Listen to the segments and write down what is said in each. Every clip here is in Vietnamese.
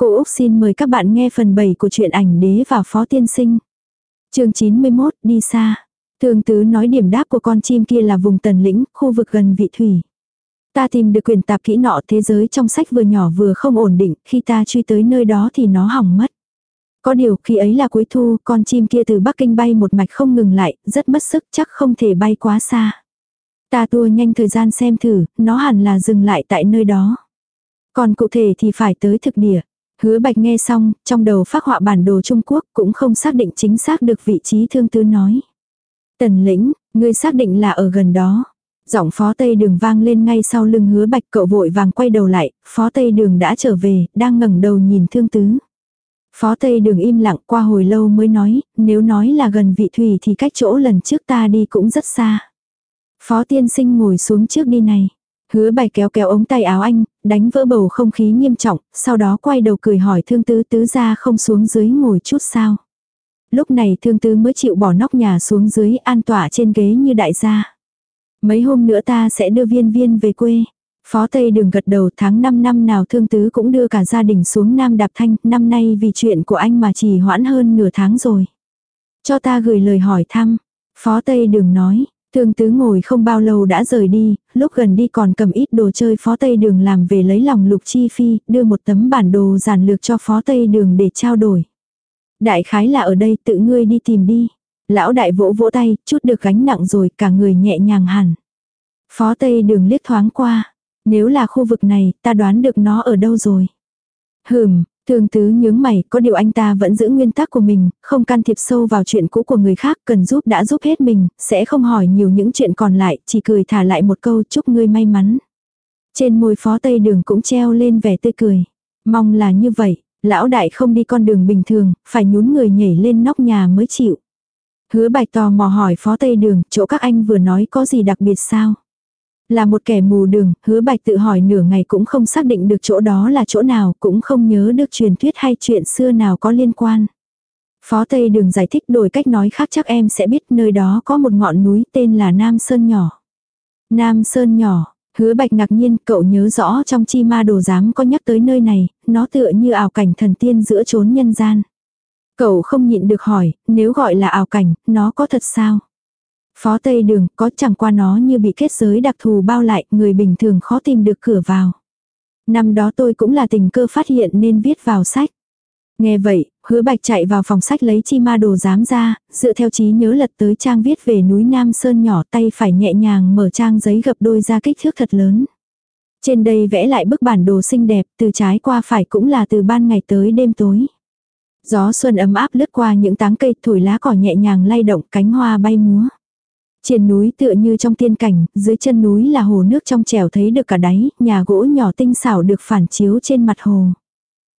Cô Úc xin mời các bạn nghe phần 7 của truyện ảnh đế và phó tiên sinh. chương 91, đi xa. Thường tứ nói điểm đáp của con chim kia là vùng tần lĩnh, khu vực gần vị thủy. Ta tìm được quyền tạp kỹ nọ thế giới trong sách vừa nhỏ vừa không ổn định, khi ta truy tới nơi đó thì nó hỏng mất. Có điều khi ấy là cuối thu, con chim kia từ Bắc Kinh bay một mạch không ngừng lại, rất mất sức chắc không thể bay quá xa. Ta tua nhanh thời gian xem thử, nó hẳn là dừng lại tại nơi đó. Còn cụ thể thì phải tới thực địa. Hứa bạch nghe xong, trong đầu phát họa bản đồ Trung Quốc cũng không xác định chính xác được vị trí thương tứ nói. Tần lĩnh, ngươi xác định là ở gần đó. Giọng phó tây đường vang lên ngay sau lưng hứa bạch cậu vội vàng quay đầu lại, phó tây đường đã trở về, đang ngẩng đầu nhìn thương tứ. Phó tây đường im lặng qua hồi lâu mới nói, nếu nói là gần vị thủy thì cách chỗ lần trước ta đi cũng rất xa. Phó tiên sinh ngồi xuống trước đi này. Hứa bạch kéo kéo ống tay áo anh, đánh vỡ bầu không khí nghiêm trọng, sau đó quay đầu cười hỏi thương tứ tứ ra không xuống dưới ngồi chút sao. Lúc này thương tứ mới chịu bỏ nóc nhà xuống dưới an tỏa trên ghế như đại gia. Mấy hôm nữa ta sẽ đưa viên viên về quê. Phó Tây đường gật đầu tháng 5 năm nào thương tứ cũng đưa cả gia đình xuống Nam Đạp Thanh, năm nay vì chuyện của anh mà chỉ hoãn hơn nửa tháng rồi. Cho ta gửi lời hỏi thăm. Phó Tây đường nói, Thương tứ ngồi không bao lâu đã rời đi, lúc gần đi còn cầm ít đồ chơi phó tây đường làm về lấy lòng lục chi phi, đưa một tấm bản đồ giản lược cho phó tây đường để trao đổi. Đại khái là ở đây tự ngươi đi tìm đi. Lão đại vỗ vỗ tay, chút được gánh nặng rồi cả người nhẹ nhàng hẳn. Phó tây đường liếc thoáng qua. Nếu là khu vực này, ta đoán được nó ở đâu rồi. Hừm, Thường tứ nhướng mày, có điều anh ta vẫn giữ nguyên tắc của mình, không can thiệp sâu vào chuyện cũ của người khác, cần giúp đã giúp hết mình, sẽ không hỏi nhiều những chuyện còn lại, chỉ cười thả lại một câu chúc ngươi may mắn. Trên môi phó tây đường cũng treo lên vẻ tươi cười. Mong là như vậy, lão đại không đi con đường bình thường, phải nhún người nhảy lên nóc nhà mới chịu. Hứa bạch tò mò hỏi phó tây đường, chỗ các anh vừa nói có gì đặc biệt sao? Là một kẻ mù đường, hứa bạch tự hỏi nửa ngày cũng không xác định được chỗ đó là chỗ nào, cũng không nhớ được truyền thuyết hay chuyện xưa nào có liên quan. Phó Tây đường giải thích đổi cách nói khác chắc em sẽ biết nơi đó có một ngọn núi tên là Nam Sơn Nhỏ. Nam Sơn Nhỏ, hứa bạch ngạc nhiên cậu nhớ rõ trong chi ma đồ giám có nhắc tới nơi này, nó tựa như ảo cảnh thần tiên giữa chốn nhân gian. Cậu không nhịn được hỏi, nếu gọi là ảo cảnh, nó có thật sao? Phó Tây Đường có chẳng qua nó như bị kết giới đặc thù bao lại, người bình thường khó tìm được cửa vào. Năm đó tôi cũng là tình cơ phát hiện nên viết vào sách. Nghe vậy, hứa bạch chạy vào phòng sách lấy chi ma đồ giám ra, dựa theo trí nhớ lật tới trang viết về núi Nam Sơn nhỏ tay phải nhẹ nhàng mở trang giấy gập đôi ra kích thước thật lớn. Trên đây vẽ lại bức bản đồ xinh đẹp, từ trái qua phải cũng là từ ban ngày tới đêm tối. Gió xuân ấm áp lướt qua những táng cây thổi lá cỏ nhẹ nhàng lay động cánh hoa bay múa. Trên núi tựa như trong tiên cảnh, dưới chân núi là hồ nước trong trèo thấy được cả đáy, nhà gỗ nhỏ tinh xảo được phản chiếu trên mặt hồ.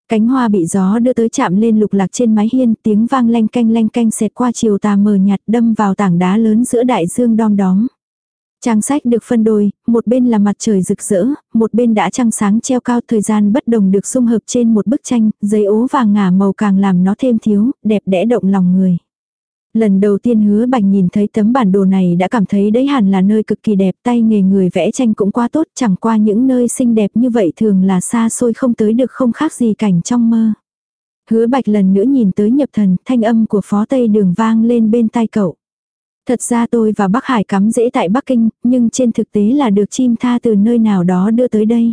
Cánh hoa bị gió đưa tới chạm lên lục lạc trên mái hiên, tiếng vang lanh canh lanh canh xẹt qua chiều tà mờ nhạt đâm vào tảng đá lớn giữa đại dương đom đóm. Trang sách được phân đôi, một bên là mặt trời rực rỡ, một bên đã trăng sáng treo cao thời gian bất đồng được xung hợp trên một bức tranh, giấy ố vàng ngả màu càng làm nó thêm thiếu, đẹp đẽ động lòng người. Lần đầu tiên hứa bạch nhìn thấy tấm bản đồ này đã cảm thấy đấy hẳn là nơi cực kỳ đẹp tay nghề người vẽ tranh cũng quá tốt chẳng qua những nơi xinh đẹp như vậy thường là xa xôi không tới được không khác gì cảnh trong mơ. Hứa bạch lần nữa nhìn tới nhập thần thanh âm của phó tây đường vang lên bên tai cậu. Thật ra tôi và Bắc Hải cắm dễ tại Bắc Kinh, nhưng trên thực tế là được chim tha từ nơi nào đó đưa tới đây.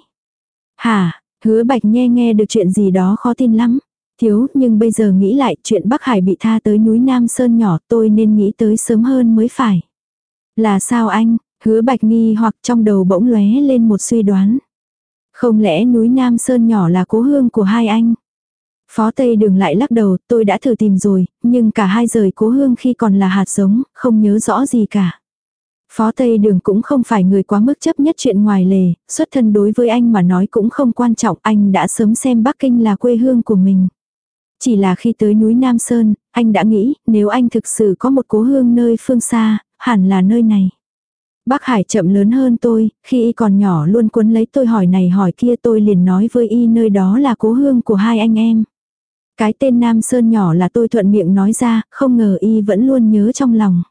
Hả, hứa bạch nghe nghe được chuyện gì đó khó tin lắm. Thiếu, nhưng bây giờ nghĩ lại chuyện Bắc Hải bị tha tới núi Nam Sơn nhỏ tôi nên nghĩ tới sớm hơn mới phải. Là sao anh, hứa bạch nghi hoặc trong đầu bỗng lóe lên một suy đoán. Không lẽ núi Nam Sơn nhỏ là cố hương của hai anh? Phó Tây Đường lại lắc đầu, tôi đã thử tìm rồi, nhưng cả hai rời cố hương khi còn là hạt giống, không nhớ rõ gì cả. Phó Tây Đường cũng không phải người quá mức chấp nhất chuyện ngoài lề, xuất thân đối với anh mà nói cũng không quan trọng, anh đã sớm xem Bắc Kinh là quê hương của mình. Chỉ là khi tới núi Nam Sơn, anh đã nghĩ nếu anh thực sự có một cố hương nơi phương xa, hẳn là nơi này. Bác Hải chậm lớn hơn tôi, khi y còn nhỏ luôn cuốn lấy tôi hỏi này hỏi kia tôi liền nói với y nơi đó là cố hương của hai anh em. Cái tên Nam Sơn nhỏ là tôi thuận miệng nói ra, không ngờ y vẫn luôn nhớ trong lòng.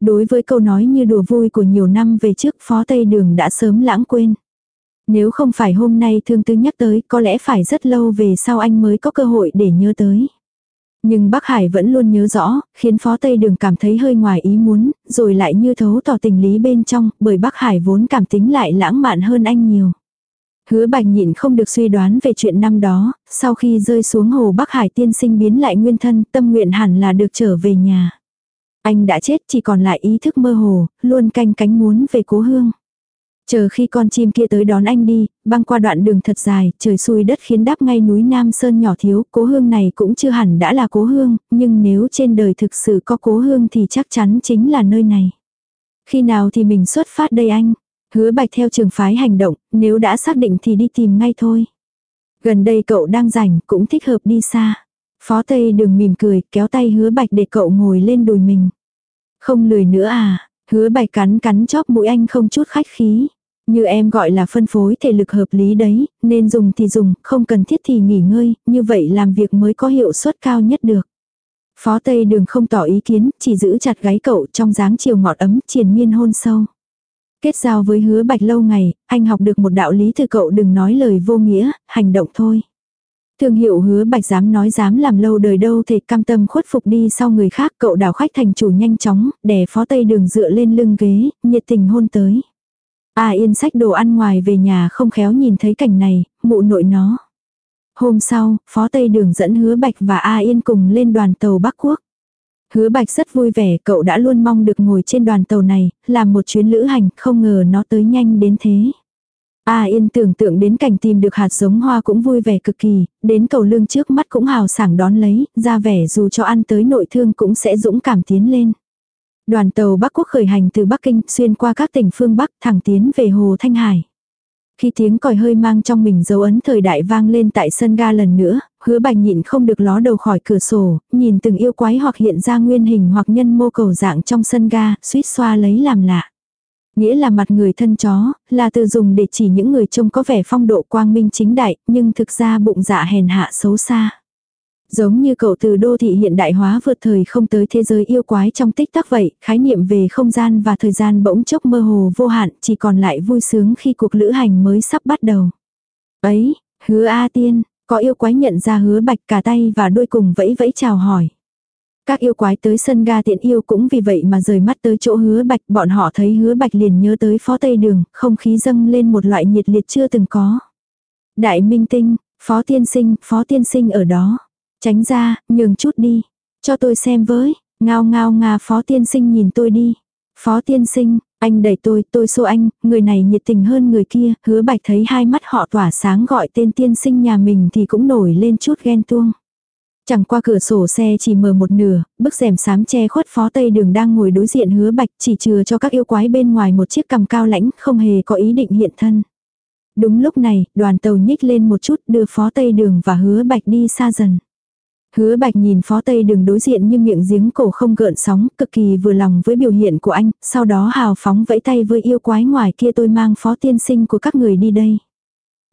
Đối với câu nói như đùa vui của nhiều năm về trước Phó Tây Đường đã sớm lãng quên. Nếu không phải hôm nay thương tư nhắc tới, có lẽ phải rất lâu về sau anh mới có cơ hội để nhớ tới. Nhưng Bắc Hải vẫn luôn nhớ rõ, khiến Phó Tây Đường cảm thấy hơi ngoài ý muốn, rồi lại như thấu tỏ tình lý bên trong, bởi Bắc Hải vốn cảm tính lại lãng mạn hơn anh nhiều. Hứa bạch nhịn không được suy đoán về chuyện năm đó, sau khi rơi xuống hồ Bắc Hải tiên sinh biến lại nguyên thân, tâm nguyện hẳn là được trở về nhà. Anh đã chết chỉ còn lại ý thức mơ hồ, luôn canh cánh muốn về cố hương. Chờ khi con chim kia tới đón anh đi, băng qua đoạn đường thật dài, trời xui đất khiến đáp ngay núi Nam Sơn nhỏ thiếu, cố hương này cũng chưa hẳn đã là cố hương, nhưng nếu trên đời thực sự có cố hương thì chắc chắn chính là nơi này. Khi nào thì mình xuất phát đây anh? Hứa bạch theo trường phái hành động, nếu đã xác định thì đi tìm ngay thôi. Gần đây cậu đang rảnh, cũng thích hợp đi xa. Phó Tây đừng mỉm cười, kéo tay hứa bạch để cậu ngồi lên đùi mình. Không lười nữa à, hứa bạch cắn cắn chóp mũi anh không chút khách khí. Như em gọi là phân phối thể lực hợp lý đấy, nên dùng thì dùng, không cần thiết thì nghỉ ngơi, như vậy làm việc mới có hiệu suất cao nhất được. Phó Tây Đường không tỏ ý kiến, chỉ giữ chặt gáy cậu trong dáng chiều ngọt ấm triền miên hôn sâu. Kết giao với hứa bạch lâu ngày, anh học được một đạo lý từ cậu đừng nói lời vô nghĩa, hành động thôi. Thương hiệu hứa bạch dám nói dám làm lâu đời đâu thể cam tâm khuất phục đi sau người khác cậu đảo khách thành chủ nhanh chóng, đè phó tây đường dựa lên lưng ghế, nhiệt tình hôn tới. A yên sách đồ ăn ngoài về nhà không khéo nhìn thấy cảnh này, mụ nội nó. Hôm sau, phó tây đường dẫn hứa bạch và A yên cùng lên đoàn tàu Bắc Quốc. Hứa bạch rất vui vẻ, cậu đã luôn mong được ngồi trên đoàn tàu này, làm một chuyến lữ hành, không ngờ nó tới nhanh đến thế. A yên tưởng tượng đến cảnh tìm được hạt giống hoa cũng vui vẻ cực kỳ, đến cầu lương trước mắt cũng hào sảng đón lấy, ra vẻ dù cho ăn tới nội thương cũng sẽ dũng cảm tiến lên. Đoàn tàu Bắc Quốc khởi hành từ Bắc Kinh xuyên qua các tỉnh phương Bắc thẳng tiến về Hồ Thanh Hải. Khi tiếng còi hơi mang trong mình dấu ấn thời đại vang lên tại sân ga lần nữa, hứa bạch nhịn không được ló đầu khỏi cửa sổ, nhìn từng yêu quái hoặc hiện ra nguyên hình hoặc nhân mô cầu dạng trong sân ga, suýt xoa lấy làm lạ. Nghĩa là mặt người thân chó, là từ dùng để chỉ những người trông có vẻ phong độ quang minh chính đại, nhưng thực ra bụng dạ hèn hạ xấu xa. Giống như cậu từ đô thị hiện đại hóa vượt thời không tới thế giới yêu quái trong tích tắc vậy, khái niệm về không gian và thời gian bỗng chốc mơ hồ vô hạn, chỉ còn lại vui sướng khi cuộc lữ hành mới sắp bắt đầu. Ấy, hứa A Tiên, có yêu quái nhận ra hứa bạch cả tay và đôi cùng vẫy vẫy chào hỏi. Các yêu quái tới sân ga tiện yêu cũng vì vậy mà rời mắt tới chỗ hứa bạch, bọn họ thấy hứa bạch liền nhớ tới phó tây đường, không khí dâng lên một loại nhiệt liệt chưa từng có. Đại minh tinh, phó tiên sinh, phó tiên sinh ở đó. Tránh ra, nhường chút đi. Cho tôi xem với. Ngao ngao ngà phó tiên sinh nhìn tôi đi. Phó tiên sinh, anh đẩy tôi, tôi xô anh, người này nhiệt tình hơn người kia, hứa bạch thấy hai mắt họ tỏa sáng gọi tên tiên sinh nhà mình thì cũng nổi lên chút ghen tuông. Chẳng qua cửa sổ xe chỉ mở một nửa, bức rèm sám che khuất phó tây đường đang ngồi đối diện hứa bạch chỉ chừa cho các yêu quái bên ngoài một chiếc cằm cao lãnh không hề có ý định hiện thân. Đúng lúc này, đoàn tàu nhích lên một chút đưa phó tây đường và hứa bạch đi xa dần. Hứa bạch nhìn phó tây đường đối diện như miệng giếng cổ không gợn sóng, cực kỳ vừa lòng với biểu hiện của anh, sau đó hào phóng vẫy tay với yêu quái ngoài kia tôi mang phó tiên sinh của các người đi đây.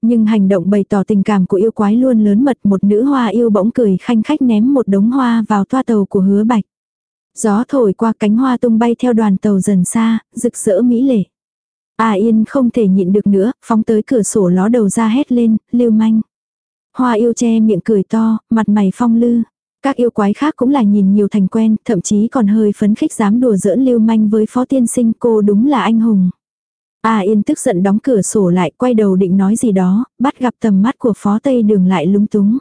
Nhưng hành động bày tỏ tình cảm của yêu quái luôn lớn mật một nữ hoa yêu bỗng cười khanh khách ném một đống hoa vào toa tàu của hứa bạch. Gió thổi qua cánh hoa tung bay theo đoàn tàu dần xa, rực rỡ mỹ lệ. À yên không thể nhịn được nữa, phóng tới cửa sổ ló đầu ra hét lên, lưu manh. Hoa yêu che miệng cười to, mặt mày phong lư. Các yêu quái khác cũng là nhìn nhiều thành quen, thậm chí còn hơi phấn khích dám đùa giỡn lưu manh với phó tiên sinh cô đúng là anh hùng. A Yên tức giận đóng cửa sổ lại quay đầu định nói gì đó, bắt gặp tầm mắt của phó Tây Đường lại lung túng.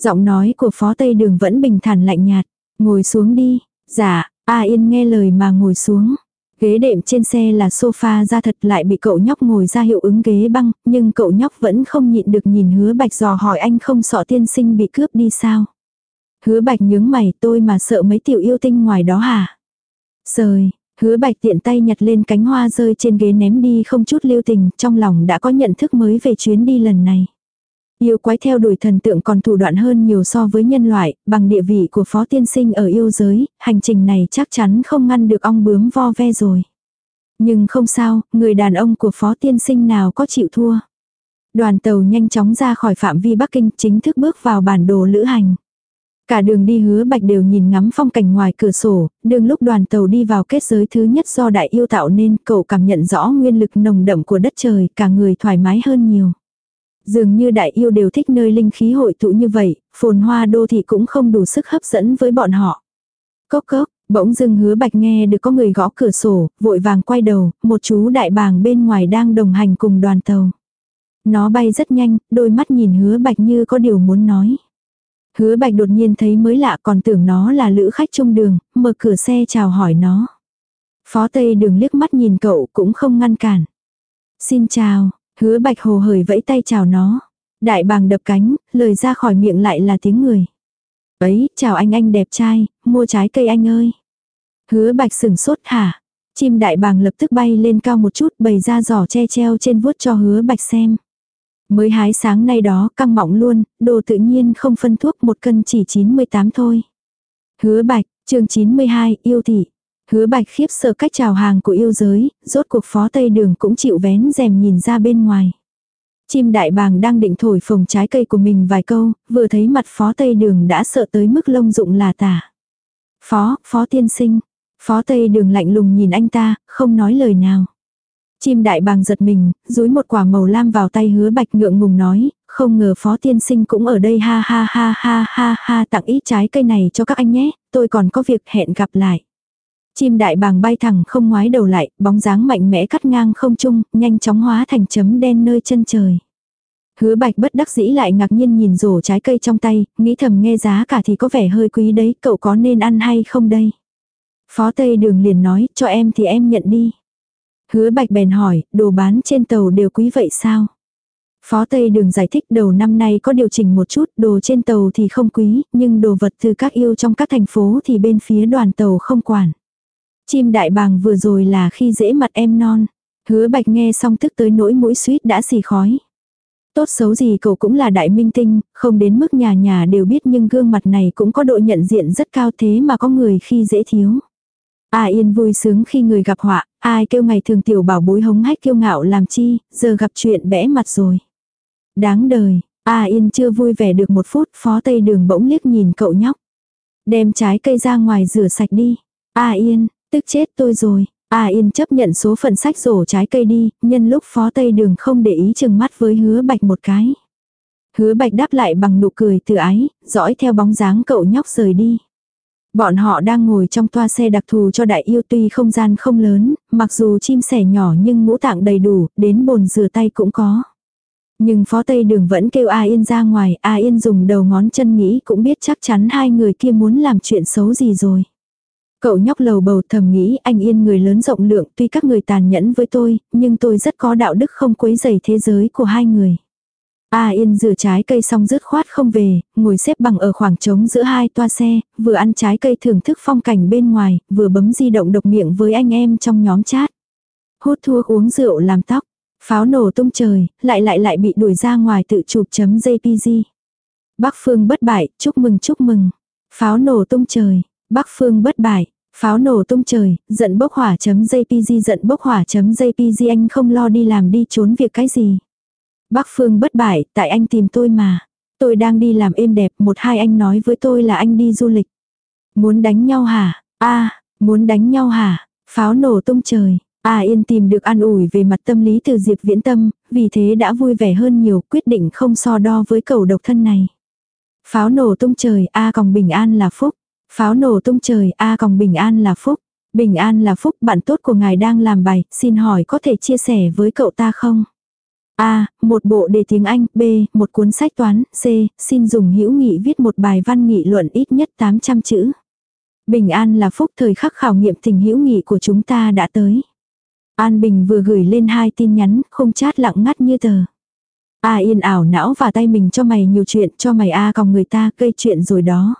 Giọng nói của phó Tây Đường vẫn bình thản lạnh nhạt. Ngồi xuống đi. Dạ, A Yên nghe lời mà ngồi xuống. Ghế đệm trên xe là sofa ra thật lại bị cậu nhóc ngồi ra hiệu ứng ghế băng, nhưng cậu nhóc vẫn không nhịn được nhìn hứa bạch dò hỏi anh không sợ tiên sinh bị cướp đi sao. Hứa bạch nhướng mày tôi mà sợ mấy tiểu yêu tinh ngoài đó hả? Sời, hứa bạch tiện tay nhặt lên cánh hoa rơi trên ghế ném đi không chút lưu tình, trong lòng đã có nhận thức mới về chuyến đi lần này. Yêu quái theo đuổi thần tượng còn thủ đoạn hơn nhiều so với nhân loại, bằng địa vị của phó tiên sinh ở yêu giới, hành trình này chắc chắn không ngăn được ong bướm vo ve rồi. Nhưng không sao, người đàn ông của phó tiên sinh nào có chịu thua. Đoàn tàu nhanh chóng ra khỏi phạm vi Bắc Kinh chính thức bước vào bản đồ lữ hành. Cả đường đi hứa bạch đều nhìn ngắm phong cảnh ngoài cửa sổ, đường lúc đoàn tàu đi vào kết giới thứ nhất do đại yêu tạo nên cậu cảm nhận rõ nguyên lực nồng đậm của đất trời, cả người thoải mái hơn nhiều. Dường như đại yêu đều thích nơi linh khí hội tụ như vậy, phồn hoa đô thị cũng không đủ sức hấp dẫn với bọn họ. Cốc cốc, bỗng dưng hứa bạch nghe được có người gõ cửa sổ, vội vàng quay đầu, một chú đại bàng bên ngoài đang đồng hành cùng đoàn tàu. Nó bay rất nhanh, đôi mắt nhìn hứa bạch như có điều muốn nói. Hứa bạch đột nhiên thấy mới lạ còn tưởng nó là lữ khách chung đường, mở cửa xe chào hỏi nó. Phó Tây đường liếc mắt nhìn cậu cũng không ngăn cản. Xin chào, hứa bạch hồ hởi vẫy tay chào nó. Đại bàng đập cánh, lời ra khỏi miệng lại là tiếng người. Ấy, chào anh anh đẹp trai, mua trái cây anh ơi. Hứa bạch sửng sốt hả? Chim đại bàng lập tức bay lên cao một chút bày ra giỏ che treo trên vuốt cho hứa bạch xem. Mới hái sáng nay đó căng mọng luôn, đồ tự nhiên không phân thuốc một cân chỉ 98 thôi. Hứa bạch, chương 92, yêu thị. Hứa bạch khiếp sợ cách chào hàng của yêu giới, rốt cuộc phó tây đường cũng chịu vén rèm nhìn ra bên ngoài. Chim đại bàng đang định thổi phồng trái cây của mình vài câu, vừa thấy mặt phó tây đường đã sợ tới mức lông rụng là tả. Phó, phó tiên sinh. Phó tây đường lạnh lùng nhìn anh ta, không nói lời nào. Chim đại bàng giật mình, dúi một quả màu lam vào tay hứa bạch ngượng ngùng nói, không ngờ phó tiên sinh cũng ở đây ha ha ha ha ha ha tặng ít trái cây này cho các anh nhé, tôi còn có việc hẹn gặp lại. Chim đại bàng bay thẳng không ngoái đầu lại, bóng dáng mạnh mẽ cắt ngang không trung, nhanh chóng hóa thành chấm đen nơi chân trời. Hứa bạch bất đắc dĩ lại ngạc nhiên nhìn rổ trái cây trong tay, nghĩ thầm nghe giá cả thì có vẻ hơi quý đấy, cậu có nên ăn hay không đây? Phó Tây Đường liền nói, cho em thì em nhận đi. Hứa bạch bèn hỏi, đồ bán trên tàu đều quý vậy sao? Phó Tây Đường giải thích đầu năm nay có điều chỉnh một chút, đồ trên tàu thì không quý, nhưng đồ vật từ các yêu trong các thành phố thì bên phía đoàn tàu không quản. Chim đại bàng vừa rồi là khi dễ mặt em non. Hứa bạch nghe xong tức tới nỗi mũi suýt đã xì khói. Tốt xấu gì cậu cũng là đại minh tinh, không đến mức nhà nhà đều biết nhưng gương mặt này cũng có độ nhận diện rất cao thế mà có người khi dễ thiếu. A yên vui sướng khi người gặp họa, ai kêu ngày thường tiểu bảo bối hống hách kiêu ngạo làm chi, giờ gặp chuyện bẽ mặt rồi. Đáng đời, A yên chưa vui vẻ được một phút, phó tây đường bỗng liếc nhìn cậu nhóc. Đem trái cây ra ngoài rửa sạch đi. A yên, tức chết tôi rồi. A yên chấp nhận số phận sách rổ trái cây đi, nhân lúc phó tây đường không để ý chừng mắt với hứa bạch một cái. Hứa bạch đáp lại bằng nụ cười từ ái, dõi theo bóng dáng cậu nhóc rời đi. Bọn họ đang ngồi trong toa xe đặc thù cho đại yêu tuy không gian không lớn, mặc dù chim sẻ nhỏ nhưng ngũ tạng đầy đủ, đến bồn rửa tay cũng có. Nhưng phó tây đường vẫn kêu A Yên ra ngoài, A Yên dùng đầu ngón chân nghĩ cũng biết chắc chắn hai người kia muốn làm chuyện xấu gì rồi. Cậu nhóc lầu bầu thầm nghĩ anh Yên người lớn rộng lượng tuy các người tàn nhẫn với tôi, nhưng tôi rất có đạo đức không quấy dày thế giới của hai người. A Yên rửa trái cây xong rứt khoát không về, ngồi xếp bằng ở khoảng trống giữa hai toa xe, vừa ăn trái cây thưởng thức phong cảnh bên ngoài, vừa bấm di động độc miệng với anh em trong nhóm chat. Hút thuốc uống rượu làm tóc, pháo nổ tung trời, lại lại lại bị đuổi ra ngoài tự chụp chấm JPG. Bắc Phương bất bại, chúc mừng chúc mừng. Pháo nổ tung trời, Bắc Phương bất bại, pháo nổ tung trời, giận bốc hỏa chấm JPG giận bốc hỏa chấm JPG anh không lo đi làm đi trốn việc cái gì. Bắc Phương bất bại, tại anh tìm tôi mà. Tôi đang đi làm êm đẹp, một hai anh nói với tôi là anh đi du lịch. Muốn đánh nhau hả? a muốn đánh nhau hả? Pháo nổ tung trời. A Yên tìm được an ủi về mặt tâm lý từ Diệp Viễn Tâm, vì thế đã vui vẻ hơn nhiều, quyết định không so đo với cầu độc thân này. Pháo nổ tung trời, A còng bình an là phúc. Pháo nổ tung trời, A còng bình an là phúc. Bình an là phúc, bạn tốt của ngài đang làm bài, xin hỏi có thể chia sẻ với cậu ta không? A. Một bộ đề tiếng Anh. B. Một cuốn sách toán. C. Xin dùng hữu nghị viết một bài văn nghị luận ít nhất 800 chữ. Bình an là phúc thời khắc khảo nghiệm tình hữu nghị của chúng ta đã tới. An Bình vừa gửi lên hai tin nhắn, không chát lặng ngắt như tờ. A yên ảo não và tay mình cho mày nhiều chuyện, cho mày A còn người ta gây chuyện rồi đó.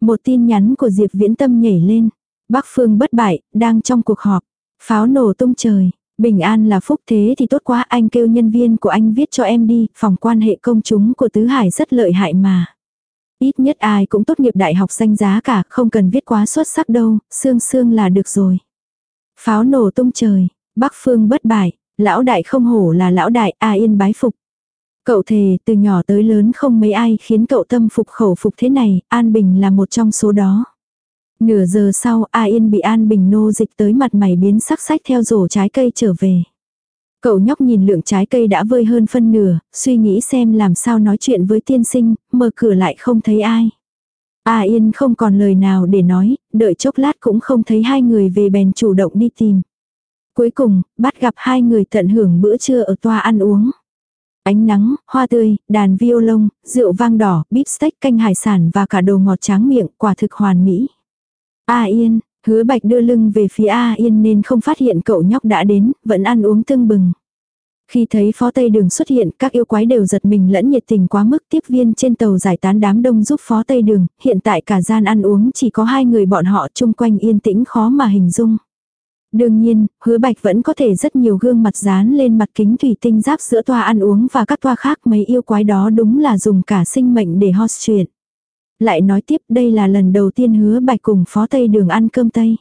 Một tin nhắn của Diệp Viễn Tâm nhảy lên. Bắc Phương bất bại, đang trong cuộc họp. Pháo nổ tung trời. Bình an là phúc thế thì tốt quá anh kêu nhân viên của anh viết cho em đi, phòng quan hệ công chúng của Tứ Hải rất lợi hại mà. Ít nhất ai cũng tốt nghiệp đại học danh giá cả, không cần viết quá xuất sắc đâu, xương xương là được rồi. Pháo nổ tung trời, Bắc Phương bất bại, lão đại không hổ là lão đại, A Yên bái phục. Cậu thề từ nhỏ tới lớn không mấy ai khiến cậu tâm phục khẩu phục thế này, An Bình là một trong số đó. Nửa giờ sau A Yên bị An Bình nô dịch tới mặt mày biến sắc sách theo rổ trái cây trở về. Cậu nhóc nhìn lượng trái cây đã vơi hơn phân nửa, suy nghĩ xem làm sao nói chuyện với tiên sinh, mở cửa lại không thấy ai. A Yên không còn lời nào để nói, đợi chốc lát cũng không thấy hai người về bèn chủ động đi tìm. Cuối cùng, bắt gặp hai người tận hưởng bữa trưa ở toa ăn uống. Ánh nắng, hoa tươi, đàn violon, rượu vang đỏ, bíp steak canh hải sản và cả đồ ngọt tráng miệng, quả thực hoàn mỹ. A Yên, hứa bạch đưa lưng về phía A Yên nên không phát hiện cậu nhóc đã đến, vẫn ăn uống tưng bừng. Khi thấy phó tây đường xuất hiện, các yêu quái đều giật mình lẫn nhiệt tình quá mức tiếp viên trên tàu giải tán đám đông giúp phó tây đường, hiện tại cả gian ăn uống chỉ có hai người bọn họ chung quanh yên tĩnh khó mà hình dung. Đương nhiên, hứa bạch vẫn có thể rất nhiều gương mặt dán lên mặt kính thủy tinh giáp giữa toa ăn uống và các toa khác mấy yêu quái đó đúng là dùng cả sinh mệnh để host chuyện. Lại nói tiếp đây là lần đầu tiên hứa bạch cùng phó tây đường ăn cơm tây.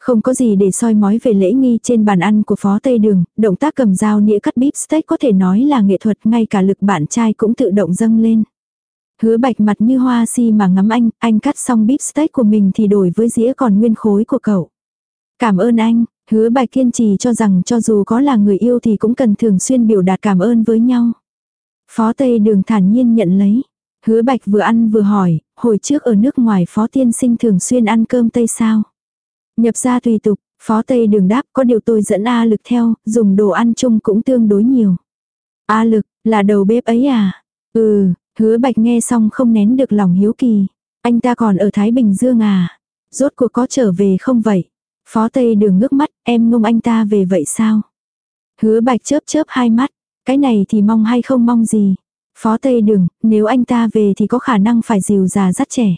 Không có gì để soi mói về lễ nghi trên bàn ăn của phó tây đường, động tác cầm dao nĩa cắt bíp steak có thể nói là nghệ thuật ngay cả lực bạn trai cũng tự động dâng lên. Hứa bạch mặt như hoa si mà ngắm anh, anh cắt xong bíp steak của mình thì đổi với dĩa còn nguyên khối của cậu. Cảm ơn anh, hứa bạch kiên trì cho rằng cho dù có là người yêu thì cũng cần thường xuyên biểu đạt cảm ơn với nhau. Phó Tây Đường thản nhiên nhận lấy. Hứa bạch vừa ăn vừa hỏi, hồi trước ở nước ngoài phó tiên sinh thường xuyên ăn cơm Tây sao? Nhập ra tùy tục, phó Tây Đường đáp có điều tôi dẫn A lực theo, dùng đồ ăn chung cũng tương đối nhiều. A lực, là đầu bếp ấy à? Ừ, hứa bạch nghe xong không nén được lòng hiếu kỳ. Anh ta còn ở Thái Bình Dương à? Rốt cuộc có trở về không vậy? Phó Tây Đường ngước mắt, em ngông anh ta về vậy sao? Hứa bạch chớp chớp hai mắt, cái này thì mong hay không mong gì? Phó Tây Đường, nếu anh ta về thì có khả năng phải dìu già dắt trẻ.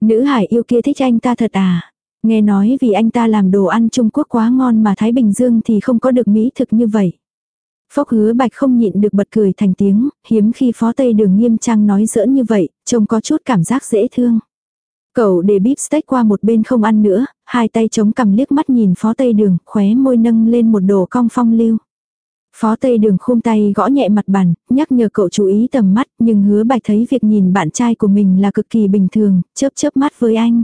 Nữ hải yêu kia thích anh ta thật à? Nghe nói vì anh ta làm đồ ăn Trung Quốc quá ngon mà Thái Bình Dương thì không có được mỹ thực như vậy. Phốc hứa bạch không nhịn được bật cười thành tiếng, hiếm khi phó Tây Đường nghiêm trang nói giỡn như vậy, trông có chút cảm giác dễ thương. Cậu để bíp steak qua một bên không ăn nữa, hai tay chống cầm liếc mắt nhìn phó tây đường, khóe môi nâng lên một đồ cong phong lưu. Phó tây đường khung tay gõ nhẹ mặt bàn, nhắc nhở cậu chú ý tầm mắt, nhưng hứa bạch thấy việc nhìn bạn trai của mình là cực kỳ bình thường, chớp chớp mắt với anh.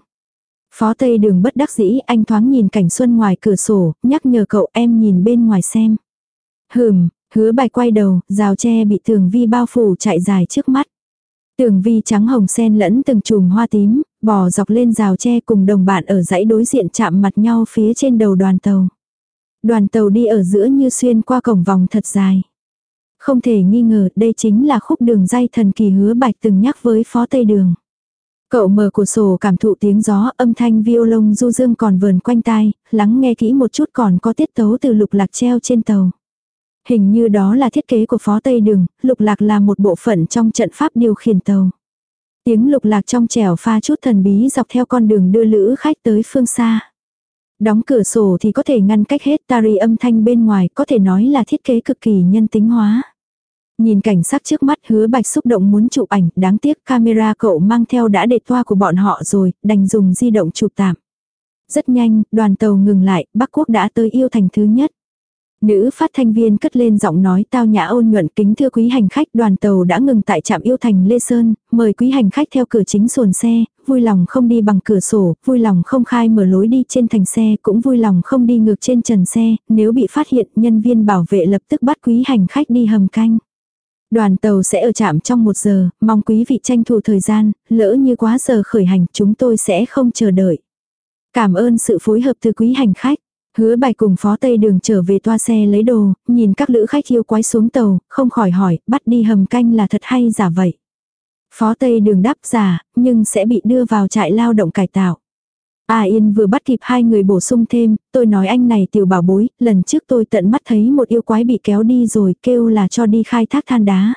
Phó tây đường bất đắc dĩ, anh thoáng nhìn cảnh xuân ngoài cửa sổ, nhắc nhở cậu em nhìn bên ngoài xem. Hừm, hứa bạch quay đầu, rào tre bị tường vi bao phủ chạy dài trước mắt. Tường vi trắng hồng sen lẫn từng chùm hoa tím, bò dọc lên rào tre cùng đồng bạn ở dãy đối diện chạm mặt nhau phía trên đầu đoàn tàu. Đoàn tàu đi ở giữa như xuyên qua cổng vòng thật dài. Không thể nghi ngờ đây chính là khúc đường dây thần kỳ hứa bạch từng nhắc với phó tây đường. Cậu mở cửa sổ cảm thụ tiếng gió âm thanh violon du dương còn vờn quanh tai, lắng nghe kỹ một chút còn có tiết tấu từ lục lạc treo trên tàu. Hình như đó là thiết kế của phó Tây Đường, lục lạc là một bộ phận trong trận pháp điều khiển tàu. Tiếng lục lạc trong trẻo pha chút thần bí dọc theo con đường đưa lữ khách tới phương xa. Đóng cửa sổ thì có thể ngăn cách hết tari âm thanh bên ngoài, có thể nói là thiết kế cực kỳ nhân tính hóa. Nhìn cảnh sắc trước mắt hứa bạch xúc động muốn chụp ảnh, đáng tiếc camera cậu mang theo đã để toa của bọn họ rồi, đành dùng di động chụp tạm. Rất nhanh, đoàn tàu ngừng lại, Bắc Quốc đã tới yêu thành thứ nhất. Nữ phát thanh viên cất lên giọng nói tao nhã ôn nhuận kính thưa quý hành khách đoàn tàu đã ngừng tại trạm yêu thành Lê Sơn, mời quý hành khách theo cửa chính xuồng xe, vui lòng không đi bằng cửa sổ, vui lòng không khai mở lối đi trên thành xe, cũng vui lòng không đi ngược trên trần xe, nếu bị phát hiện nhân viên bảo vệ lập tức bắt quý hành khách đi hầm canh. Đoàn tàu sẽ ở trạm trong một giờ, mong quý vị tranh thủ thời gian, lỡ như quá giờ khởi hành chúng tôi sẽ không chờ đợi. Cảm ơn sự phối hợp từ quý hành khách. Hứa bài cùng phó tây đường trở về toa xe lấy đồ, nhìn các lữ khách yêu quái xuống tàu, không khỏi hỏi, bắt đi hầm canh là thật hay giả vậy. Phó tây đường đáp giả, nhưng sẽ bị đưa vào trại lao động cải tạo. A Yên vừa bắt kịp hai người bổ sung thêm, tôi nói anh này tiểu bảo bối, lần trước tôi tận mắt thấy một yêu quái bị kéo đi rồi kêu là cho đi khai thác than đá.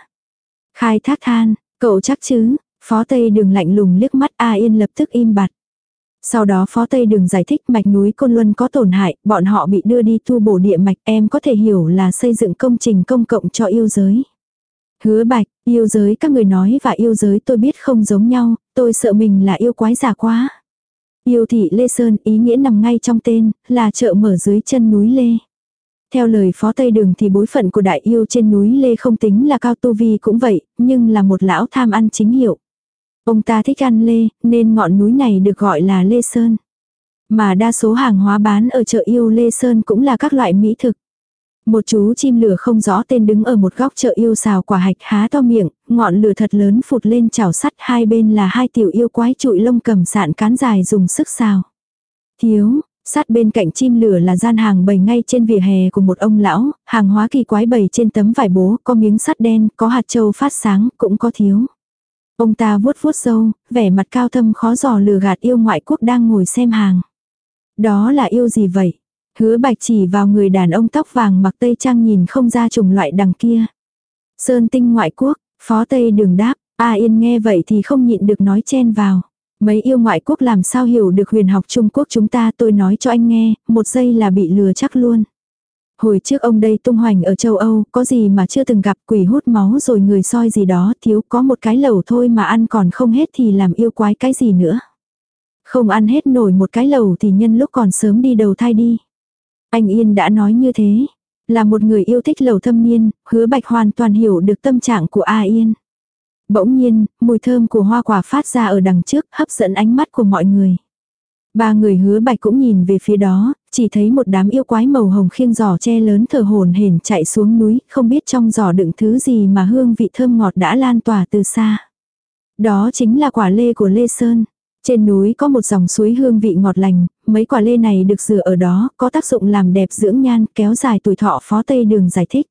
Khai thác than, cậu chắc chứ, phó tây đường lạnh lùng liếc mắt A Yên lập tức im bặt. Sau đó phó Tây Đường giải thích mạch núi Côn Luân có tổn hại, bọn họ bị đưa đi tu bổ địa mạch em có thể hiểu là xây dựng công trình công cộng cho yêu giới. Hứa bạch, yêu giới các người nói và yêu giới tôi biết không giống nhau, tôi sợ mình là yêu quái giả quá. Yêu thị Lê Sơn ý nghĩa nằm ngay trong tên, là chợ mở dưới chân núi Lê. Theo lời phó Tây Đường thì bối phận của đại yêu trên núi Lê không tính là cao tu vi cũng vậy, nhưng là một lão tham ăn chính hiệu. Ông ta thích ăn lê, nên ngọn núi này được gọi là Lê Sơn. Mà đa số hàng hóa bán ở chợ yêu Lê Sơn cũng là các loại mỹ thực. Một chú chim lửa không rõ tên đứng ở một góc chợ yêu xào quả hạch há to miệng, ngọn lửa thật lớn phụt lên chảo sắt hai bên là hai tiểu yêu quái trụi lông cầm sạn cán dài dùng sức xào. Thiếu, sát bên cạnh chim lửa là gian hàng bày ngay trên vỉa hè của một ông lão, hàng hóa kỳ quái bày trên tấm vải bố, có miếng sắt đen, có hạt châu phát sáng, cũng có thiếu. Ông ta vuốt vuốt râu, vẻ mặt cao thâm khó giò lừa gạt yêu ngoại quốc đang ngồi xem hàng. Đó là yêu gì vậy? Hứa bạch chỉ vào người đàn ông tóc vàng mặc tây trang nhìn không ra chủng loại đằng kia. Sơn tinh ngoại quốc, phó tây đường đáp, A Yên nghe vậy thì không nhịn được nói chen vào. Mấy yêu ngoại quốc làm sao hiểu được huyền học Trung Quốc chúng ta tôi nói cho anh nghe, một giây là bị lừa chắc luôn. Hồi trước ông đây tung hoành ở châu Âu, có gì mà chưa từng gặp quỷ hút máu rồi người soi gì đó, thiếu có một cái lẩu thôi mà ăn còn không hết thì làm yêu quái cái gì nữa. Không ăn hết nổi một cái lẩu thì nhân lúc còn sớm đi đầu thai đi. Anh Yên đã nói như thế. Là một người yêu thích lẩu thâm niên, hứa bạch hoàn toàn hiểu được tâm trạng của A Yên. Bỗng nhiên, mùi thơm của hoa quả phát ra ở đằng trước hấp dẫn ánh mắt của mọi người. Ba người hứa bạch cũng nhìn về phía đó, chỉ thấy một đám yêu quái màu hồng khiêng giỏ che lớn thở hồn hển chạy xuống núi, không biết trong giỏ đựng thứ gì mà hương vị thơm ngọt đã lan tỏa từ xa. Đó chính là quả lê của Lê Sơn. Trên núi có một dòng suối hương vị ngọt lành, mấy quả lê này được rửa ở đó, có tác dụng làm đẹp dưỡng nhan, kéo dài tuổi thọ phó Tây Đường giải thích.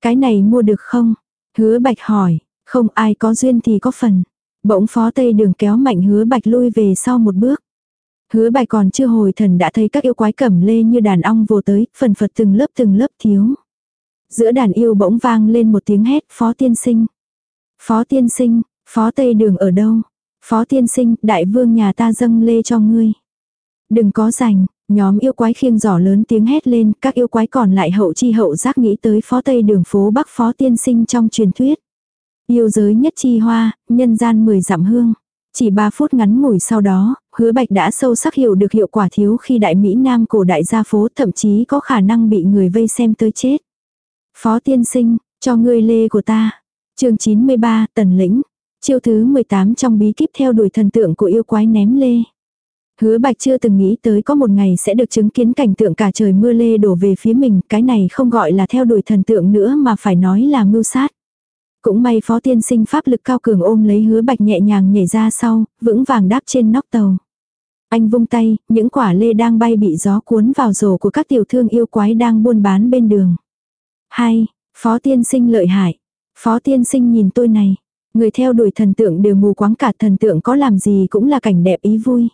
Cái này mua được không? Hứa Bạch hỏi, không ai có duyên thì có phần. Bỗng phó Tây Đường kéo mạnh hứa Bạch lui về sau một bước. Hứa bài còn chưa hồi thần đã thấy các yêu quái cẩm lê như đàn ong vô tới, phần phật từng lớp từng lớp thiếu. Giữa đàn yêu bỗng vang lên một tiếng hét, phó tiên sinh. Phó tiên sinh, phó Tây Đường ở đâu? Phó tiên sinh, đại vương nhà ta dâng lê cho ngươi. Đừng có rảnh, nhóm yêu quái khiêng giỏ lớn tiếng hét lên, các yêu quái còn lại hậu chi hậu giác nghĩ tới phó tây đường phố bắc phó tiên sinh trong truyền thuyết. Yêu giới nhất chi hoa, nhân gian mười dặm hương. Chỉ ba phút ngắn ngủi sau đó, hứa bạch đã sâu sắc hiểu được hiệu quả thiếu khi đại Mỹ Nam cổ đại gia phố thậm chí có khả năng bị người vây xem tới chết. Phó tiên sinh, cho ngươi lê của ta. chương 93, tần lĩnh. Chiêu thứ 18 trong bí kíp theo đuổi thần tượng của yêu quái ném lê. Hứa bạch chưa từng nghĩ tới có một ngày sẽ được chứng kiến cảnh tượng cả trời mưa lê đổ về phía mình, cái này không gọi là theo đuổi thần tượng nữa mà phải nói là mưu sát. Cũng may phó tiên sinh pháp lực cao cường ôm lấy hứa bạch nhẹ nhàng nhảy ra sau, vững vàng đáp trên nóc tàu. Anh vung tay, những quả lê đang bay bị gió cuốn vào rổ của các tiểu thương yêu quái đang buôn bán bên đường. Hay, phó tiên sinh lợi hại. Phó tiên sinh nhìn tôi này. Người theo đuổi thần tượng đều mù quáng cả thần tượng có làm gì cũng là cảnh đẹp ý vui.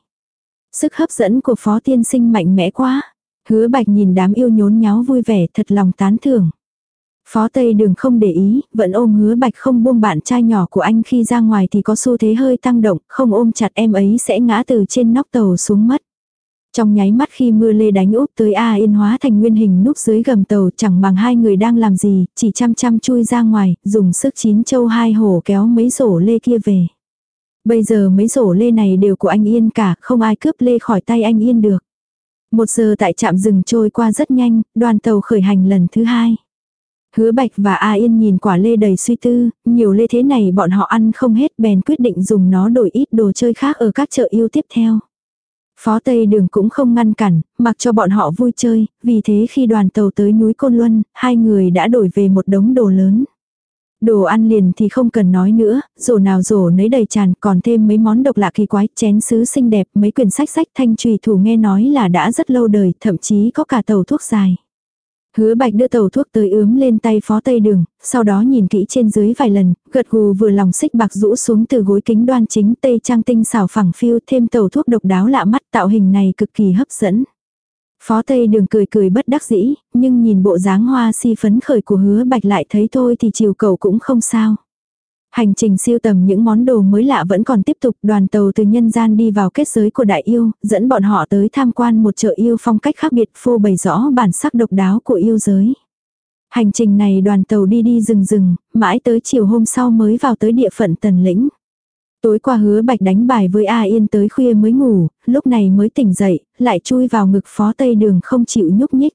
Sức hấp dẫn của phó tiên sinh mạnh mẽ quá. Hứa bạch nhìn đám yêu nhốn nháo vui vẻ thật lòng tán thưởng. Phó Tây Đường không để ý, vẫn ôm hứa bạch không buông bạn trai nhỏ của anh khi ra ngoài thì có xu thế hơi tăng động, không ôm chặt em ấy sẽ ngã từ trên nóc tàu xuống mất. Trong nháy mắt khi mưa lê đánh úp tới A Yên hóa thành nguyên hình núp dưới gầm tàu chẳng bằng hai người đang làm gì, chỉ chăm chăm chui ra ngoài, dùng sức chín châu hai hổ kéo mấy rổ lê kia về. Bây giờ mấy rổ lê này đều của anh Yên cả, không ai cướp lê khỏi tay anh Yên được. Một giờ tại trạm rừng trôi qua rất nhanh, đoàn tàu khởi hành lần thứ hai. Hứa Bạch và A Yên nhìn quả lê đầy suy tư, nhiều lê thế này bọn họ ăn không hết bèn quyết định dùng nó đổi ít đồ chơi khác ở các chợ yêu tiếp theo. Phó Tây Đường cũng không ngăn cản, mặc cho bọn họ vui chơi, vì thế khi đoàn tàu tới núi Côn Luân, hai người đã đổi về một đống đồ lớn. Đồ ăn liền thì không cần nói nữa, rổ nào rổ nấy đầy tràn, còn thêm mấy món độc lạ kỳ quái, chén sứ xinh đẹp, mấy quyển sách sách thanh trùy thủ nghe nói là đã rất lâu đời, thậm chí có cả tàu thuốc dài. Hứa bạch đưa tàu thuốc tới ướm lên tay phó tây đường, sau đó nhìn kỹ trên dưới vài lần, gật gù vừa lòng xích bạc rũ xuống từ gối kính đoan chính tây trang tinh xảo phẳng phiêu thêm tàu thuốc độc đáo lạ mắt tạo hình này cực kỳ hấp dẫn. Phó tây đường cười cười bất đắc dĩ, nhưng nhìn bộ dáng hoa si phấn khởi của hứa bạch lại thấy thôi thì chiều cầu cũng không sao. Hành trình siêu tầm những món đồ mới lạ vẫn còn tiếp tục đoàn tàu từ nhân gian đi vào kết giới của đại yêu, dẫn bọn họ tới tham quan một chợ yêu phong cách khác biệt phô bày rõ bản sắc độc đáo của yêu giới. Hành trình này đoàn tàu đi đi rừng rừng, mãi tới chiều hôm sau mới vào tới địa phận tần lĩnh. Tối qua hứa bạch đánh bài với A Yên tới khuya mới ngủ, lúc này mới tỉnh dậy, lại chui vào ngực phó tây đường không chịu nhúc nhích.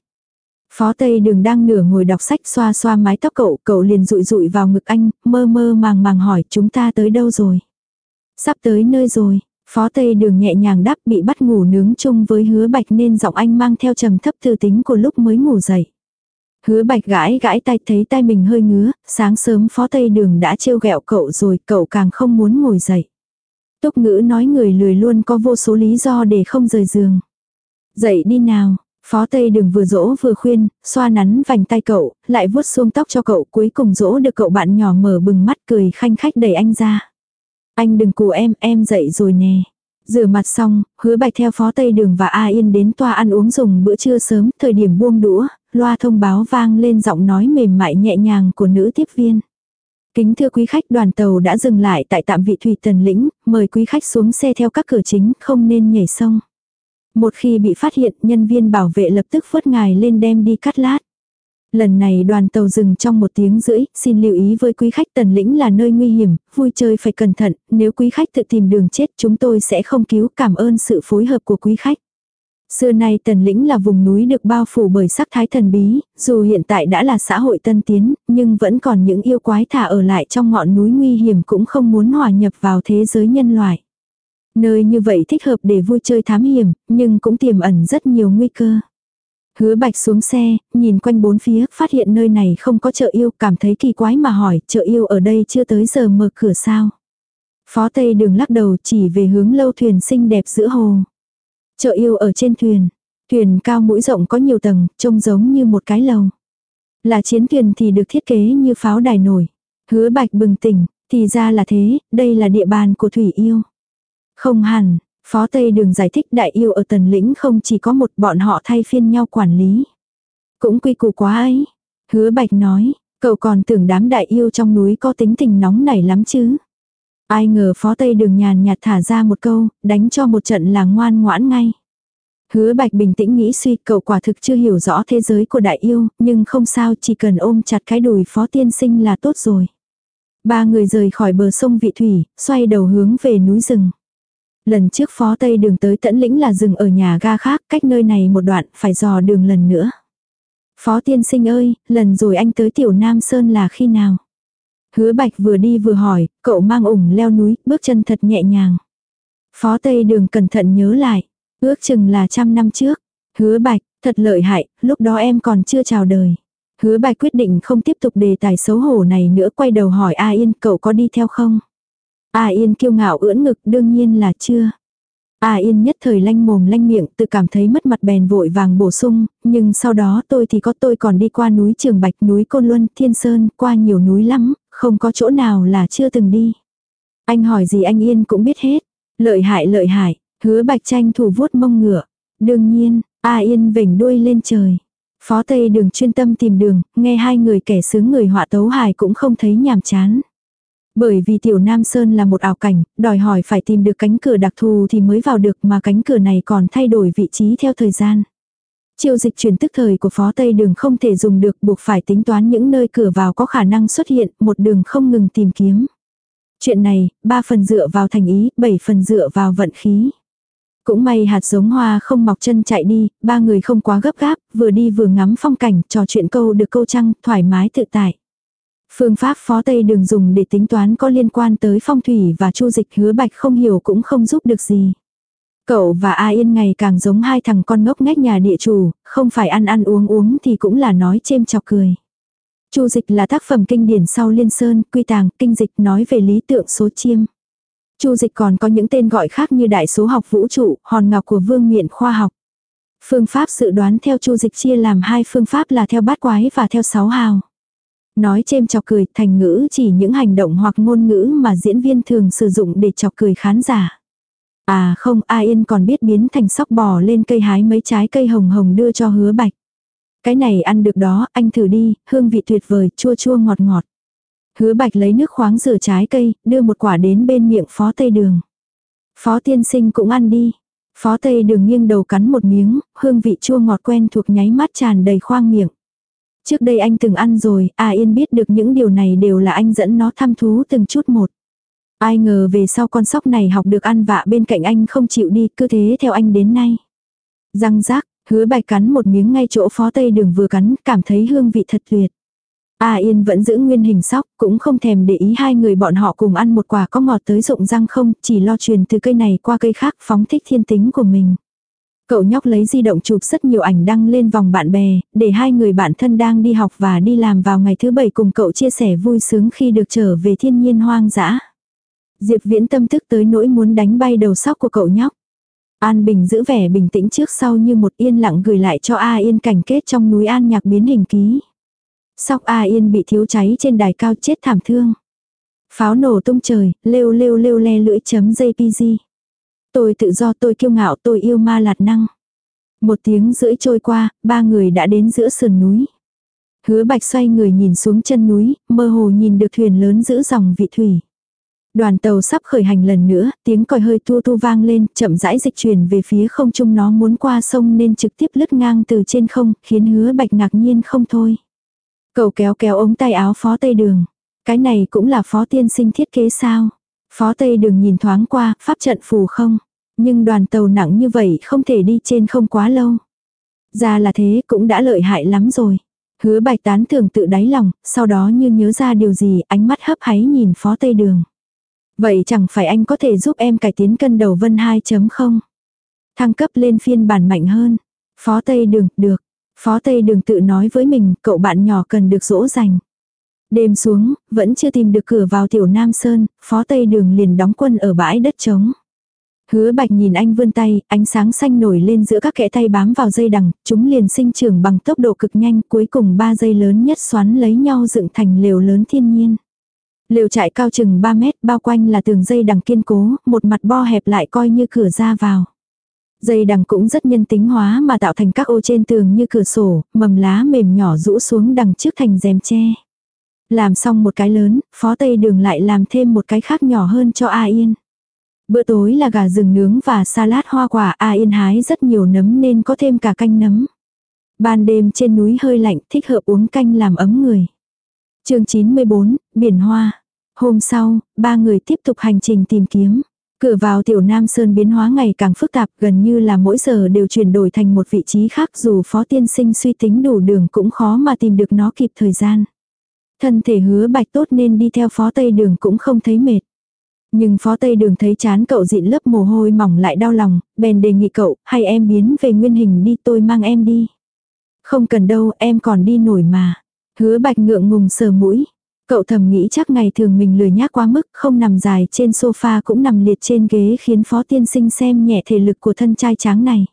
Phó Tây Đường đang nửa ngồi đọc sách xoa xoa mái tóc cậu, cậu liền rụi rụi vào ngực anh, mơ mơ màng màng hỏi chúng ta tới đâu rồi. Sắp tới nơi rồi, Phó Tây Đường nhẹ nhàng đáp bị bắt ngủ nướng chung với hứa bạch nên giọng anh mang theo trầm thấp thư tính của lúc mới ngủ dậy. Hứa bạch gãi gãi tay thấy tay mình hơi ngứa, sáng sớm phó tây đường đã trêu ghẹo cậu rồi cậu càng không muốn ngồi dậy. Túc ngữ nói người lười luôn có vô số lý do để không rời giường. Dậy đi nào, phó tây đường vừa dỗ vừa khuyên, xoa nắn vành tay cậu, lại vuốt xuông tóc cho cậu cuối cùng dỗ được cậu bạn nhỏ mở bừng mắt cười khanh khách đẩy anh ra. Anh đừng cù em, em dậy rồi nè. Rửa mặt xong, hứa bạch theo phó Tây Đường và A Yên đến toa ăn uống dùng bữa trưa sớm, thời điểm buông đũa, loa thông báo vang lên giọng nói mềm mại nhẹ nhàng của nữ tiếp viên. Kính thưa quý khách đoàn tàu đã dừng lại tại tạm vị thủy tần lĩnh, mời quý khách xuống xe theo các cửa chính, không nên nhảy sông. Một khi bị phát hiện, nhân viên bảo vệ lập tức phớt ngài lên đem đi cắt lát. Lần này đoàn tàu dừng trong một tiếng rưỡi, xin lưu ý với quý khách tần lĩnh là nơi nguy hiểm, vui chơi phải cẩn thận, nếu quý khách tự tìm đường chết chúng tôi sẽ không cứu cảm ơn sự phối hợp của quý khách. Xưa nay tần lĩnh là vùng núi được bao phủ bởi sắc thái thần bí, dù hiện tại đã là xã hội tân tiến, nhưng vẫn còn những yêu quái thả ở lại trong ngọn núi nguy hiểm cũng không muốn hòa nhập vào thế giới nhân loại. Nơi như vậy thích hợp để vui chơi thám hiểm, nhưng cũng tiềm ẩn rất nhiều nguy cơ. Hứa bạch xuống xe, nhìn quanh bốn phía, phát hiện nơi này không có chợ yêu, cảm thấy kỳ quái mà hỏi, chợ yêu ở đây chưa tới giờ mở cửa sao. Phó Tây đường lắc đầu chỉ về hướng lâu thuyền xinh đẹp giữa hồ. Chợ yêu ở trên thuyền. Thuyền cao mũi rộng có nhiều tầng, trông giống như một cái lầu. Là chiến thuyền thì được thiết kế như pháo đài nổi. Hứa bạch bừng tỉnh, thì ra là thế, đây là địa bàn của thủy yêu. Không hẳn, Phó Tây Đường giải thích đại yêu ở tần lĩnh không chỉ có một bọn họ thay phiên nhau quản lý. Cũng quy củ quá ấy. Hứa Bạch nói, cậu còn tưởng đám đại yêu trong núi có tính tình nóng nảy lắm chứ. Ai ngờ phó Tây Đường nhàn nhạt thả ra một câu, đánh cho một trận là ngoan ngoãn ngay. Hứa Bạch bình tĩnh nghĩ suy cậu quả thực chưa hiểu rõ thế giới của đại yêu, nhưng không sao chỉ cần ôm chặt cái đùi phó tiên sinh là tốt rồi. Ba người rời khỏi bờ sông Vị Thủy, xoay đầu hướng về núi rừng. Lần trước phó tây đường tới tẫn lĩnh là dừng ở nhà ga khác, cách nơi này một đoạn, phải dò đường lần nữa. Phó tiên sinh ơi, lần rồi anh tới tiểu Nam Sơn là khi nào? Hứa bạch vừa đi vừa hỏi, cậu mang ủng leo núi, bước chân thật nhẹ nhàng. Phó tây đường cẩn thận nhớ lại, ước chừng là trăm năm trước. Hứa bạch, thật lợi hại, lúc đó em còn chưa chào đời. Hứa bạch quyết định không tiếp tục đề tài xấu hổ này nữa quay đầu hỏi A Yên cậu có đi theo không? A Yên kiêu ngạo ưỡn ngực đương nhiên là chưa. A Yên nhất thời lanh mồm lanh miệng tự cảm thấy mất mặt bèn vội vàng bổ sung, nhưng sau đó tôi thì có tôi còn đi qua núi Trường Bạch, núi Côn Luân, Thiên Sơn, qua nhiều núi lắm, không có chỗ nào là chưa từng đi. Anh hỏi gì anh Yên cũng biết hết. Lợi hại lợi hại, hứa Bạch tranh thủ vuốt mông ngựa. Đương nhiên, A Yên vểnh đuôi lên trời. Phó Tây đường chuyên tâm tìm đường, nghe hai người kẻ sướng người họa tấu hài cũng không thấy nhàm chán. Bởi vì tiểu Nam Sơn là một ảo cảnh, đòi hỏi phải tìm được cánh cửa đặc thù thì mới vào được mà cánh cửa này còn thay đổi vị trí theo thời gian. Chiêu dịch chuyển tức thời của phó Tây đường không thể dùng được buộc phải tính toán những nơi cửa vào có khả năng xuất hiện, một đường không ngừng tìm kiếm. Chuyện này, ba phần dựa vào thành ý, bảy phần dựa vào vận khí. Cũng may hạt giống hoa không mọc chân chạy đi, ba người không quá gấp gáp, vừa đi vừa ngắm phong cảnh, trò chuyện câu được câu trăng, thoải mái tự tại. Phương pháp phó Tây đường dùng để tính toán có liên quan tới phong thủy và chu dịch hứa bạch không hiểu cũng không giúp được gì. Cậu và A Yên ngày càng giống hai thằng con ngốc nghếch nhà địa chủ, không phải ăn ăn uống uống thì cũng là nói chêm chọc cười. Chu dịch là tác phẩm kinh điển sau Liên Sơn, Quy Tàng, Kinh dịch nói về lý tượng số chiêm. Chu dịch còn có những tên gọi khác như đại số học vũ trụ, hòn ngọc của vương miện khoa học. Phương pháp dự đoán theo chu dịch chia làm hai phương pháp là theo bát quái và theo sáu hào. Nói chêm chọc cười, thành ngữ chỉ những hành động hoặc ngôn ngữ mà diễn viên thường sử dụng để chọc cười khán giả. À không, A Yên còn biết biến thành sóc bò lên cây hái mấy trái cây hồng hồng đưa cho hứa bạch. Cái này ăn được đó, anh thử đi, hương vị tuyệt vời, chua chua ngọt ngọt. Hứa bạch lấy nước khoáng rửa trái cây, đưa một quả đến bên miệng phó tây đường. Phó tiên sinh cũng ăn đi. Phó tây đường nghiêng đầu cắn một miếng, hương vị chua ngọt quen thuộc nháy mắt tràn đầy khoang miệng. Trước đây anh từng ăn rồi, à yên biết được những điều này đều là anh dẫn nó thăm thú từng chút một. Ai ngờ về sau con sóc này học được ăn vạ bên cạnh anh không chịu đi, cứ thế theo anh đến nay. Răng rác, Hứa bạch cắn một miếng ngay chỗ phó tây đường vừa cắn, cảm thấy hương vị thật tuyệt. A Yên vẫn giữ nguyên hình sóc, cũng không thèm để ý hai người bọn họ cùng ăn một quả có ngọt tới rụng răng không, chỉ lo truyền từ cây này qua cây khác phóng thích thiên tính của mình. Cậu nhóc lấy di động chụp rất nhiều ảnh đăng lên vòng bạn bè, để hai người bạn thân đang đi học và đi làm vào ngày thứ bảy cùng cậu chia sẻ vui sướng khi được trở về thiên nhiên hoang dã. Diệp Viễn tâm thức tới nỗi muốn đánh bay đầu sóc của cậu nhóc. An Bình giữ vẻ bình tĩnh trước sau như một yên lặng gửi lại cho A Yên cảnh kết trong núi An nhạc biến hình ký. Sóc A Yên bị thiếu cháy trên đài cao chết thảm thương. Pháo nổ tung trời, lêu lêu lêu le lưỡi chấm JPG. Tôi tự do tôi kiêu ngạo tôi yêu ma lạt năng. Một tiếng rưỡi trôi qua, ba người đã đến giữa sườn núi. Hứa bạch xoay người nhìn xuống chân núi, mơ hồ nhìn được thuyền lớn giữ dòng vị thủy. Đoàn tàu sắp khởi hành lần nữa, tiếng còi hơi tu tu vang lên, chậm rãi dịch chuyển về phía không trung nó muốn qua sông nên trực tiếp lướt ngang từ trên không, khiến hứa bạch ngạc nhiên không thôi. Cậu kéo kéo ống tay áo phó tây đường. Cái này cũng là phó tiên sinh thiết kế sao? Phó tây đường nhìn thoáng qua, pháp trận phù không? Nhưng đoàn tàu nặng như vậy không thể đi trên không quá lâu. Ra là thế cũng đã lợi hại lắm rồi. Hứa bạch tán thường tự đáy lòng, sau đó như nhớ ra điều gì, ánh mắt hấp háy nhìn phó tây đường. Vậy chẳng phải anh có thể giúp em cải tiến cân đầu vân 2.0? Thăng cấp lên phiên bản mạnh hơn. Phó Tây Đường, được. Phó Tây Đường tự nói với mình, cậu bạn nhỏ cần được dỗ dành. Đêm xuống, vẫn chưa tìm được cửa vào tiểu Nam Sơn, Phó Tây Đường liền đóng quân ở bãi đất trống. Hứa bạch nhìn anh vươn tay, ánh sáng xanh nổi lên giữa các kẽ tay bám vào dây đằng, chúng liền sinh trưởng bằng tốc độ cực nhanh, cuối cùng ba dây lớn nhất xoắn lấy nhau dựng thành lều lớn thiên nhiên. Lều trại cao chừng 3 mét, bao quanh là tường dây đằng kiên cố, một mặt bo hẹp lại coi như cửa ra vào. Dây đằng cũng rất nhân tính hóa mà tạo thành các ô trên tường như cửa sổ, mầm lá mềm nhỏ rũ xuống đằng trước thành rèm tre. Làm xong một cái lớn, phó tây đường lại làm thêm một cái khác nhỏ hơn cho A Yên. Bữa tối là gà rừng nướng và salad hoa quả A Yên hái rất nhiều nấm nên có thêm cả canh nấm. Ban đêm trên núi hơi lạnh thích hợp uống canh làm ấm người chương 94, Biển Hoa. Hôm sau, ba người tiếp tục hành trình tìm kiếm. Cửa vào tiểu Nam Sơn biến hóa ngày càng phức tạp gần như là mỗi giờ đều chuyển đổi thành một vị trí khác dù phó tiên sinh suy tính đủ đường cũng khó mà tìm được nó kịp thời gian. Thân thể hứa bạch tốt nên đi theo phó tây đường cũng không thấy mệt. Nhưng phó tây đường thấy chán cậu dịn lớp mồ hôi mỏng lại đau lòng, bèn đề nghị cậu, hay em biến về nguyên hình đi tôi mang em đi. Không cần đâu, em còn đi nổi mà. Hứa bạch ngượng ngùng sờ mũi. Cậu thầm nghĩ chắc ngày thường mình lười nhác quá mức, không nằm dài trên sofa cũng nằm liệt trên ghế khiến phó tiên sinh xem nhẹ thể lực của thân trai tráng này.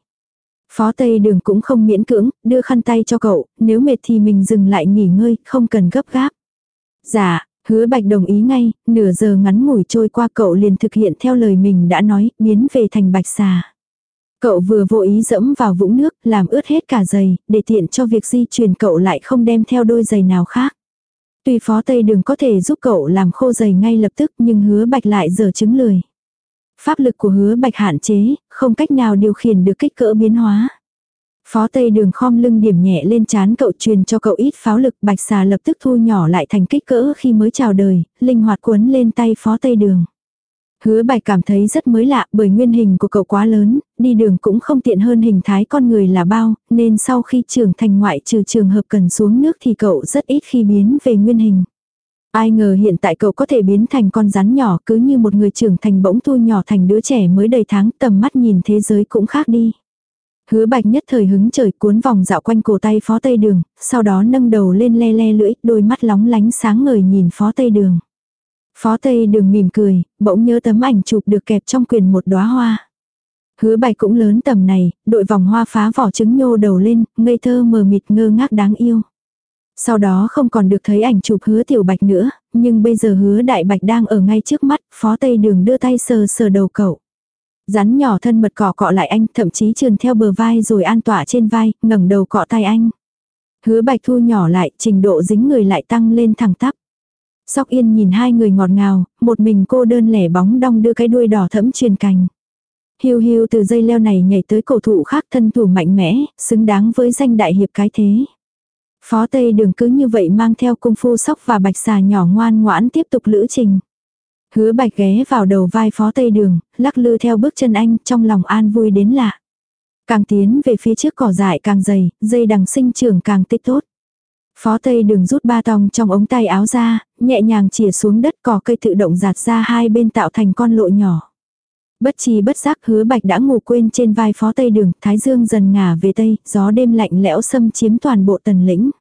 Phó Tây Đường cũng không miễn cưỡng, đưa khăn tay cho cậu, nếu mệt thì mình dừng lại nghỉ ngơi, không cần gấp gáp. Dạ, hứa bạch đồng ý ngay, nửa giờ ngắn ngủi trôi qua cậu liền thực hiện theo lời mình đã nói, biến về thành bạch xà. Cậu vừa vô ý dẫm vào vũng nước, làm ướt hết cả giày, để tiện cho việc di chuyển cậu lại không đem theo đôi giày nào khác. Tuy phó tây đường có thể giúp cậu làm khô giày ngay lập tức nhưng hứa bạch lại giờ chứng lười. Pháp lực của hứa bạch hạn chế, không cách nào điều khiển được kích cỡ biến hóa. Phó tây đường khom lưng điểm nhẹ lên chán cậu truyền cho cậu ít pháo lực bạch xà lập tức thu nhỏ lại thành kích cỡ khi mới chào đời, linh hoạt cuốn lên tay phó tây đường. Hứa bạch cảm thấy rất mới lạ bởi nguyên hình của cậu quá lớn, đi đường cũng không tiện hơn hình thái con người là bao, nên sau khi trưởng thành ngoại trừ trường hợp cần xuống nước thì cậu rất ít khi biến về nguyên hình. Ai ngờ hiện tại cậu có thể biến thành con rắn nhỏ cứ như một người trưởng thành bỗng thu nhỏ thành đứa trẻ mới đầy tháng tầm mắt nhìn thế giới cũng khác đi. Hứa bạch nhất thời hứng trời cuốn vòng dạo quanh cổ tay phó tây đường, sau đó nâng đầu lên le le lưỡi, đôi mắt lóng lánh sáng ngời nhìn phó tây đường. Phó Tây đường mỉm cười, bỗng nhớ tấm ảnh chụp được kẹp trong quyền một đóa hoa. Hứa bạch cũng lớn tầm này, đội vòng hoa phá vỏ trứng nhô đầu lên, ngây thơ mờ mịt ngơ ngác đáng yêu. Sau đó không còn được thấy ảnh chụp hứa tiểu bạch nữa, nhưng bây giờ hứa đại bạch đang ở ngay trước mắt, phó tây đường đưa tay sờ sờ đầu cậu. Rắn nhỏ thân mật cọ cọ lại anh, thậm chí trườn theo bờ vai rồi an tỏa trên vai, ngẩng đầu cọ tay anh. Hứa bạch thu nhỏ lại, trình độ dính người lại tăng lên thẳng tắp. Sóc yên nhìn hai người ngọt ngào, một mình cô đơn lẻ bóng đong đưa cái đuôi đỏ thẫm truyền cành. Hiu hiu từ dây leo này nhảy tới cổ thụ khác thân thủ mạnh mẽ, xứng đáng với danh đại hiệp cái thế. Phó Tây đường cứ như vậy mang theo cung phu sóc và bạch xà nhỏ ngoan ngoãn tiếp tục lữ trình. Hứa bạch ghé vào đầu vai phó Tây đường, lắc lư theo bước chân anh trong lòng an vui đến lạ. Càng tiến về phía trước cỏ dại càng dày, dây đằng sinh trưởng càng tích tốt. Phó Tây đường rút ba tòng trong ống tay áo ra, nhẹ nhàng chìa xuống đất cỏ cây tự động giạt ra hai bên tạo thành con lộ nhỏ. Bất chi bất giác hứa bạch đã ngủ quên trên vai phó tây đường, thái dương dần ngả về tây, gió đêm lạnh lẽo xâm chiếm toàn bộ tần lĩnh.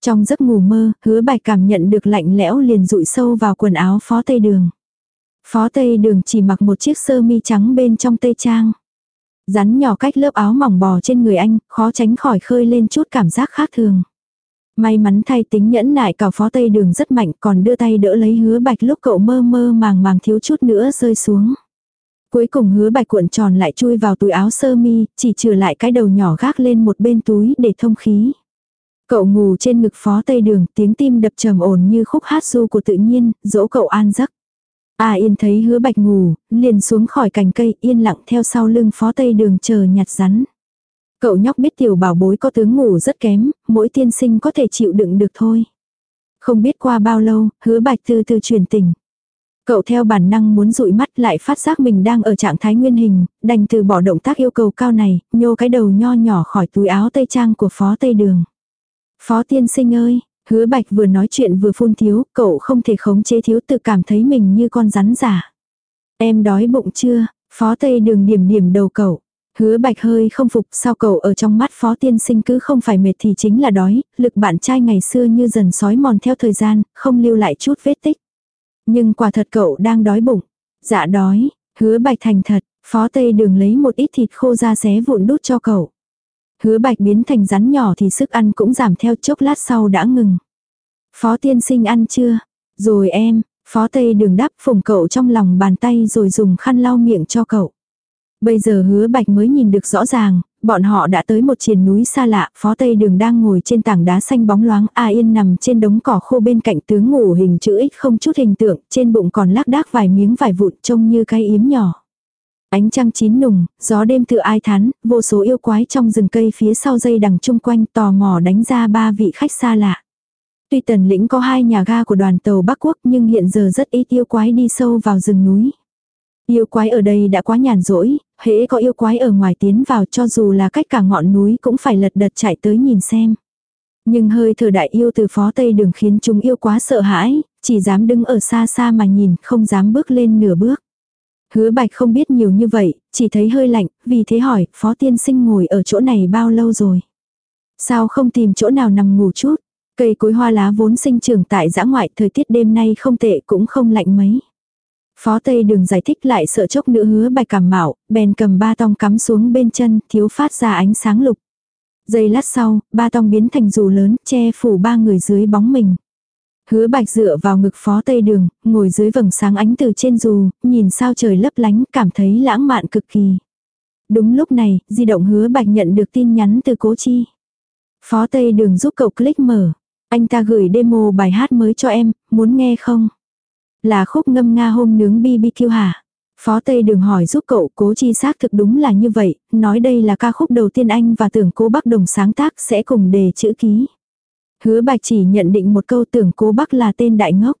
Trong giấc ngủ mơ, hứa bạch cảm nhận được lạnh lẽo liền rụi sâu vào quần áo phó tây đường. Phó tây đường chỉ mặc một chiếc sơ mi trắng bên trong tây trang. Rắn nhỏ cách lớp áo mỏng bò trên người anh, khó tránh khỏi khơi lên chút cảm giác khác thường. May mắn thay tính nhẫn nại cào phó tây đường rất mạnh còn đưa tay đỡ lấy hứa bạch lúc cậu mơ mơ màng màng thiếu chút nữa rơi xuống. Cuối cùng hứa bạch cuộn tròn lại chui vào túi áo sơ mi, chỉ trừ lại cái đầu nhỏ gác lên một bên túi để thông khí. Cậu ngủ trên ngực phó tây đường, tiếng tim đập trầm ổn như khúc hát du của tự nhiên, dỗ cậu an giấc. A yên thấy hứa bạch ngủ, liền xuống khỏi cành cây yên lặng theo sau lưng phó tây đường chờ nhặt rắn. Cậu nhóc biết tiểu bảo bối có tướng ngủ rất kém, mỗi tiên sinh có thể chịu đựng được thôi. Không biết qua bao lâu, hứa bạch từ từ chuyển tình Cậu theo bản năng muốn dụi mắt lại phát giác mình đang ở trạng thái nguyên hình, đành từ bỏ động tác yêu cầu cao này, nhô cái đầu nho nhỏ khỏi túi áo tây trang của phó tây đường. Phó tiên sinh ơi, hứa bạch vừa nói chuyện vừa phun thiếu, cậu không thể khống chế thiếu tự cảm thấy mình như con rắn giả. Em đói bụng chưa, phó tây đường điểm điểm đầu cậu. Hứa bạch hơi không phục sao cậu ở trong mắt phó tiên sinh cứ không phải mệt thì chính là đói, lực bạn trai ngày xưa như dần sói mòn theo thời gian, không lưu lại chút vết tích. Nhưng quả thật cậu đang đói bụng. Dạ đói, hứa bạch thành thật, phó tây đường lấy một ít thịt khô ra xé vụn đút cho cậu. Hứa bạch biến thành rắn nhỏ thì sức ăn cũng giảm theo chốc lát sau đã ngừng. Phó tiên sinh ăn chưa? Rồi em, phó tây đường đắp phùng cậu trong lòng bàn tay rồi dùng khăn lau miệng cho cậu. Bây giờ hứa bạch mới nhìn được rõ ràng, bọn họ đã tới một triền núi xa lạ, phó tây đường đang ngồi trên tảng đá xanh bóng loáng, A Yên nằm trên đống cỏ khô bên cạnh tướng ngủ hình chữ X không chút hình tượng, trên bụng còn lác đác vài miếng vải vụn trông như cái yếm nhỏ. Ánh trăng chín nùng, gió đêm tự ai thán, vô số yêu quái trong rừng cây phía sau dây đằng chung quanh tò mò đánh ra ba vị khách xa lạ. Tuy tần lĩnh có hai nhà ga của đoàn tàu Bắc Quốc nhưng hiện giờ rất ít yêu quái đi sâu vào rừng núi. Yêu quái ở đây đã quá nhàn rỗi, hễ có yêu quái ở ngoài tiến vào cho dù là cách cả ngọn núi cũng phải lật đật chạy tới nhìn xem. Nhưng hơi thở đại yêu từ phó tây đường khiến chúng yêu quá sợ hãi, chỉ dám đứng ở xa xa mà nhìn, không dám bước lên nửa bước. Hứa bạch không biết nhiều như vậy, chỉ thấy hơi lạnh, vì thế hỏi, phó tiên sinh ngồi ở chỗ này bao lâu rồi? Sao không tìm chỗ nào nằm ngủ chút? Cây cối hoa lá vốn sinh trưởng tại giã ngoại, thời tiết đêm nay không tệ cũng không lạnh mấy. Phó Tây đường giải thích lại sợ chốc nữa hứa bạch cảm mạo, bèn cầm ba tong cắm xuống bên chân, thiếu phát ra ánh sáng lục. Giây lát sau, ba tong biến thành dù lớn, che phủ ba người dưới bóng mình. Hứa bạch dựa vào ngực phó tây đường, ngồi dưới vầng sáng ánh từ trên dù, nhìn sao trời lấp lánh, cảm thấy lãng mạn cực kỳ. Đúng lúc này, di động hứa bạch nhận được tin nhắn từ cố chi. Phó tây đường giúp cậu click mở. Anh ta gửi demo bài hát mới cho em, muốn nghe không? Là khúc ngâm nga hôm nướng BBQ hả? Phó Tây Đường hỏi giúp cậu cố chi xác thực đúng là như vậy, nói đây là ca khúc đầu tiên anh và tưởng cố Bắc Đồng sáng tác sẽ cùng đề chữ ký. Hứa bạch chỉ nhận định một câu tưởng cố Bắc là tên đại ngốc.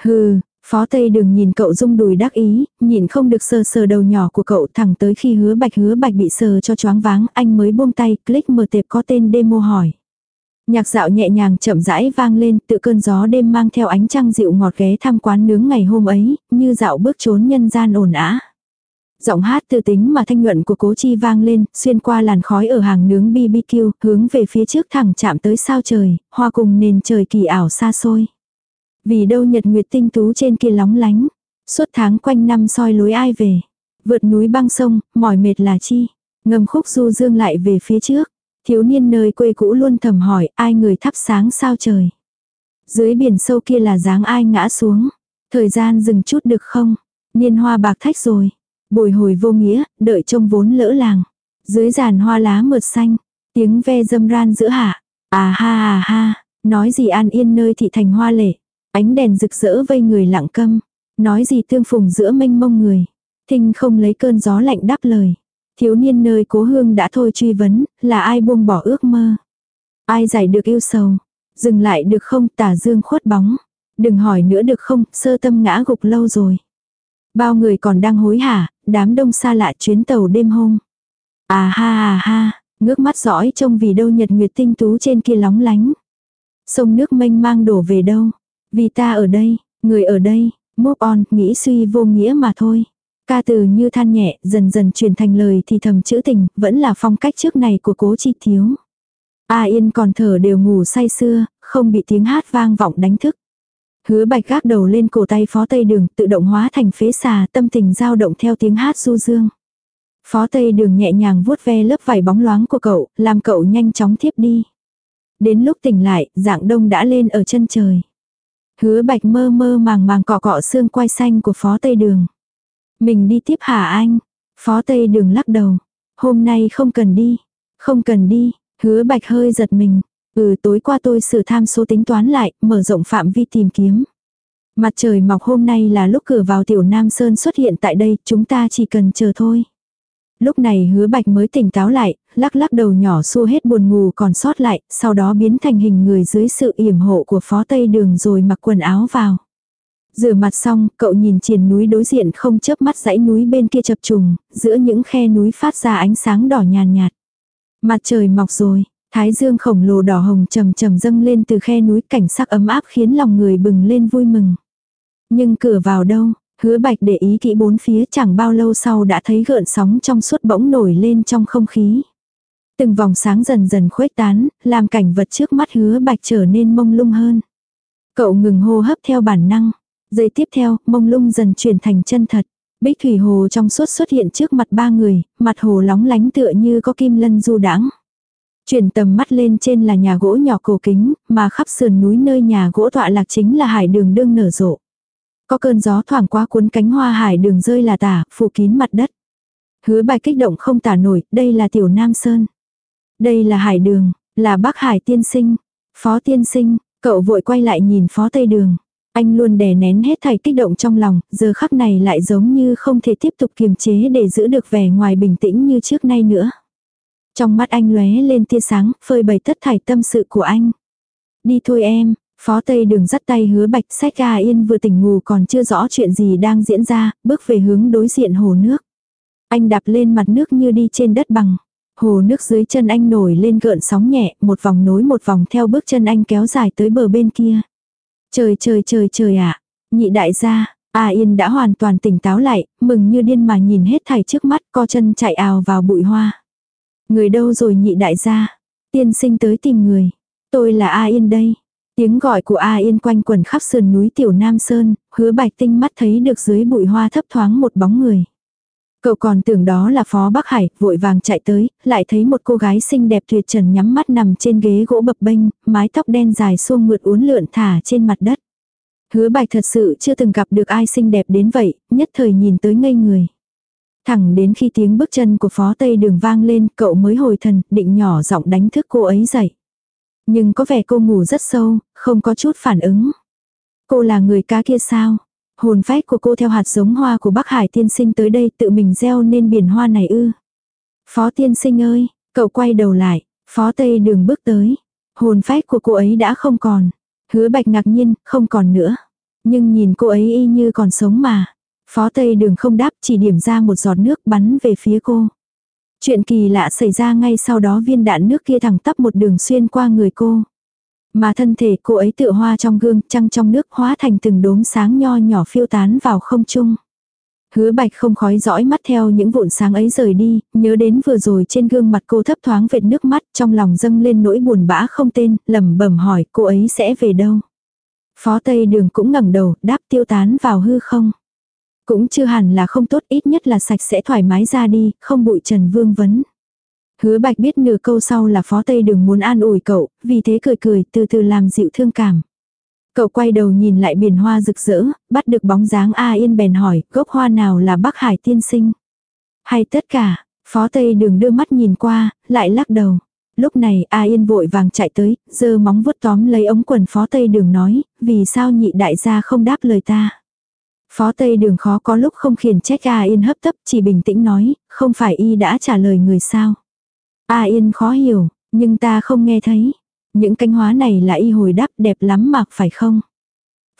Hừ, Phó Tây Đường nhìn cậu rung đùi đắc ý, nhìn không được sờ sờ đầu nhỏ của cậu thẳng tới khi hứa bạch hứa bạch bị sờ cho choáng váng anh mới buông tay click mở tệp có tên demo hỏi. Nhạc dạo nhẹ nhàng chậm rãi vang lên, tự cơn gió đêm mang theo ánh trăng dịu ngọt ghé thăm quán nướng ngày hôm ấy, như dạo bước trốn nhân gian ồn ả. Giọng hát từ tính mà thanh nhuận của cố chi vang lên, xuyên qua làn khói ở hàng nướng BBQ, hướng về phía trước thẳng chạm tới sao trời, hoa cùng nền trời kỳ ảo xa xôi. Vì đâu nhật nguyệt tinh tú trên kia lóng lánh, suốt tháng quanh năm soi lối ai về. Vượt núi băng sông, mỏi mệt là chi. Ngầm khúc du dương lại về phía trước. Thiếu niên nơi quê cũ luôn thầm hỏi ai người thắp sáng sao trời. Dưới biển sâu kia là dáng ai ngã xuống. Thời gian dừng chút được không? Niên hoa bạc thách rồi. Bồi hồi vô nghĩa, đợi trông vốn lỡ làng. Dưới giàn hoa lá mượt xanh. Tiếng ve dâm ran giữa hạ. À ha à ha. Nói gì an yên nơi thị thành hoa lệ. Ánh đèn rực rỡ vây người lặng câm. Nói gì tương phùng giữa mênh mông người. Thinh không lấy cơn gió lạnh đáp lời. Thiếu niên nơi cố hương đã thôi truy vấn, là ai buông bỏ ước mơ. Ai giải được yêu sầu. Dừng lại được không tả dương khuất bóng. Đừng hỏi nữa được không, sơ tâm ngã gục lâu rồi. Bao người còn đang hối hả, đám đông xa lạ chuyến tàu đêm hôm. À ha à ha, ngước mắt dõi trông vì đâu nhật nguyệt tinh tú trên kia lóng lánh. Sông nước mênh mang đổ về đâu. Vì ta ở đây, người ở đây, move on, nghĩ suy vô nghĩa mà thôi. Ca từ như than nhẹ, dần dần chuyển thành lời thì thầm chữ tình, vẫn là phong cách trước này của cố chi thiếu. A Yên còn thở đều ngủ say sưa, không bị tiếng hát vang vọng đánh thức. Hứa bạch gác đầu lên cổ tay phó tây đường tự động hóa thành phế xà tâm tình dao động theo tiếng hát du dương. Phó tây đường nhẹ nhàng vuốt ve lớp vải bóng loáng của cậu, làm cậu nhanh chóng thiếp đi. Đến lúc tỉnh lại, dạng đông đã lên ở chân trời. Hứa bạch mơ mơ màng màng cọ cọ xương quai xanh của phó tây đường. Mình đi tiếp hả anh? Phó tây đường lắc đầu. Hôm nay không cần đi. Không cần đi. Hứa bạch hơi giật mình. Ừ tối qua tôi sửa tham số tính toán lại, mở rộng phạm vi tìm kiếm. Mặt trời mọc hôm nay là lúc cửa vào tiểu Nam Sơn xuất hiện tại đây, chúng ta chỉ cần chờ thôi. Lúc này hứa bạch mới tỉnh táo lại, lắc lắc đầu nhỏ xua hết buồn ngủ còn sót lại, sau đó biến thành hình người dưới sự yểm hộ của phó tây đường rồi mặc quần áo vào. Rửa mặt xong, cậu nhìn triền núi đối diện không chớp mắt dãy núi bên kia chập trùng, giữa những khe núi phát ra ánh sáng đỏ nhàn nhạt, nhạt. Mặt trời mọc rồi, thái dương khổng lồ đỏ hồng trầm trầm dâng lên từ khe núi cảnh sắc ấm áp khiến lòng người bừng lên vui mừng. Nhưng cửa vào đâu, hứa bạch để ý kỹ bốn phía chẳng bao lâu sau đã thấy gợn sóng trong suốt bỗng nổi lên trong không khí. Từng vòng sáng dần dần khuếch tán, làm cảnh vật trước mắt hứa bạch trở nên mông lung hơn. Cậu ngừng hô hấp theo bản năng. Giây tiếp theo, mông lung dần chuyển thành chân thật. Bích thủy hồ trong suốt xuất hiện trước mặt ba người, mặt hồ lóng lánh tựa như có kim lân du đãng. Chuyển tầm mắt lên trên là nhà gỗ nhỏ cổ kính, mà khắp sườn núi nơi nhà gỗ tọa lạc chính là hải đường đương nở rộ. Có cơn gió thoảng qua cuốn cánh hoa hải đường rơi là tả, phủ kín mặt đất. Hứa bài kích động không tả nổi, đây là tiểu Nam Sơn. Đây là hải đường, là bác hải tiên sinh. Phó tiên sinh, cậu vội quay lại nhìn phó tây đường. Anh luôn đè nén hết thảy kích động trong lòng, giờ khắc này lại giống như không thể tiếp tục kiềm chế để giữ được vẻ ngoài bình tĩnh như trước nay nữa. Trong mắt anh lóe lên tia sáng, phơi bày tất thảy tâm sự của anh. Đi thôi em, phó tây đường dắt tay hứa bạch sách ga yên vừa tỉnh ngủ còn chưa rõ chuyện gì đang diễn ra, bước về hướng đối diện hồ nước. Anh đạp lên mặt nước như đi trên đất bằng. Hồ nước dưới chân anh nổi lên gợn sóng nhẹ, một vòng nối một vòng theo bước chân anh kéo dài tới bờ bên kia. Trời trời trời trời ạ. Nhị đại gia, A Yên đã hoàn toàn tỉnh táo lại, mừng như điên mà nhìn hết thảy trước mắt, co chân chạy ào vào bụi hoa. Người đâu rồi nhị đại gia? Tiên sinh tới tìm người. Tôi là A Yên đây. Tiếng gọi của A Yên quanh quần khắp sườn núi Tiểu Nam Sơn, hứa bạch tinh mắt thấy được dưới bụi hoa thấp thoáng một bóng người. Cậu còn tưởng đó là Phó Bắc Hải, vội vàng chạy tới, lại thấy một cô gái xinh đẹp tuyệt trần nhắm mắt nằm trên ghế gỗ bập bênh, mái tóc đen dài xuông mượt uốn lượn thả trên mặt đất. Hứa bạch thật sự chưa từng gặp được ai xinh đẹp đến vậy, nhất thời nhìn tới ngây người. Thẳng đến khi tiếng bước chân của phó tây đường vang lên, cậu mới hồi thần, định nhỏ giọng đánh thức cô ấy dậy. Nhưng có vẻ cô ngủ rất sâu, không có chút phản ứng. Cô là người cá kia sao? Hồn phách của cô theo hạt giống hoa của Bắc Hải tiên sinh tới đây tự mình gieo nên biển hoa này ư. Phó tiên sinh ơi, cậu quay đầu lại, phó tây đường bước tới. Hồn phách của cô ấy đã không còn. Hứa bạch ngạc nhiên, không còn nữa. Nhưng nhìn cô ấy y như còn sống mà. Phó tây đường không đáp chỉ điểm ra một giọt nước bắn về phía cô. Chuyện kỳ lạ xảy ra ngay sau đó viên đạn nước kia thẳng tắp một đường xuyên qua người cô. Mà thân thể cô ấy tựa hoa trong gương, trăng trong nước hóa thành từng đốm sáng nho nhỏ phiêu tán vào không trung. Hứa bạch không khói dõi mắt theo những vụn sáng ấy rời đi, nhớ đến vừa rồi trên gương mặt cô thấp thoáng vệt nước mắt trong lòng dâng lên nỗi buồn bã không tên, lẩm bẩm hỏi cô ấy sẽ về đâu. Phó Tây Đường cũng ngẩng đầu, đáp tiêu tán vào hư không. Cũng chưa hẳn là không tốt ít nhất là sạch sẽ thoải mái ra đi, không bụi trần vương vấn. Hứa bạch biết nửa câu sau là phó tây đừng muốn an ủi cậu, vì thế cười cười từ từ làm dịu thương cảm. Cậu quay đầu nhìn lại biển hoa rực rỡ, bắt được bóng dáng A Yên bèn hỏi, gốc hoa nào là Bắc Hải tiên sinh? Hay tất cả, phó tây đường đưa mắt nhìn qua, lại lắc đầu. Lúc này A Yên vội vàng chạy tới, giơ móng vuốt tóm lấy ống quần phó tây đường nói, vì sao nhị đại gia không đáp lời ta. Phó Tây Đường khó có lúc không khiển trách A Yên hấp tấp chỉ bình tĩnh nói, không phải y đã trả lời người sao. A Yên khó hiểu, nhưng ta không nghe thấy. Những cánh hóa này là y hồi đáp đẹp lắm mặc phải không?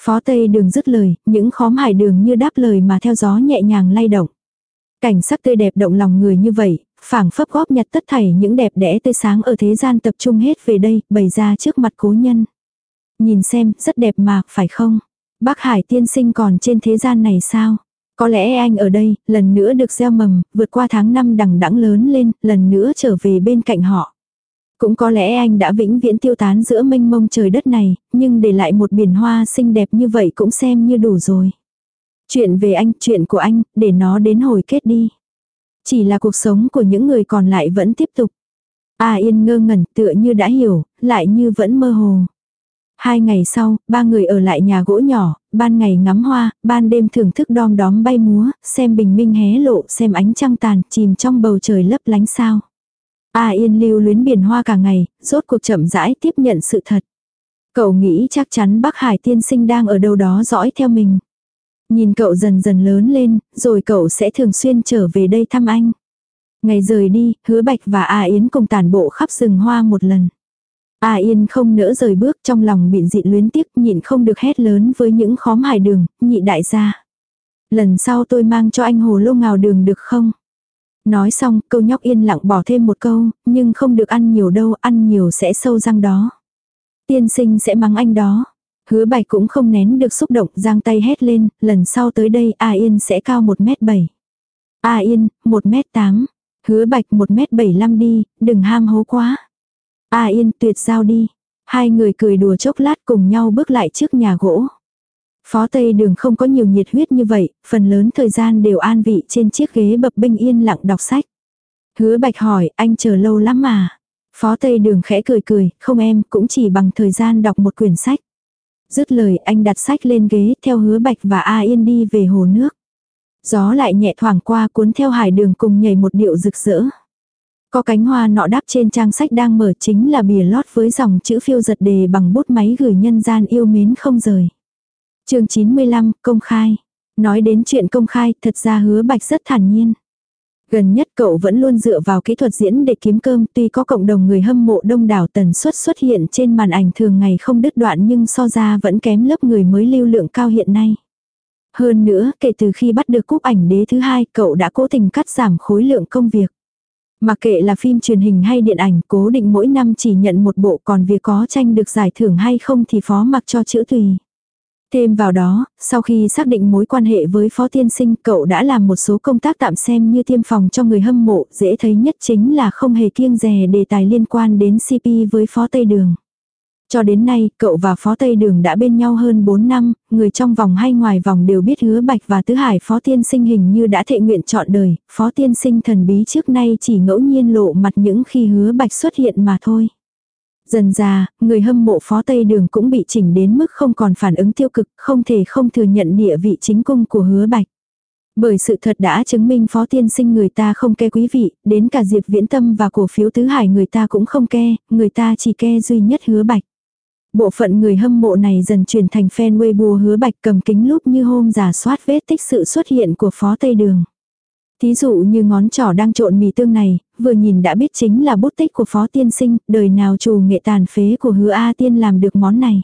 Phó Tây Đường dứt lời, những khóm hải đường như đáp lời mà theo gió nhẹ nhàng lay động. Cảnh sắc tươi đẹp động lòng người như vậy, phảng phấp góp nhặt tất thảy những đẹp đẽ tươi sáng ở thế gian tập trung hết về đây, bày ra trước mặt cố nhân. Nhìn xem, rất đẹp mà, phải không? Bác Hải tiên sinh còn trên thế gian này sao? Có lẽ anh ở đây, lần nữa được gieo mầm, vượt qua tháng năm đằng đẵng lớn lên, lần nữa trở về bên cạnh họ. Cũng có lẽ anh đã vĩnh viễn tiêu tán giữa mênh mông trời đất này, nhưng để lại một biển hoa xinh đẹp như vậy cũng xem như đủ rồi. Chuyện về anh, chuyện của anh, để nó đến hồi kết đi. Chỉ là cuộc sống của những người còn lại vẫn tiếp tục. A Yên ngơ ngẩn tựa như đã hiểu, lại như vẫn mơ hồ. Hai ngày sau, ba người ở lại nhà gỗ nhỏ, ban ngày ngắm hoa, ban đêm thưởng thức đom đóm bay múa, xem bình minh hé lộ, xem ánh trăng tàn, chìm trong bầu trời lấp lánh sao. A Yên lưu luyến biển hoa cả ngày, rốt cuộc chậm rãi tiếp nhận sự thật. Cậu nghĩ chắc chắn Bắc Hải tiên sinh đang ở đâu đó dõi theo mình. Nhìn cậu dần dần lớn lên, rồi cậu sẽ thường xuyên trở về đây thăm anh. Ngày rời đi, hứa bạch và A Yến cùng tản bộ khắp rừng hoa một lần. A Yên không nỡ rời bước trong lòng bị dị luyến tiếc nhịn không được hét lớn với những khóm hải đường, nhị đại gia. Lần sau tôi mang cho anh hồ lô ngào đường được không? Nói xong, câu nhóc yên lặng bỏ thêm một câu, nhưng không được ăn nhiều đâu, ăn nhiều sẽ sâu răng đó. Tiên sinh sẽ mắng anh đó. Hứa bạch cũng không nén được xúc động, giang tay hét lên, lần sau tới đây A Yên sẽ cao 1m7. A Yên, 1m8. Hứa bạch 1m75 đi, đừng ham hố quá. A Yên tuyệt giao đi. Hai người cười đùa chốc lát cùng nhau bước lại trước nhà gỗ. Phó Tây Đường không có nhiều nhiệt huyết như vậy, phần lớn thời gian đều an vị trên chiếc ghế bập bênh yên lặng đọc sách. Hứa Bạch hỏi, anh chờ lâu lắm mà. Phó Tây Đường khẽ cười cười, không em, cũng chỉ bằng thời gian đọc một quyển sách. Dứt lời anh đặt sách lên ghế theo hứa Bạch và A Yên đi về hồ nước. Gió lại nhẹ thoảng qua cuốn theo hải đường cùng nhảy một điệu rực rỡ. Có cánh hoa nọ đáp trên trang sách đang mở chính là bìa lót với dòng chữ phiêu giật đề bằng bút máy gửi nhân gian yêu mến không rời chương 95, công khai. Nói đến chuyện công khai, thật ra hứa bạch rất thản nhiên. Gần nhất cậu vẫn luôn dựa vào kỹ thuật diễn để kiếm cơm, tuy có cộng đồng người hâm mộ đông đảo tần suất xuất hiện trên màn ảnh thường ngày không đứt đoạn nhưng so ra vẫn kém lớp người mới lưu lượng cao hiện nay. Hơn nữa, kể từ khi bắt được cúp ảnh đế thứ hai, cậu đã cố tình cắt giảm khối lượng công việc. Mặc kệ là phim truyền hình hay điện ảnh, cố định mỗi năm chỉ nhận một bộ còn việc có tranh được giải thưởng hay không thì phó mặc cho chữ tùy. Thêm vào đó, sau khi xác định mối quan hệ với Phó Tiên Sinh, cậu đã làm một số công tác tạm xem như tiêm phòng cho người hâm mộ, dễ thấy nhất chính là không hề kiêng dè đề tài liên quan đến CP với Phó Tây Đường. Cho đến nay, cậu và Phó Tây Đường đã bên nhau hơn 4 năm, người trong vòng hay ngoài vòng đều biết hứa Bạch và Tứ Hải Phó Tiên Sinh hình như đã thệ nguyện chọn đời, Phó Tiên Sinh thần bí trước nay chỉ ngẫu nhiên lộ mặt những khi hứa Bạch xuất hiện mà thôi. Dần ra, người hâm mộ phó Tây Đường cũng bị chỉnh đến mức không còn phản ứng tiêu cực, không thể không thừa nhận địa vị chính cung của hứa bạch. Bởi sự thật đã chứng minh phó tiên sinh người ta không ke quý vị, đến cả Diệp Viễn Tâm và cổ phiếu tứ hải người ta cũng không ke, người ta chỉ ke duy nhất hứa bạch. Bộ phận người hâm mộ này dần chuyển thành fan Weibo hứa bạch cầm kính lúc như hôm giả soát vết tích sự xuất hiện của phó Tây Đường. Thí dụ như ngón trỏ đang trộn mì tương này, vừa nhìn đã biết chính là bút tích của phó tiên sinh, đời nào trù nghệ tàn phế của hứa A tiên làm được món này.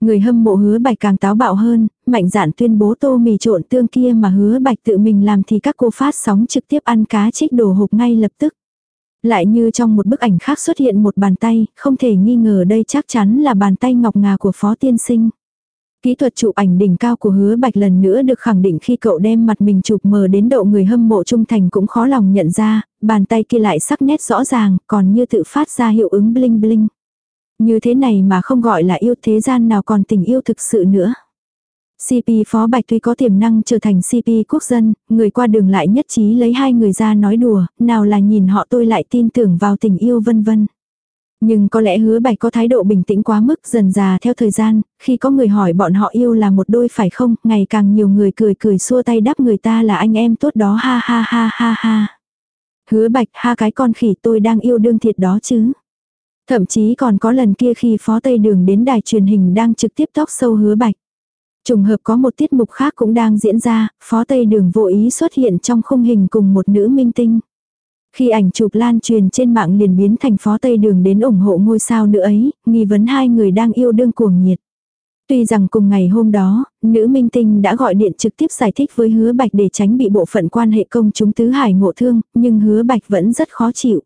Người hâm mộ hứa bạch càng táo bạo hơn, mạnh dạn tuyên bố tô mì trộn tương kia mà hứa bạch tự mình làm thì các cô phát sóng trực tiếp ăn cá trích đồ hộp ngay lập tức. Lại như trong một bức ảnh khác xuất hiện một bàn tay, không thể nghi ngờ đây chắc chắn là bàn tay ngọc ngà của phó tiên sinh. Kỹ thuật chụp ảnh đỉnh cao của hứa bạch lần nữa được khẳng định khi cậu đem mặt mình chụp mờ đến độ người hâm mộ trung thành cũng khó lòng nhận ra, bàn tay kia lại sắc nét rõ ràng, còn như tự phát ra hiệu ứng bling bling. Như thế này mà không gọi là yêu thế gian nào còn tình yêu thực sự nữa. CP Phó Bạch tuy có tiềm năng trở thành CP quốc dân, người qua đường lại nhất trí lấy hai người ra nói đùa, nào là nhìn họ tôi lại tin tưởng vào tình yêu vân vân. Nhưng có lẽ hứa bạch có thái độ bình tĩnh quá mức dần già theo thời gian, khi có người hỏi bọn họ yêu là một đôi phải không, ngày càng nhiều người cười cười xua tay đáp người ta là anh em tốt đó ha ha ha ha ha. Hứa bạch ha cái con khỉ tôi đang yêu đương thiệt đó chứ. Thậm chí còn có lần kia khi phó tây đường đến đài truyền hình đang trực tiếp tóc sâu hứa bạch. Trùng hợp có một tiết mục khác cũng đang diễn ra, phó tây đường vô ý xuất hiện trong khung hình cùng một nữ minh tinh. Khi ảnh chụp lan truyền trên mạng liền biến thành phó Tây Đường đến ủng hộ ngôi sao nữ ấy, nghi vấn hai người đang yêu đương cuồng nhiệt. Tuy rằng cùng ngày hôm đó, nữ minh tinh đã gọi điện trực tiếp giải thích với hứa bạch để tránh bị bộ phận quan hệ công chúng tứ hải ngộ thương, nhưng hứa bạch vẫn rất khó chịu.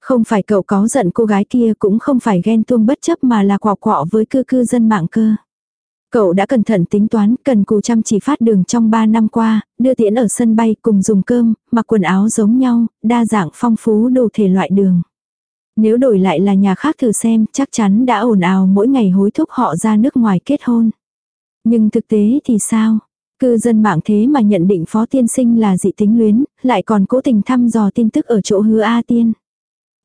Không phải cậu có giận cô gái kia cũng không phải ghen tuông bất chấp mà là quọ quọ với cư cư dân mạng cơ. Cậu đã cẩn thận tính toán, cần cù chăm chỉ phát đường trong 3 năm qua, đưa tiễn ở sân bay cùng dùng cơm, mặc quần áo giống nhau, đa dạng phong phú đủ thể loại đường. Nếu đổi lại là nhà khác thử xem, chắc chắn đã ồn ào mỗi ngày hối thúc họ ra nước ngoài kết hôn. Nhưng thực tế thì sao? Cư dân mạng thế mà nhận định phó tiên sinh là dị tính luyến, lại còn cố tình thăm dò tin tức ở chỗ hứa A tiên.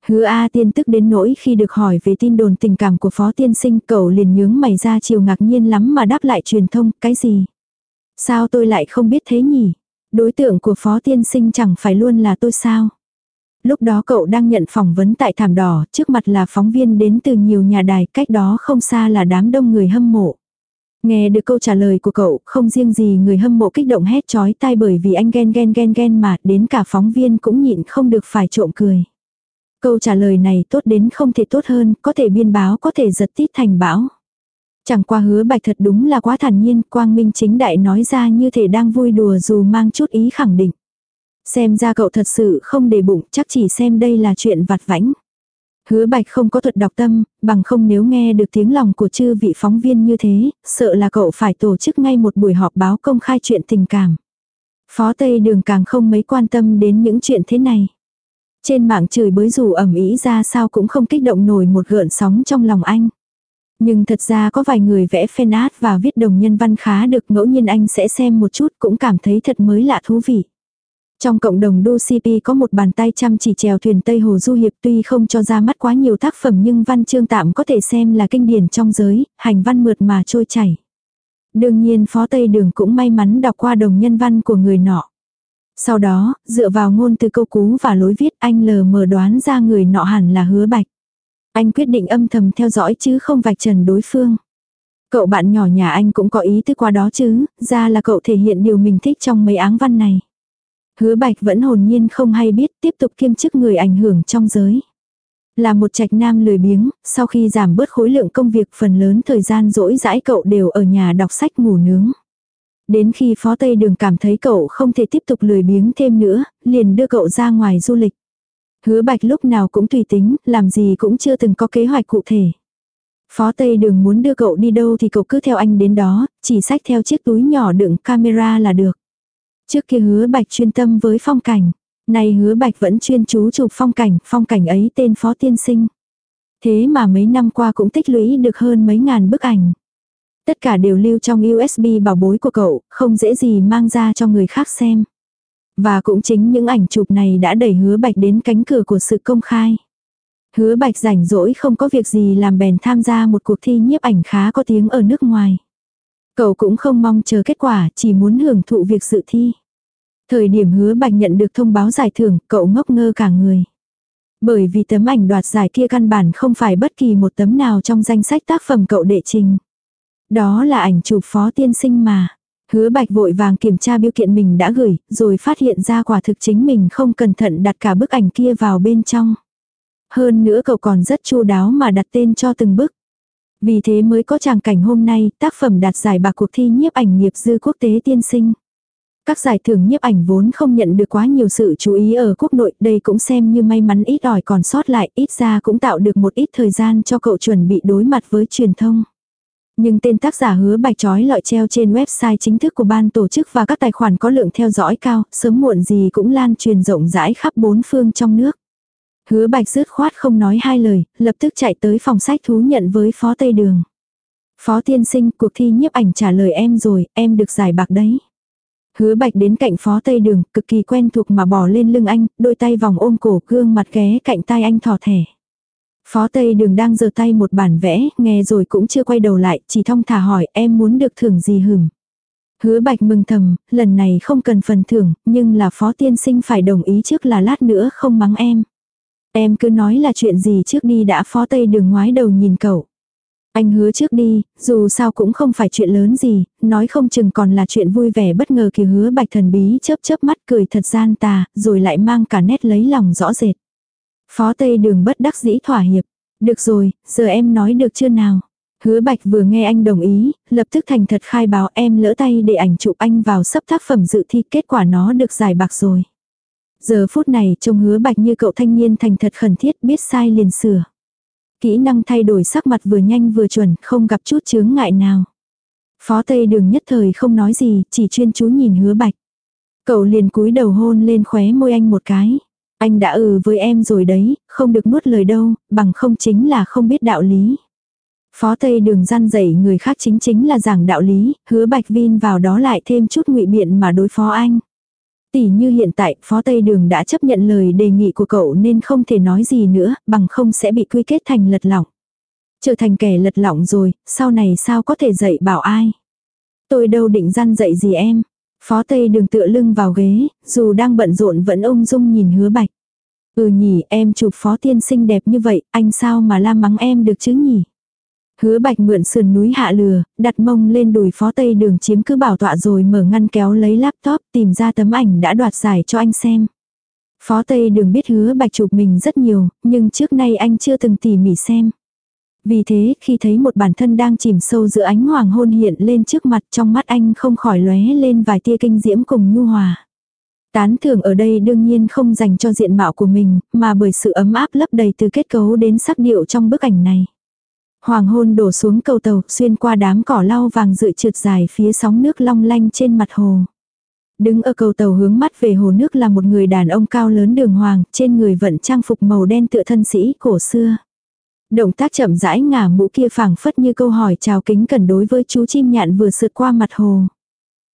Hứa A tiên tức đến nỗi khi được hỏi về tin đồn tình cảm của phó tiên sinh cậu liền nhướng mày ra chiều ngạc nhiên lắm mà đáp lại truyền thông, cái gì? Sao tôi lại không biết thế nhỉ? Đối tượng của phó tiên sinh chẳng phải luôn là tôi sao? Lúc đó cậu đang nhận phỏng vấn tại thảm đỏ, trước mặt là phóng viên đến từ nhiều nhà đài, cách đó không xa là đám đông người hâm mộ. Nghe được câu trả lời của cậu, không riêng gì người hâm mộ kích động hét chói tai bởi vì anh ghen ghen ghen ghen mà đến cả phóng viên cũng nhịn không được phải trộm cười. Câu trả lời này tốt đến không thể tốt hơn, có thể biên báo có thể giật tít thành bão. Chẳng qua hứa bạch thật đúng là quá thản nhiên, quang minh chính đại nói ra như thể đang vui đùa dù mang chút ý khẳng định. Xem ra cậu thật sự không để bụng, chắc chỉ xem đây là chuyện vặt vãnh. Hứa bạch không có thuật đọc tâm, bằng không nếu nghe được tiếng lòng của chư vị phóng viên như thế, sợ là cậu phải tổ chức ngay một buổi họp báo công khai chuyện tình cảm. Phó Tây Đường càng không mấy quan tâm đến những chuyện thế này. Trên mạng chửi bới dù ẩm ý ra sao cũng không kích động nổi một gợn sóng trong lòng anh. Nhưng thật ra có vài người vẽ fan art và viết đồng nhân văn khá được ngẫu nhiên anh sẽ xem một chút cũng cảm thấy thật mới lạ thú vị. Trong cộng đồng đô CP có một bàn tay chăm chỉ chèo thuyền Tây Hồ Du Hiệp tuy không cho ra mắt quá nhiều tác phẩm nhưng văn chương tạm có thể xem là kinh điển trong giới, hành văn mượt mà trôi chảy. Đương nhiên Phó Tây Đường cũng may mắn đọc qua đồng nhân văn của người nọ. Sau đó, dựa vào ngôn từ câu cú và lối viết anh lờ mờ đoán ra người nọ hẳn là hứa bạch. Anh quyết định âm thầm theo dõi chứ không vạch trần đối phương. Cậu bạn nhỏ nhà anh cũng có ý tứ qua đó chứ, ra là cậu thể hiện điều mình thích trong mấy áng văn này. Hứa bạch vẫn hồn nhiên không hay biết tiếp tục kiêm chức người ảnh hưởng trong giới. Là một trạch nam lười biếng, sau khi giảm bớt khối lượng công việc phần lớn thời gian rỗi rãi cậu đều ở nhà đọc sách ngủ nướng. Đến khi phó Tây Đường cảm thấy cậu không thể tiếp tục lười biếng thêm nữa, liền đưa cậu ra ngoài du lịch. Hứa bạch lúc nào cũng tùy tính, làm gì cũng chưa từng có kế hoạch cụ thể. Phó Tây Đường muốn đưa cậu đi đâu thì cậu cứ theo anh đến đó, chỉ xách theo chiếc túi nhỏ đựng camera là được. Trước kia hứa bạch chuyên tâm với phong cảnh. Này hứa bạch vẫn chuyên chú chụp phong cảnh, phong cảnh ấy tên phó tiên sinh. Thế mà mấy năm qua cũng tích lũy được hơn mấy ngàn bức ảnh. Tất cả đều lưu trong USB bảo bối của cậu, không dễ gì mang ra cho người khác xem. Và cũng chính những ảnh chụp này đã đẩy hứa bạch đến cánh cửa của sự công khai. Hứa bạch rảnh rỗi không có việc gì làm bèn tham gia một cuộc thi nhiếp ảnh khá có tiếng ở nước ngoài. Cậu cũng không mong chờ kết quả, chỉ muốn hưởng thụ việc dự thi. Thời điểm hứa bạch nhận được thông báo giải thưởng, cậu ngốc ngơ cả người. Bởi vì tấm ảnh đoạt giải kia căn bản không phải bất kỳ một tấm nào trong danh sách tác phẩm cậu đệ trình. Đó là ảnh chụp phó tiên sinh mà. Hứa bạch vội vàng kiểm tra biểu kiện mình đã gửi, rồi phát hiện ra quả thực chính mình không cẩn thận đặt cả bức ảnh kia vào bên trong. Hơn nữa cậu còn rất chu đáo mà đặt tên cho từng bức. Vì thế mới có tràng cảnh hôm nay, tác phẩm đạt giải bạc cuộc thi nhiếp ảnh nghiệp dư quốc tế tiên sinh. Các giải thưởng nhiếp ảnh vốn không nhận được quá nhiều sự chú ý ở quốc nội, đây cũng xem như may mắn ít ỏi còn sót lại, ít ra cũng tạo được một ít thời gian cho cậu chuẩn bị đối mặt với truyền thông. Nhưng tên tác giả hứa bạch trói lọi treo trên website chính thức của ban tổ chức và các tài khoản có lượng theo dõi cao, sớm muộn gì cũng lan truyền rộng rãi khắp bốn phương trong nước. Hứa bạch rứt khoát không nói hai lời, lập tức chạy tới phòng sách thú nhận với phó Tây Đường. Phó tiên sinh, cuộc thi nhiếp ảnh trả lời em rồi, em được giải bạc đấy. Hứa bạch đến cạnh phó Tây Đường, cực kỳ quen thuộc mà bỏ lên lưng anh, đôi tay vòng ôm cổ gương mặt ghé cạnh tai anh thỏ thẻ. Phó Tây Đường đang giơ tay một bản vẽ, nghe rồi cũng chưa quay đầu lại, chỉ thong thả hỏi em muốn được thưởng gì hửm. Hứa bạch mừng thầm, lần này không cần phần thưởng, nhưng là phó tiên sinh phải đồng ý trước là lát nữa không mắng em. Em cứ nói là chuyện gì trước đi đã phó Tây Đường ngoái đầu nhìn cậu. Anh hứa trước đi, dù sao cũng không phải chuyện lớn gì, nói không chừng còn là chuyện vui vẻ bất ngờ kỳ hứa bạch thần bí chớp chớp mắt cười thật gian tà, rồi lại mang cả nét lấy lòng rõ rệt. Phó Tây Đường bất đắc dĩ thỏa hiệp. Được rồi, giờ em nói được chưa nào? Hứa Bạch vừa nghe anh đồng ý, lập tức thành thật khai báo em lỡ tay để ảnh chụp anh vào sắp tác phẩm dự thi kết quả nó được giải bạc rồi. Giờ phút này trông hứa Bạch như cậu thanh niên thành thật khẩn thiết biết sai liền sửa. Kỹ năng thay đổi sắc mặt vừa nhanh vừa chuẩn, không gặp chút chướng ngại nào. Phó Tây Đường nhất thời không nói gì, chỉ chuyên chú nhìn hứa Bạch. Cậu liền cúi đầu hôn lên khóe môi anh một cái. Anh đã ừ với em rồi đấy, không được nuốt lời đâu, bằng không chính là không biết đạo lý. Phó Tây Đường gian dạy người khác chính chính là giảng đạo lý, hứa Bạch Vin vào đó lại thêm chút ngụy biện mà đối phó anh. Tỷ như hiện tại, Phó Tây Đường đã chấp nhận lời đề nghị của cậu nên không thể nói gì nữa, bằng không sẽ bị quy kết thành lật lỏng. Trở thành kẻ lật lỏng rồi, sau này sao có thể dạy bảo ai? Tôi đâu định gian dạy gì em? Phó Tây Đường tựa lưng vào ghế, dù đang bận rộn vẫn ung dung nhìn hứa bạch. Ừ nhỉ, em chụp phó tiên sinh đẹp như vậy, anh sao mà la mắng em được chứ nhỉ? Hứa bạch mượn sườn núi hạ lừa, đặt mông lên đùi phó tây đường chiếm cứ bảo tọa rồi mở ngăn kéo lấy laptop tìm ra tấm ảnh đã đoạt giải cho anh xem. Phó tây đường biết hứa bạch chụp mình rất nhiều, nhưng trước nay anh chưa từng tỉ mỉ xem. Vì thế, khi thấy một bản thân đang chìm sâu giữa ánh hoàng hôn hiện lên trước mặt trong mắt anh không khỏi lóe lên vài tia kinh diễm cùng nhu hòa. Tán thưởng ở đây đương nhiên không dành cho diện mạo của mình, mà bởi sự ấm áp lấp đầy từ kết cấu đến sắc điệu trong bức ảnh này. Hoàng hôn đổ xuống cầu tàu, xuyên qua đám cỏ lau vàng dự trượt dài phía sóng nước long lanh trên mặt hồ. Đứng ở cầu tàu hướng mắt về hồ nước là một người đàn ông cao lớn đường hoàng, trên người vận trang phục màu đen tựa thân sĩ cổ xưa. Động tác chậm rãi ngả mũ kia phảng phất như câu hỏi chào kính cần đối với chú chim nhạn vừa sượt qua mặt hồ.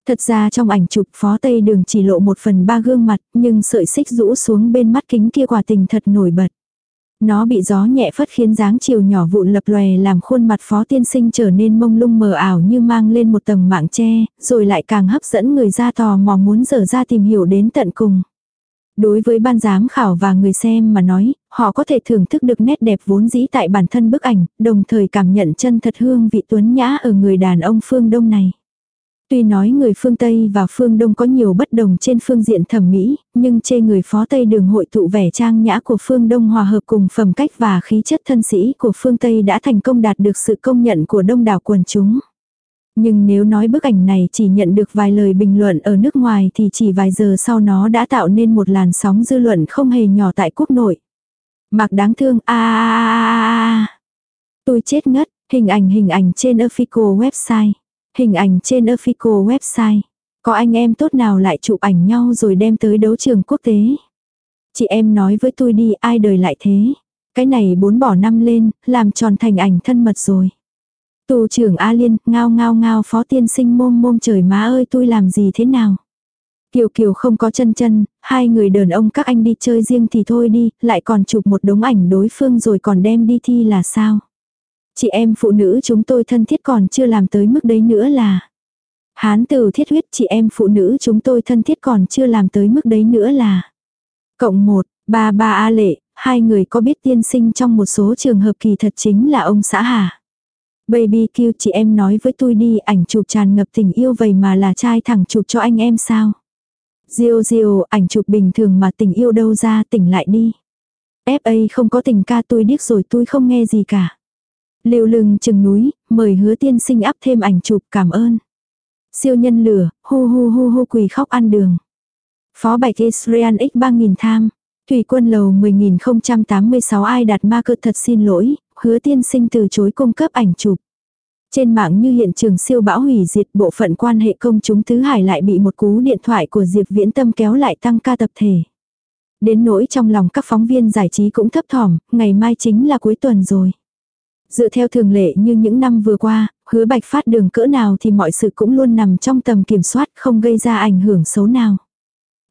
Thật ra trong ảnh chụp phó tây đường chỉ lộ một phần ba gương mặt, nhưng sợi xích rũ xuống bên mắt kính kia quả tình thật nổi bật. Nó bị gió nhẹ phất khiến dáng chiều nhỏ vụn lập lòe làm khuôn mặt phó tiên sinh trở nên mông lung mờ ảo như mang lên một tầng mạng che, rồi lại càng hấp dẫn người ra tò mò muốn dở ra tìm hiểu đến tận cùng. Đối với ban giám khảo và người xem mà nói, họ có thể thưởng thức được nét đẹp vốn dĩ tại bản thân bức ảnh, đồng thời cảm nhận chân thật hương vị tuấn nhã ở người đàn ông phương đông này. Tuy nói người phương Tây và phương Đông có nhiều bất đồng trên phương diện thẩm mỹ, nhưng chê người phó Tây đường hội tụ vẻ trang nhã của phương Đông hòa hợp cùng phẩm cách và khí chất thân sĩ của phương Tây đã thành công đạt được sự công nhận của đông đảo quần chúng. Nhưng nếu nói bức ảnh này chỉ nhận được vài lời bình luận ở nước ngoài thì chỉ vài giờ sau nó đã tạo nên một làn sóng dư luận không hề nhỏ tại quốc nội. Mặc đáng thương a Tôi chết ngất, hình ảnh hình ảnh trên official website. Hình ảnh trên official website. Có anh em tốt nào lại chụp ảnh nhau rồi đem tới đấu trường quốc tế. Chị em nói với tôi đi ai đời lại thế. Cái này bốn bỏ năm lên, làm tròn thành ảnh thân mật rồi. Tù trưởng A Liên, ngao ngao ngao phó tiên sinh môm môm trời má ơi tôi làm gì thế nào. Kiều Kiều không có chân chân, hai người đàn ông các anh đi chơi riêng thì thôi đi, lại còn chụp một đống ảnh đối phương rồi còn đem đi thi là sao. Chị em phụ nữ chúng tôi thân thiết còn chưa làm tới mức đấy nữa là. Hán từ thiết huyết chị em phụ nữ chúng tôi thân thiết còn chưa làm tới mức đấy nữa là. Cộng một, ba ba A lệ, hai người có biết tiên sinh trong một số trường hợp kỳ thật chính là ông xã hà. Baby kêu chị em nói với tôi đi ảnh chụp tràn ngập tình yêu vậy mà là trai thẳng chụp cho anh em sao. Diêu diêu ảnh chụp bình thường mà tình yêu đâu ra tỉnh lại đi. FA không có tình ca tôi điếc rồi tôi không nghe gì cả. Liêu lưng chừng núi, mời hứa tiên sinh áp thêm ảnh chụp cảm ơn. Siêu nhân lửa, hu hu hu hu quỳ khóc ăn đường. Phó bạch Israel x 3000 tham. Thủy quân lầu 10086 ai đặt ma cơ thật xin lỗi, hứa tiên sinh từ chối cung cấp ảnh chụp. Trên mạng như hiện trường siêu bão hủy diệt bộ phận quan hệ công chúng thứ hải lại bị một cú điện thoại của Diệp Viễn Tâm kéo lại tăng ca tập thể. Đến nỗi trong lòng các phóng viên giải trí cũng thấp thỏm, ngày mai chính là cuối tuần rồi. Dựa theo thường lệ như những năm vừa qua, hứa bạch phát đường cỡ nào thì mọi sự cũng luôn nằm trong tầm kiểm soát không gây ra ảnh hưởng xấu nào.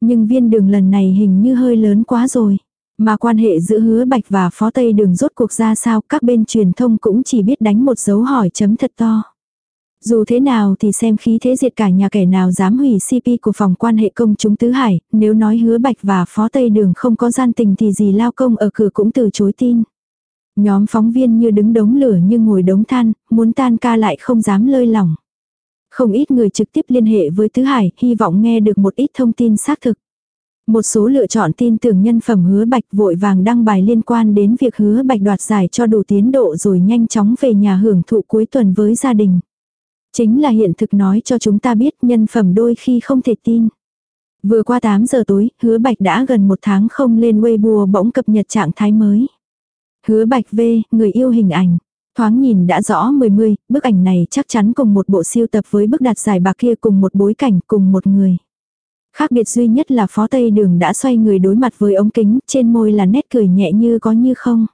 Nhưng viên đường lần này hình như hơi lớn quá rồi. Mà quan hệ giữa hứa bạch và phó tây đường rốt cuộc ra sao các bên truyền thông cũng chỉ biết đánh một dấu hỏi chấm thật to. Dù thế nào thì xem khí thế diệt cả nhà kẻ nào dám hủy CP của phòng quan hệ công chúng tứ hải, nếu nói hứa bạch và phó tây đường không có gian tình thì gì lao công ở cửa cũng từ chối tin. Nhóm phóng viên như đứng đống lửa như ngồi đống than, muốn tan ca lại không dám lơi lỏng. Không ít người trực tiếp liên hệ với Tứ Hải, hy vọng nghe được một ít thông tin xác thực. Một số lựa chọn tin tưởng nhân phẩm hứa bạch vội vàng đăng bài liên quan đến việc hứa bạch đoạt giải cho đủ tiến độ rồi nhanh chóng về nhà hưởng thụ cuối tuần với gia đình. Chính là hiện thực nói cho chúng ta biết nhân phẩm đôi khi không thể tin. Vừa qua 8 giờ tối, hứa bạch đã gần một tháng không lên Weibo bỗng cập nhật trạng thái mới. Hứa bạch V, người yêu hình ảnh. Thoáng nhìn đã rõ mười mươi, bức ảnh này chắc chắn cùng một bộ siêu tập với bức đạt giải bạc kia cùng một bối cảnh cùng một người. Khác biệt duy nhất là phó tây đường đã xoay người đối mặt với ống kính, trên môi là nét cười nhẹ như có như không.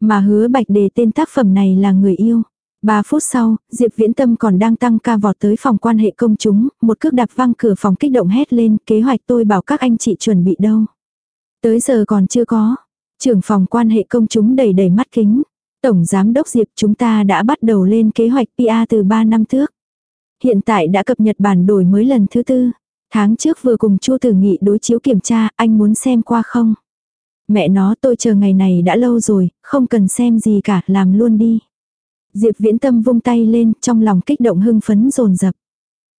Mà hứa bạch đề tên tác phẩm này là người yêu. 3 phút sau, Diệp Viễn Tâm còn đang tăng ca vọt tới phòng quan hệ công chúng, một cước đạp văng cửa phòng kích động hét lên, kế hoạch tôi bảo các anh chị chuẩn bị đâu. Tới giờ còn chưa có. Trưởng phòng quan hệ công chúng đầy đầy mắt kính. Tổng giám đốc Diệp chúng ta đã bắt đầu lên kế hoạch PR từ 3 năm trước. Hiện tại đã cập nhật bản đổi mới lần thứ tư. Tháng trước vừa cùng Chu Tử Nghị đối chiếu kiểm tra, anh muốn xem qua không? Mẹ nó tôi chờ ngày này đã lâu rồi, không cần xem gì cả, làm luôn đi. Diệp Viễn Tâm vung tay lên, trong lòng kích động hưng phấn rồn rập.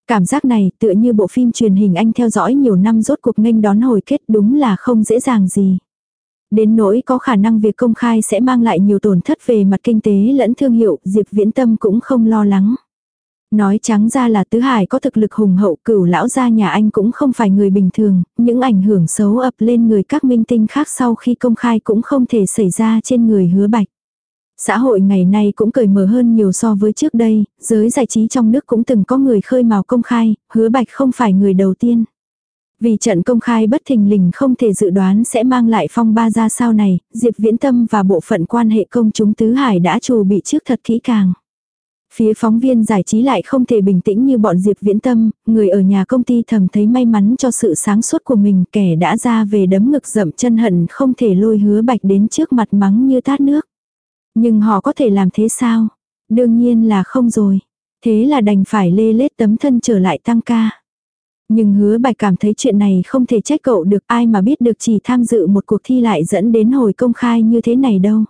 Cảm giác này tựa như bộ phim truyền hình anh theo dõi nhiều năm rốt cuộc nghênh đón hồi kết đúng là không dễ dàng gì. Đến nỗi có khả năng việc công khai sẽ mang lại nhiều tổn thất về mặt kinh tế lẫn thương hiệu, Diệp Viễn Tâm cũng không lo lắng. Nói trắng ra là Tứ Hải có thực lực hùng hậu cửu lão gia nhà anh cũng không phải người bình thường, những ảnh hưởng xấu ập lên người các minh tinh khác sau khi công khai cũng không thể xảy ra trên người hứa bạch. Xã hội ngày nay cũng cởi mở hơn nhiều so với trước đây, giới giải trí trong nước cũng từng có người khơi mào công khai, hứa bạch không phải người đầu tiên. Vì trận công khai bất thình lình không thể dự đoán sẽ mang lại phong ba ra sao này, Diệp Viễn Tâm và bộ phận quan hệ công chúng Tứ Hải đã trù bị trước thật kỹ càng. Phía phóng viên giải trí lại không thể bình tĩnh như bọn Diệp Viễn Tâm, người ở nhà công ty thầm thấy may mắn cho sự sáng suốt của mình kẻ đã ra về đấm ngực dậm chân hận không thể lôi hứa bạch đến trước mặt mắng như tát nước. Nhưng họ có thể làm thế sao? Đương nhiên là không rồi. Thế là đành phải lê lết tấm thân trở lại tăng ca. Nhưng hứa bạch cảm thấy chuyện này không thể trách cậu được ai mà biết được chỉ tham dự một cuộc thi lại dẫn đến hồi công khai như thế này đâu.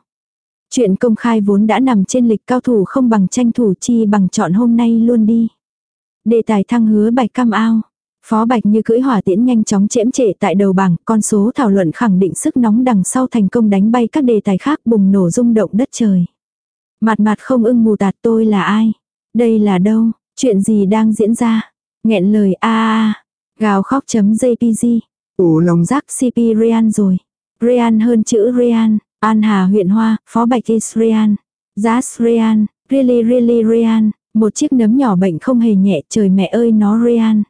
Chuyện công khai vốn đã nằm trên lịch cao thủ không bằng tranh thủ chi bằng chọn hôm nay luôn đi. Đề tài thăng hứa bạch cam ao. Phó Bạch như cưỡi hỏa tiễn nhanh chóng chễm trệ tại đầu bảng, con số thảo luận khẳng định sức nóng đằng sau thành công đánh bay các đề tài khác bùng nổ rung động đất trời. Mặt mặt không ưng mù tạt tôi là ai? Đây là đâu? Chuyện gì đang diễn ra? Nghẹn lời a a Gào khóc chấm JPG. Ủ lòng rác CP Rean rồi. Rean hơn chữ Rean. An Hà huyện Hoa, Phó Bạch is Rean. Jas Rean. Really really Rean. Một chiếc nấm nhỏ bệnh không hề nhẹ trời mẹ ơi nó Rean.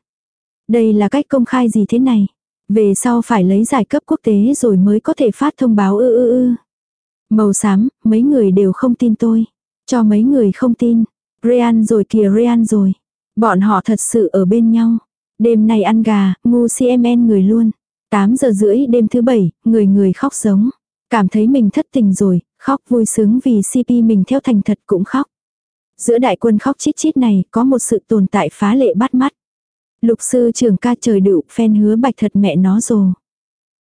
Đây là cách công khai gì thế này? Về sau phải lấy giải cấp quốc tế rồi mới có thể phát thông báo ư ư ư. Màu xám, mấy người đều không tin tôi. Cho mấy người không tin. Rean rồi kìa Rean rồi. Bọn họ thật sự ở bên nhau. Đêm nay ăn gà, ngu CMN người luôn. 8 giờ rưỡi đêm thứ bảy, người người khóc giống. Cảm thấy mình thất tình rồi, khóc vui sướng vì CP mình theo thành thật cũng khóc. Giữa đại quân khóc chít chít này có một sự tồn tại phá lệ bắt mắt. Lục sư trưởng ca trời đựu phen hứa bạch thật mẹ nó rồi.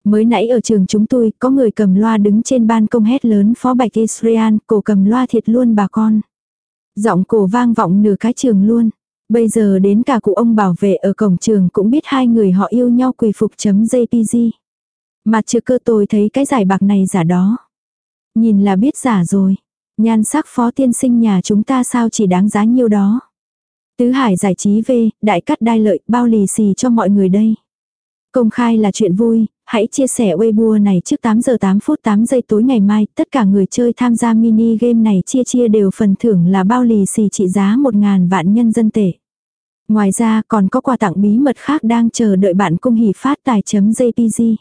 Mới nãy ở trường chúng tôi có người cầm loa đứng trên ban công hét lớn phó bạch Israel, cổ cầm loa thiệt luôn bà con. Giọng cổ vang vọng nửa cái trường luôn. Bây giờ đến cả cụ ông bảo vệ ở cổng trường cũng biết hai người họ yêu nhau quỳ phục chấm JPG. Mặt chưa cơ tôi thấy cái giải bạc này giả đó. Nhìn là biết giả rồi. Nhan sắc phó tiên sinh nhà chúng ta sao chỉ đáng giá nhiêu đó. Tứ Hải giải trí về, đại cắt đai lợi, bao lì xì cho mọi người đây. Công khai là chuyện vui, hãy chia sẻ Weibo này trước 8 giờ 8 phút 8 giây tối ngày mai, tất cả người chơi tham gia mini game này chia chia đều phần thưởng là bao lì xì trị giá 1.000 vạn nhân dân tệ. Ngoài ra còn có quà tặng bí mật khác đang chờ đợi bạn cung hỉ phát tài chấm JPG.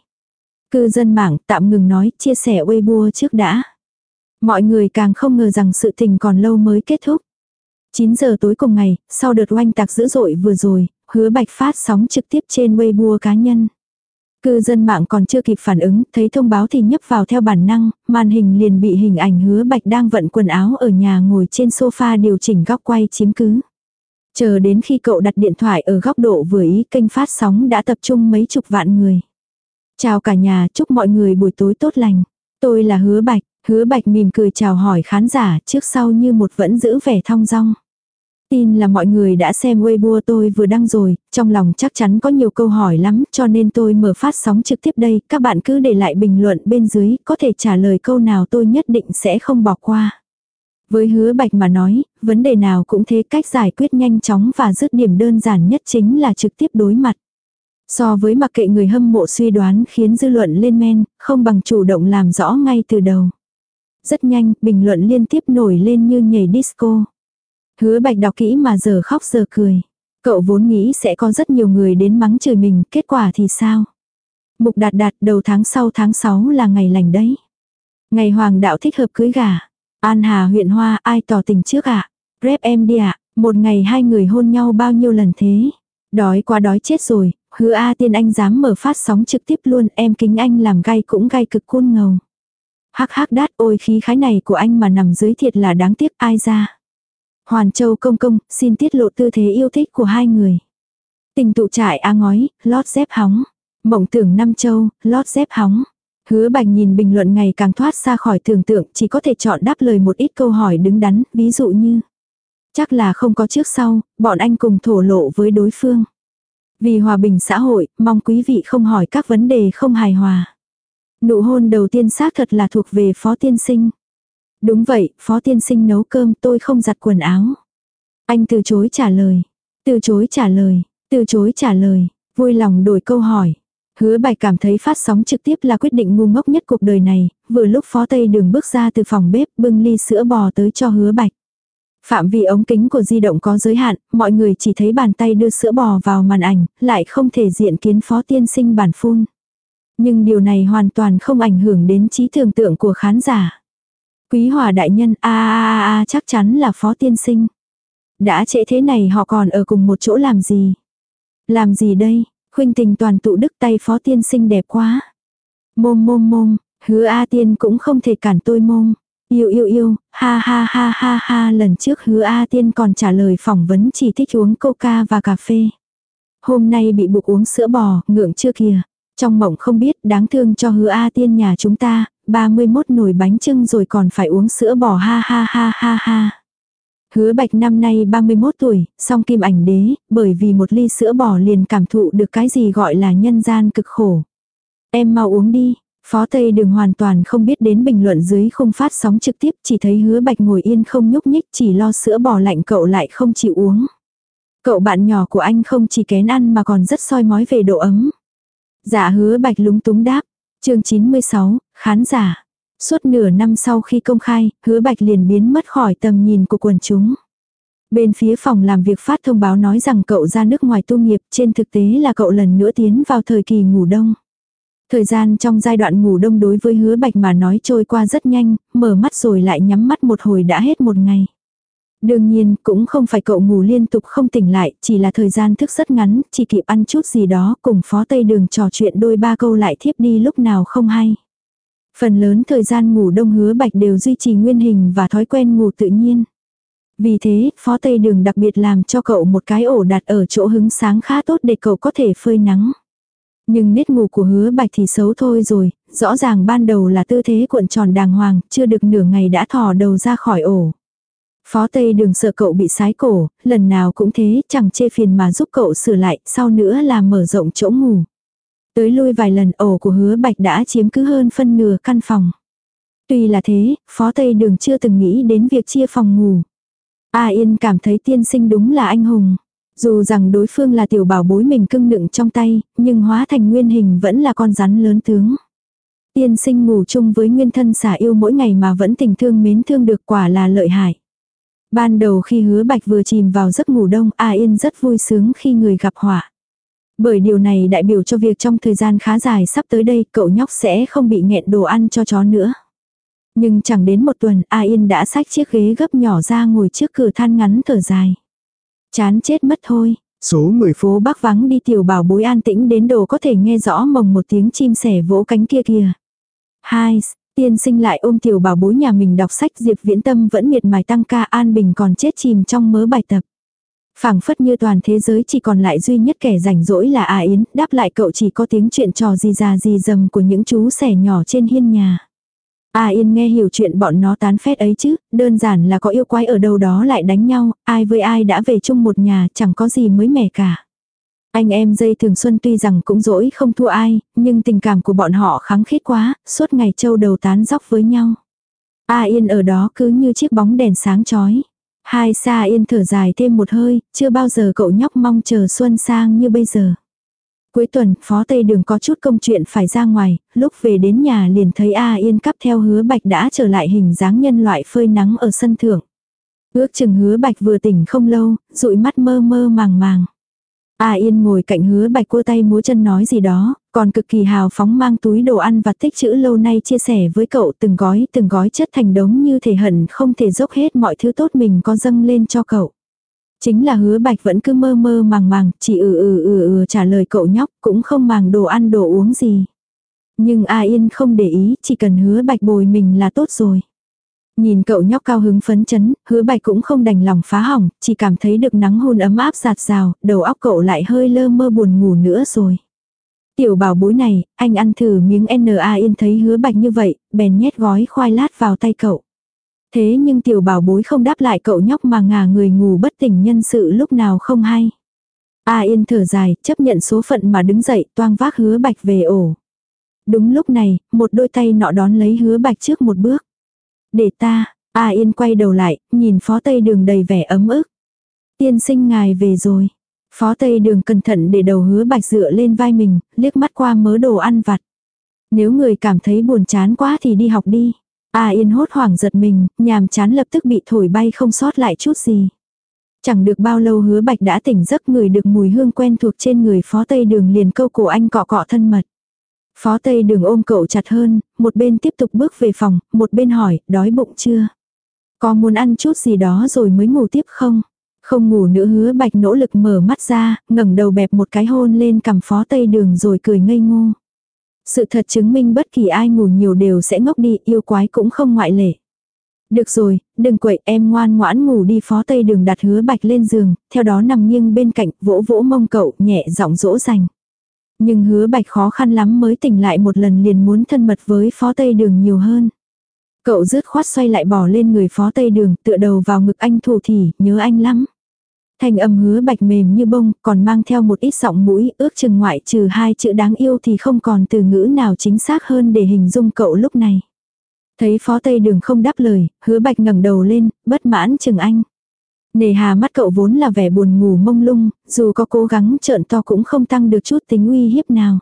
Cư dân mạng tạm ngừng nói chia sẻ Weibo trước đã. Mọi người càng không ngờ rằng sự tình còn lâu mới kết thúc. 9 giờ tối cùng ngày, sau đợt oanh tạc dữ dội vừa rồi, hứa bạch phát sóng trực tiếp trên Weibo cá nhân. Cư dân mạng còn chưa kịp phản ứng, thấy thông báo thì nhấp vào theo bản năng, màn hình liền bị hình ảnh hứa bạch đang vận quần áo ở nhà ngồi trên sofa điều chỉnh góc quay chiếm cứ. Chờ đến khi cậu đặt điện thoại ở góc độ vừa ý kênh phát sóng đã tập trung mấy chục vạn người. Chào cả nhà, chúc mọi người buổi tối tốt lành. Tôi là hứa bạch, hứa bạch mỉm cười chào hỏi khán giả trước sau như một vẫn giữ vẻ thong dong. Tin là mọi người đã xem Weibo tôi vừa đăng rồi, trong lòng chắc chắn có nhiều câu hỏi lắm cho nên tôi mở phát sóng trực tiếp đây, các bạn cứ để lại bình luận bên dưới, có thể trả lời câu nào tôi nhất định sẽ không bỏ qua. Với hứa bạch mà nói, vấn đề nào cũng thế cách giải quyết nhanh chóng và dứt điểm đơn giản nhất chính là trực tiếp đối mặt. So với mặc kệ người hâm mộ suy đoán khiến dư luận lên men, không bằng chủ động làm rõ ngay từ đầu. Rất nhanh, bình luận liên tiếp nổi lên như nhảy disco. Hứa bạch đọc kỹ mà giờ khóc giờ cười. Cậu vốn nghĩ sẽ có rất nhiều người đến mắng chửi mình, kết quả thì sao? Mục đạt đạt đầu tháng sau tháng 6 là ngày lành đấy. Ngày hoàng đạo thích hợp cưới gà. An Hà huyện Hoa ai tỏ tình trước ạ? À? Rep em đi ạ, một ngày hai người hôn nhau bao nhiêu lần thế? Đói quá đói chết rồi, hứa A tiên anh dám mở phát sóng trực tiếp luôn em kính anh làm gai cũng gai cực côn ngầu. Hắc hắc đát ôi khí khái này của anh mà nằm dưới thiệt là đáng tiếc ai ra. Hoàn Châu công công, xin tiết lộ tư thế yêu thích của hai người. Tình tụ trại á ngói, lót dép hóng. Mộng tưởng năm châu, lót dép hóng. Hứa bạch nhìn bình luận ngày càng thoát xa khỏi tưởng tượng, chỉ có thể chọn đáp lời một ít câu hỏi đứng đắn, ví dụ như. Chắc là không có trước sau, bọn anh cùng thổ lộ với đối phương. Vì hòa bình xã hội, mong quý vị không hỏi các vấn đề không hài hòa. Nụ hôn đầu tiên xác thật là thuộc về phó tiên sinh. Đúng vậy, phó tiên sinh nấu cơm tôi không giặt quần áo. Anh từ chối trả lời. Từ chối trả lời. Từ chối trả lời. Vui lòng đổi câu hỏi. Hứa bài cảm thấy phát sóng trực tiếp là quyết định ngu ngốc nhất cuộc đời này, vừa lúc phó tây đường bước ra từ phòng bếp bưng ly sữa bò tới cho hứa bạch. Phạm vi ống kính của di động có giới hạn, mọi người chỉ thấy bàn tay đưa sữa bò vào màn ảnh, lại không thể diện kiến phó tiên sinh bản phun. Nhưng điều này hoàn toàn không ảnh hưởng đến trí tưởng tượng của khán giả. Quý hòa đại nhân a a a chắc chắn là phó tiên sinh. Đã trễ thế này họ còn ở cùng một chỗ làm gì? Làm gì đây? Khuynh tình toàn tụ đức tay phó tiên sinh đẹp quá. Môm môm môm, hứa A tiên cũng không thể cản tôi môm. Yêu yêu yêu, ha ha ha ha ha lần trước hứa A tiên còn trả lời phỏng vấn chỉ thích uống coca và cà phê. Hôm nay bị buộc uống sữa bò, ngượng chưa kìa. Trong mộng không biết đáng thương cho hứa A tiên nhà chúng ta, 31 nồi bánh trưng rồi còn phải uống sữa bò ha ha ha ha ha. Hứa bạch năm nay 31 tuổi, song kim ảnh đế, bởi vì một ly sữa bò liền cảm thụ được cái gì gọi là nhân gian cực khổ. Em mau uống đi, Phó Tây Đường hoàn toàn không biết đến bình luận dưới không phát sóng trực tiếp, chỉ thấy hứa bạch ngồi yên không nhúc nhích chỉ lo sữa bò lạnh cậu lại không chịu uống. Cậu bạn nhỏ của anh không chỉ kén ăn mà còn rất soi mói về độ ấm. Dạ hứa bạch lúng túng đáp chương 96, khán giả. Suốt nửa năm sau khi công khai, hứa bạch liền biến mất khỏi tầm nhìn của quần chúng. Bên phía phòng làm việc phát thông báo nói rằng cậu ra nước ngoài tu nghiệp, trên thực tế là cậu lần nữa tiến vào thời kỳ ngủ đông. Thời gian trong giai đoạn ngủ đông đối với hứa bạch mà nói trôi qua rất nhanh, mở mắt rồi lại nhắm mắt một hồi đã hết một ngày. Đương nhiên, cũng không phải cậu ngủ liên tục không tỉnh lại, chỉ là thời gian thức rất ngắn, chỉ kịp ăn chút gì đó, cùng phó tây đường trò chuyện đôi ba câu lại thiếp đi lúc nào không hay. Phần lớn thời gian ngủ đông hứa bạch đều duy trì nguyên hình và thói quen ngủ tự nhiên. Vì thế, phó tây đường đặc biệt làm cho cậu một cái ổ đặt ở chỗ hứng sáng khá tốt để cậu có thể phơi nắng. Nhưng nết ngủ của hứa bạch thì xấu thôi rồi, rõ ràng ban đầu là tư thế cuộn tròn đàng hoàng, chưa được nửa ngày đã thò đầu ra khỏi ổ. Phó Tây đường sợ cậu bị sái cổ, lần nào cũng thế, chẳng chê phiền mà giúp cậu sửa lại, sau nữa là mở rộng chỗ ngủ. Tới lui vài lần ổ của hứa bạch đã chiếm cứ hơn phân nửa căn phòng. Tuy là thế, Phó Tây đường chưa từng nghĩ đến việc chia phòng ngủ. A Yên cảm thấy tiên sinh đúng là anh hùng. Dù rằng đối phương là tiểu bảo bối mình cưng đựng trong tay, nhưng hóa thành nguyên hình vẫn là con rắn lớn tướng. Tiên sinh ngủ chung với nguyên thân xả yêu mỗi ngày mà vẫn tình thương mến thương được quả là lợi hại. Ban đầu khi hứa bạch vừa chìm vào giấc ngủ đông, A Yên rất vui sướng khi người gặp họa. Bởi điều này đại biểu cho việc trong thời gian khá dài sắp tới đây cậu nhóc sẽ không bị nghẹn đồ ăn cho chó nữa. Nhưng chẳng đến một tuần A Yên đã xách chiếc ghế gấp nhỏ ra ngồi trước cửa than ngắn thở dài. Chán chết mất thôi. Số người phố bắc vắng đi tiểu bảo bối an tĩnh đến đồ có thể nghe rõ mồng một tiếng chim sẻ vỗ cánh kia kìa. Hai, tiên sinh lại ôm tiểu bảo bối nhà mình đọc sách Diệp Viễn Tâm vẫn miệt mài tăng ca an bình còn chết chìm trong mớ bài tập phảng phất như toàn thế giới chỉ còn lại duy nhất kẻ rảnh rỗi là A Yến, đáp lại cậu chỉ có tiếng chuyện trò gì già gì dầm của những chú sẻ nhỏ trên hiên nhà. A Yên nghe hiểu chuyện bọn nó tán phét ấy chứ, đơn giản là có yêu quái ở đâu đó lại đánh nhau, ai với ai đã về chung một nhà chẳng có gì mới mẻ cả. Anh em dây thường xuân tuy rằng cũng dỗi không thua ai, nhưng tình cảm của bọn họ kháng khít quá, suốt ngày châu đầu tán dóc với nhau. A Yên ở đó cứ như chiếc bóng đèn sáng chói. Hai xa Yên thở dài thêm một hơi, chưa bao giờ cậu nhóc mong chờ xuân sang như bây giờ. Cuối tuần, Phó Tây Đường có chút công chuyện phải ra ngoài, lúc về đến nhà liền thấy A Yên cắp theo hứa bạch đã trở lại hình dáng nhân loại phơi nắng ở sân thượng. Ước chừng hứa bạch vừa tỉnh không lâu, dụi mắt mơ mơ màng màng. A Yên ngồi cạnh hứa bạch cua tay múa chân nói gì đó, còn cực kỳ hào phóng mang túi đồ ăn và tích chữ lâu nay chia sẻ với cậu từng gói từng gói chất thành đống như thể hận không thể dốc hết mọi thứ tốt mình có dâng lên cho cậu. Chính là hứa bạch vẫn cứ mơ mơ màng màng, chỉ ừ ừ ừ ừ trả lời cậu nhóc, cũng không màng đồ ăn đồ uống gì. Nhưng A Yên không để ý, chỉ cần hứa bạch bồi mình là tốt rồi. Nhìn cậu nhóc cao hứng phấn chấn, hứa bạch cũng không đành lòng phá hỏng, chỉ cảm thấy được nắng hôn ấm áp giạt rào, đầu óc cậu lại hơi lơ mơ buồn ngủ nữa rồi. Tiểu bảo bối này, anh ăn thử miếng N.A. Yên thấy hứa bạch như vậy, bèn nhét gói khoai lát vào tay cậu. Thế nhưng tiểu bảo bối không đáp lại cậu nhóc mà ngả người ngủ bất tỉnh nhân sự lúc nào không hay. A Yên thở dài, chấp nhận số phận mà đứng dậy, toang vác hứa bạch về ổ. Đúng lúc này, một đôi tay nọ đón lấy hứa bạch trước một bước. Để ta, A Yên quay đầu lại, nhìn phó tây đường đầy vẻ ấm ức. Tiên sinh ngài về rồi. Phó tây đường cẩn thận để đầu hứa bạch dựa lên vai mình, liếc mắt qua mớ đồ ăn vặt. Nếu người cảm thấy buồn chán quá thì đi học đi. A Yên hốt hoảng giật mình, nhàm chán lập tức bị thổi bay không sót lại chút gì. Chẳng được bao lâu hứa bạch đã tỉnh giấc người được mùi hương quen thuộc trên người phó tây đường liền câu cổ anh cọ cọ thân mật. Phó tây đường ôm cậu chặt hơn, một bên tiếp tục bước về phòng, một bên hỏi, đói bụng chưa? Có muốn ăn chút gì đó rồi mới ngủ tiếp không? Không ngủ nữa hứa bạch nỗ lực mở mắt ra, ngẩng đầu bẹp một cái hôn lên cằm phó tây đường rồi cười ngây ngô. Sự thật chứng minh bất kỳ ai ngủ nhiều đều sẽ ngốc đi, yêu quái cũng không ngoại lệ. Được rồi, đừng quậy em ngoan ngoãn ngủ đi phó tây đường đặt hứa bạch lên giường, theo đó nằm nghiêng bên cạnh, vỗ vỗ mông cậu, nhẹ giọng dỗ dành. Nhưng hứa bạch khó khăn lắm mới tỉnh lại một lần liền muốn thân mật với phó tây đường nhiều hơn. Cậu rứt khoát xoay lại bỏ lên người phó tây đường, tựa đầu vào ngực anh thủ thỉ, nhớ anh lắm. Thành âm hứa bạch mềm như bông, còn mang theo một ít giọng mũi, ước chừng ngoại trừ hai chữ đáng yêu thì không còn từ ngữ nào chính xác hơn để hình dung cậu lúc này. Thấy phó tây đường không đáp lời, hứa bạch ngẩng đầu lên, bất mãn chừng anh. Nề hà mắt cậu vốn là vẻ buồn ngủ mông lung, dù có cố gắng trợn to cũng không tăng được chút tính uy hiếp nào.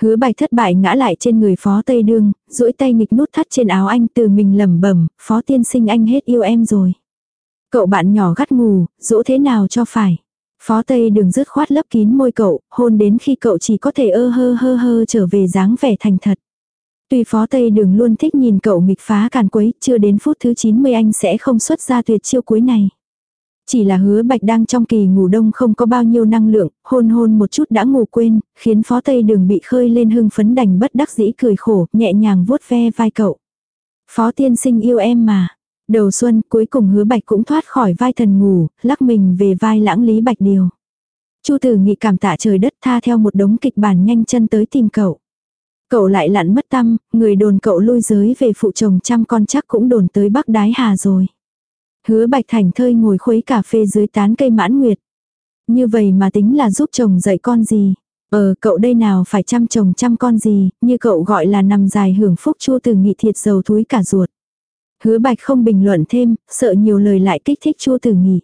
Hứa bạch thất bại ngã lại trên người phó tây đương, duỗi tay nghịch nút thắt trên áo anh từ mình lẩm bẩm phó tiên sinh anh hết yêu em rồi. Cậu bạn nhỏ gắt ngủ, dỗ thế nào cho phải. Phó Tây đường dứt khoát lấp kín môi cậu, hôn đến khi cậu chỉ có thể ơ hơ hơ hơ trở về dáng vẻ thành thật. Tuy Phó Tây đường luôn thích nhìn cậu nghịch phá càn quấy, chưa đến phút thứ 90 anh sẽ không xuất ra tuyệt chiêu cuối này. Chỉ là hứa bạch đang trong kỳ ngủ đông không có bao nhiêu năng lượng, hôn hôn một chút đã ngủ quên, khiến phó tây đường bị khơi lên hưng phấn đành bất đắc dĩ cười khổ, nhẹ nhàng vuốt ve vai cậu. Phó tiên sinh yêu em mà. Đầu xuân cuối cùng hứa bạch cũng thoát khỏi vai thần ngủ, lắc mình về vai lãng lý bạch điều. Chu tử nghị cảm tạ trời đất tha theo một đống kịch bản nhanh chân tới tìm cậu. Cậu lại lặn mất tâm, người đồn cậu lui giới về phụ chồng trăm con chắc cũng đồn tới Bắc Đái Hà rồi. Hứa Bạch Thành thơi ngồi khuấy cà phê dưới tán cây mãn nguyệt. Như vậy mà tính là giúp chồng dạy con gì. Ờ cậu đây nào phải chăm chồng chăm con gì, như cậu gọi là nằm dài hưởng phúc chua từ nghị thiệt dầu thúi cả ruột. Hứa Bạch không bình luận thêm, sợ nhiều lời lại kích thích chua từ nghị.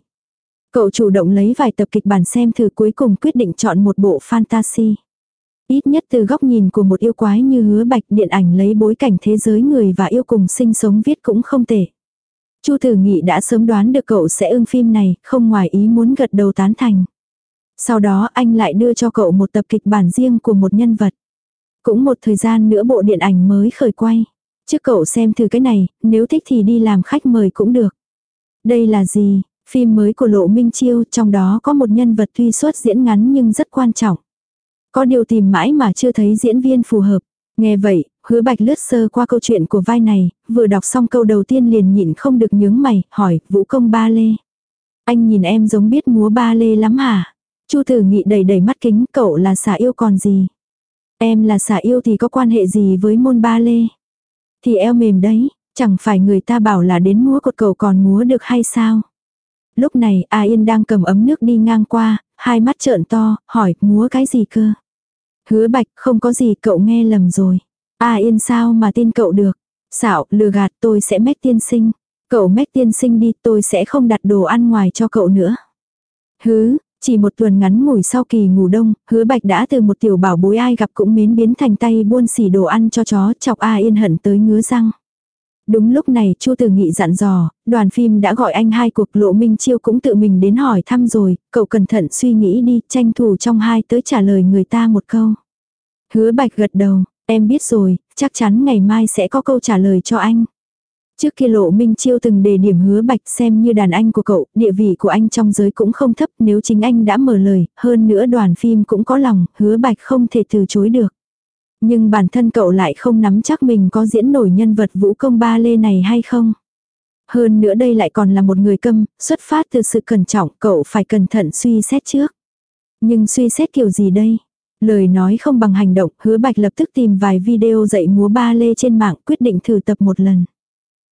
Cậu chủ động lấy vài tập kịch bản xem thử cuối cùng quyết định chọn một bộ fantasy. Ít nhất từ góc nhìn của một yêu quái như hứa bạch điện ảnh lấy bối cảnh thế giới người và yêu cùng sinh sống viết cũng không tệ. Chu Tử Nghị đã sớm đoán được cậu sẽ ưng phim này, không ngoài ý muốn gật đầu tán thành. Sau đó anh lại đưa cho cậu một tập kịch bản riêng của một nhân vật. Cũng một thời gian nữa bộ điện ảnh mới khởi quay. Trước cậu xem thử cái này, nếu thích thì đi làm khách mời cũng được. Đây là gì? Phim mới của Lộ Minh Chiêu, trong đó có một nhân vật tuy xuất diễn ngắn nhưng rất quan trọng. Có điều tìm mãi mà chưa thấy diễn viên phù hợp. Nghe vậy, hứa bạch lướt sơ qua câu chuyện của vai này, vừa đọc xong câu đầu tiên liền nhịn không được nhướng mày, hỏi, vũ công ba lê. Anh nhìn em giống biết múa ba lê lắm hả? Chu tử nghị đầy đầy mắt kính, cậu là xả yêu còn gì? Em là xả yêu thì có quan hệ gì với môn ba lê? Thì eo mềm đấy, chẳng phải người ta bảo là đến múa cột cầu còn múa được hay sao? Lúc này A Yên đang cầm ấm nước đi ngang qua, hai mắt trợn to, hỏi múa cái gì cơ? Hứa bạch không có gì cậu nghe lầm rồi. A Yên sao mà tin cậu được? Xạo, lừa gạt tôi sẽ mách tiên sinh. Cậu mách tiên sinh đi tôi sẽ không đặt đồ ăn ngoài cho cậu nữa. Hứ, chỉ một tuần ngắn ngủi sau kỳ ngủ đông, hứa bạch đã từ một tiểu bảo bối ai gặp cũng mến biến thành tay buôn xỉ đồ ăn cho chó chọc A Yên hận tới ngứa răng. Đúng lúc này Chu Tử Nghị dặn dò, đoàn phim đã gọi anh hai cuộc lộ Minh Chiêu cũng tự mình đến hỏi thăm rồi, cậu cẩn thận suy nghĩ đi, tranh thủ trong hai tới trả lời người ta một câu. Hứa Bạch gật đầu, em biết rồi, chắc chắn ngày mai sẽ có câu trả lời cho anh. Trước kia lộ Minh Chiêu từng đề điểm hứa bạch xem như đàn anh của cậu, địa vị của anh trong giới cũng không thấp nếu chính anh đã mở lời, hơn nữa đoàn phim cũng có lòng, hứa bạch không thể từ chối được. Nhưng bản thân cậu lại không nắm chắc mình có diễn nổi nhân vật vũ công ba lê này hay không. Hơn nữa đây lại còn là một người câm, xuất phát từ sự cẩn trọng, cậu phải cẩn thận suy xét trước. Nhưng suy xét kiểu gì đây? Lời nói không bằng hành động, hứa bạch lập tức tìm vài video dạy múa ba lê trên mạng quyết định thử tập một lần.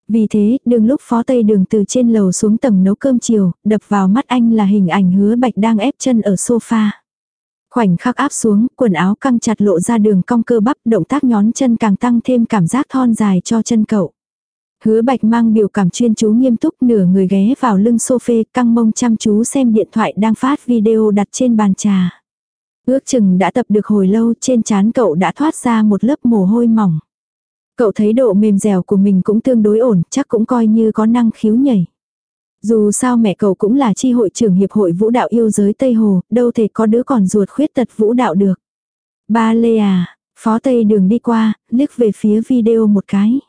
Vì thế, đường lúc phó tây đường từ trên lầu xuống tầng nấu cơm chiều, đập vào mắt anh là hình ảnh hứa bạch đang ép chân ở sofa. Khoảnh khắc áp xuống, quần áo căng chặt lộ ra đường cong cơ bắp, động tác nhón chân càng tăng thêm cảm giác thon dài cho chân cậu. Hứa bạch mang biểu cảm chuyên chú nghiêm túc nửa người ghé vào lưng sofa căng mông chăm chú xem điện thoại đang phát video đặt trên bàn trà. Ước chừng đã tập được hồi lâu trên trán cậu đã thoát ra một lớp mồ hôi mỏng. Cậu thấy độ mềm dẻo của mình cũng tương đối ổn, chắc cũng coi như có năng khiếu nhảy. Dù sao mẹ cậu cũng là chi hội trưởng hiệp hội vũ đạo yêu giới Tây Hồ, đâu thể có đứa còn ruột khuyết tật vũ đạo được. Ba Lê à, phó Tây đường đi qua, liếc về phía video một cái.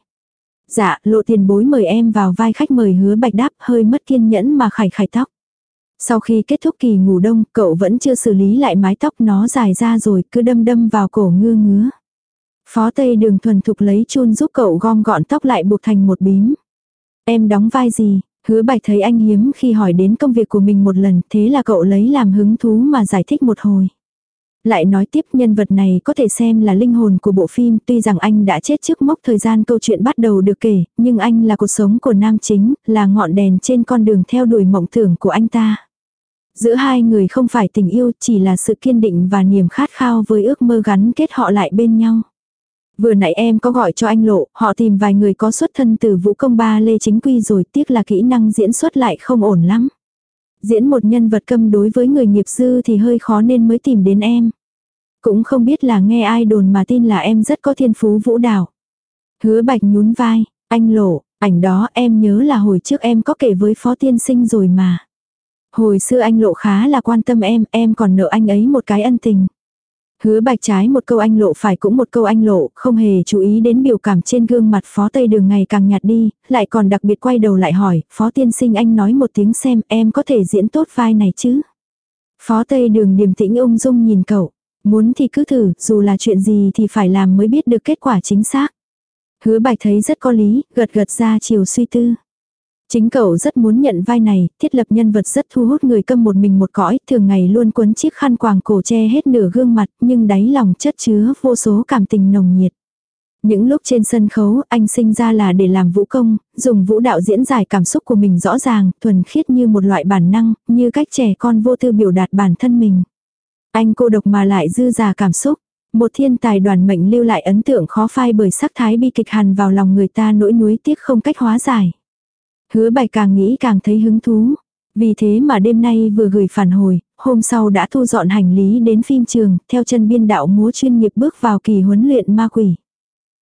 Dạ, lộ tiền bối mời em vào vai khách mời hứa bạch đáp hơi mất kiên nhẫn mà khải khải tóc. Sau khi kết thúc kỳ ngủ đông, cậu vẫn chưa xử lý lại mái tóc nó dài ra rồi cứ đâm đâm vào cổ ngưa ngứa. Phó Tây đường thuần thục lấy chun giúp cậu gom gọn tóc lại buộc thành một bím. Em đóng vai gì? Hứa bạch thấy anh hiếm khi hỏi đến công việc của mình một lần, thế là cậu lấy làm hứng thú mà giải thích một hồi. Lại nói tiếp nhân vật này có thể xem là linh hồn của bộ phim, tuy rằng anh đã chết trước mốc thời gian câu chuyện bắt đầu được kể, nhưng anh là cuộc sống của nam chính, là ngọn đèn trên con đường theo đuổi mộng tưởng của anh ta. Giữa hai người không phải tình yêu, chỉ là sự kiên định và niềm khát khao với ước mơ gắn kết họ lại bên nhau. Vừa nãy em có gọi cho anh Lộ, họ tìm vài người có xuất thân từ vũ công ba lê chính quy rồi tiếc là kỹ năng diễn xuất lại không ổn lắm. Diễn một nhân vật câm đối với người nghiệp dư thì hơi khó nên mới tìm đến em. Cũng không biết là nghe ai đồn mà tin là em rất có thiên phú vũ đạo. Hứa bạch nhún vai, anh Lộ, ảnh đó em nhớ là hồi trước em có kể với phó tiên sinh rồi mà. Hồi xưa anh Lộ khá là quan tâm em, em còn nợ anh ấy một cái ân tình. Hứa bạch trái một câu anh lộ phải cũng một câu anh lộ, không hề chú ý đến biểu cảm trên gương mặt phó tây đường ngày càng nhạt đi, lại còn đặc biệt quay đầu lại hỏi, phó tiên sinh anh nói một tiếng xem em có thể diễn tốt vai này chứ. Phó tây đường điềm tĩnh ung dung nhìn cậu, muốn thì cứ thử, dù là chuyện gì thì phải làm mới biết được kết quả chính xác. Hứa bạch thấy rất có lý, gật gật ra chiều suy tư. Chính cậu rất muốn nhận vai này, thiết lập nhân vật rất thu hút người câm một mình một cõi, thường ngày luôn quấn chiếc khăn quàng cổ che hết nửa gương mặt, nhưng đáy lòng chất chứa vô số cảm tình nồng nhiệt. Những lúc trên sân khấu, anh sinh ra là để làm vũ công, dùng vũ đạo diễn giải cảm xúc của mình rõ ràng, thuần khiết như một loại bản năng, như cách trẻ con vô tư biểu đạt bản thân mình. Anh cô độc mà lại dư già cảm xúc. Một thiên tài đoàn mệnh lưu lại ấn tượng khó phai bởi sắc thái bi kịch hằn vào lòng người ta nỗi nuối tiếc không cách hóa giải. Hứa bạch càng nghĩ càng thấy hứng thú. Vì thế mà đêm nay vừa gửi phản hồi, hôm sau đã thu dọn hành lý đến phim trường, theo chân biên đạo múa chuyên nghiệp bước vào kỳ huấn luyện ma quỷ.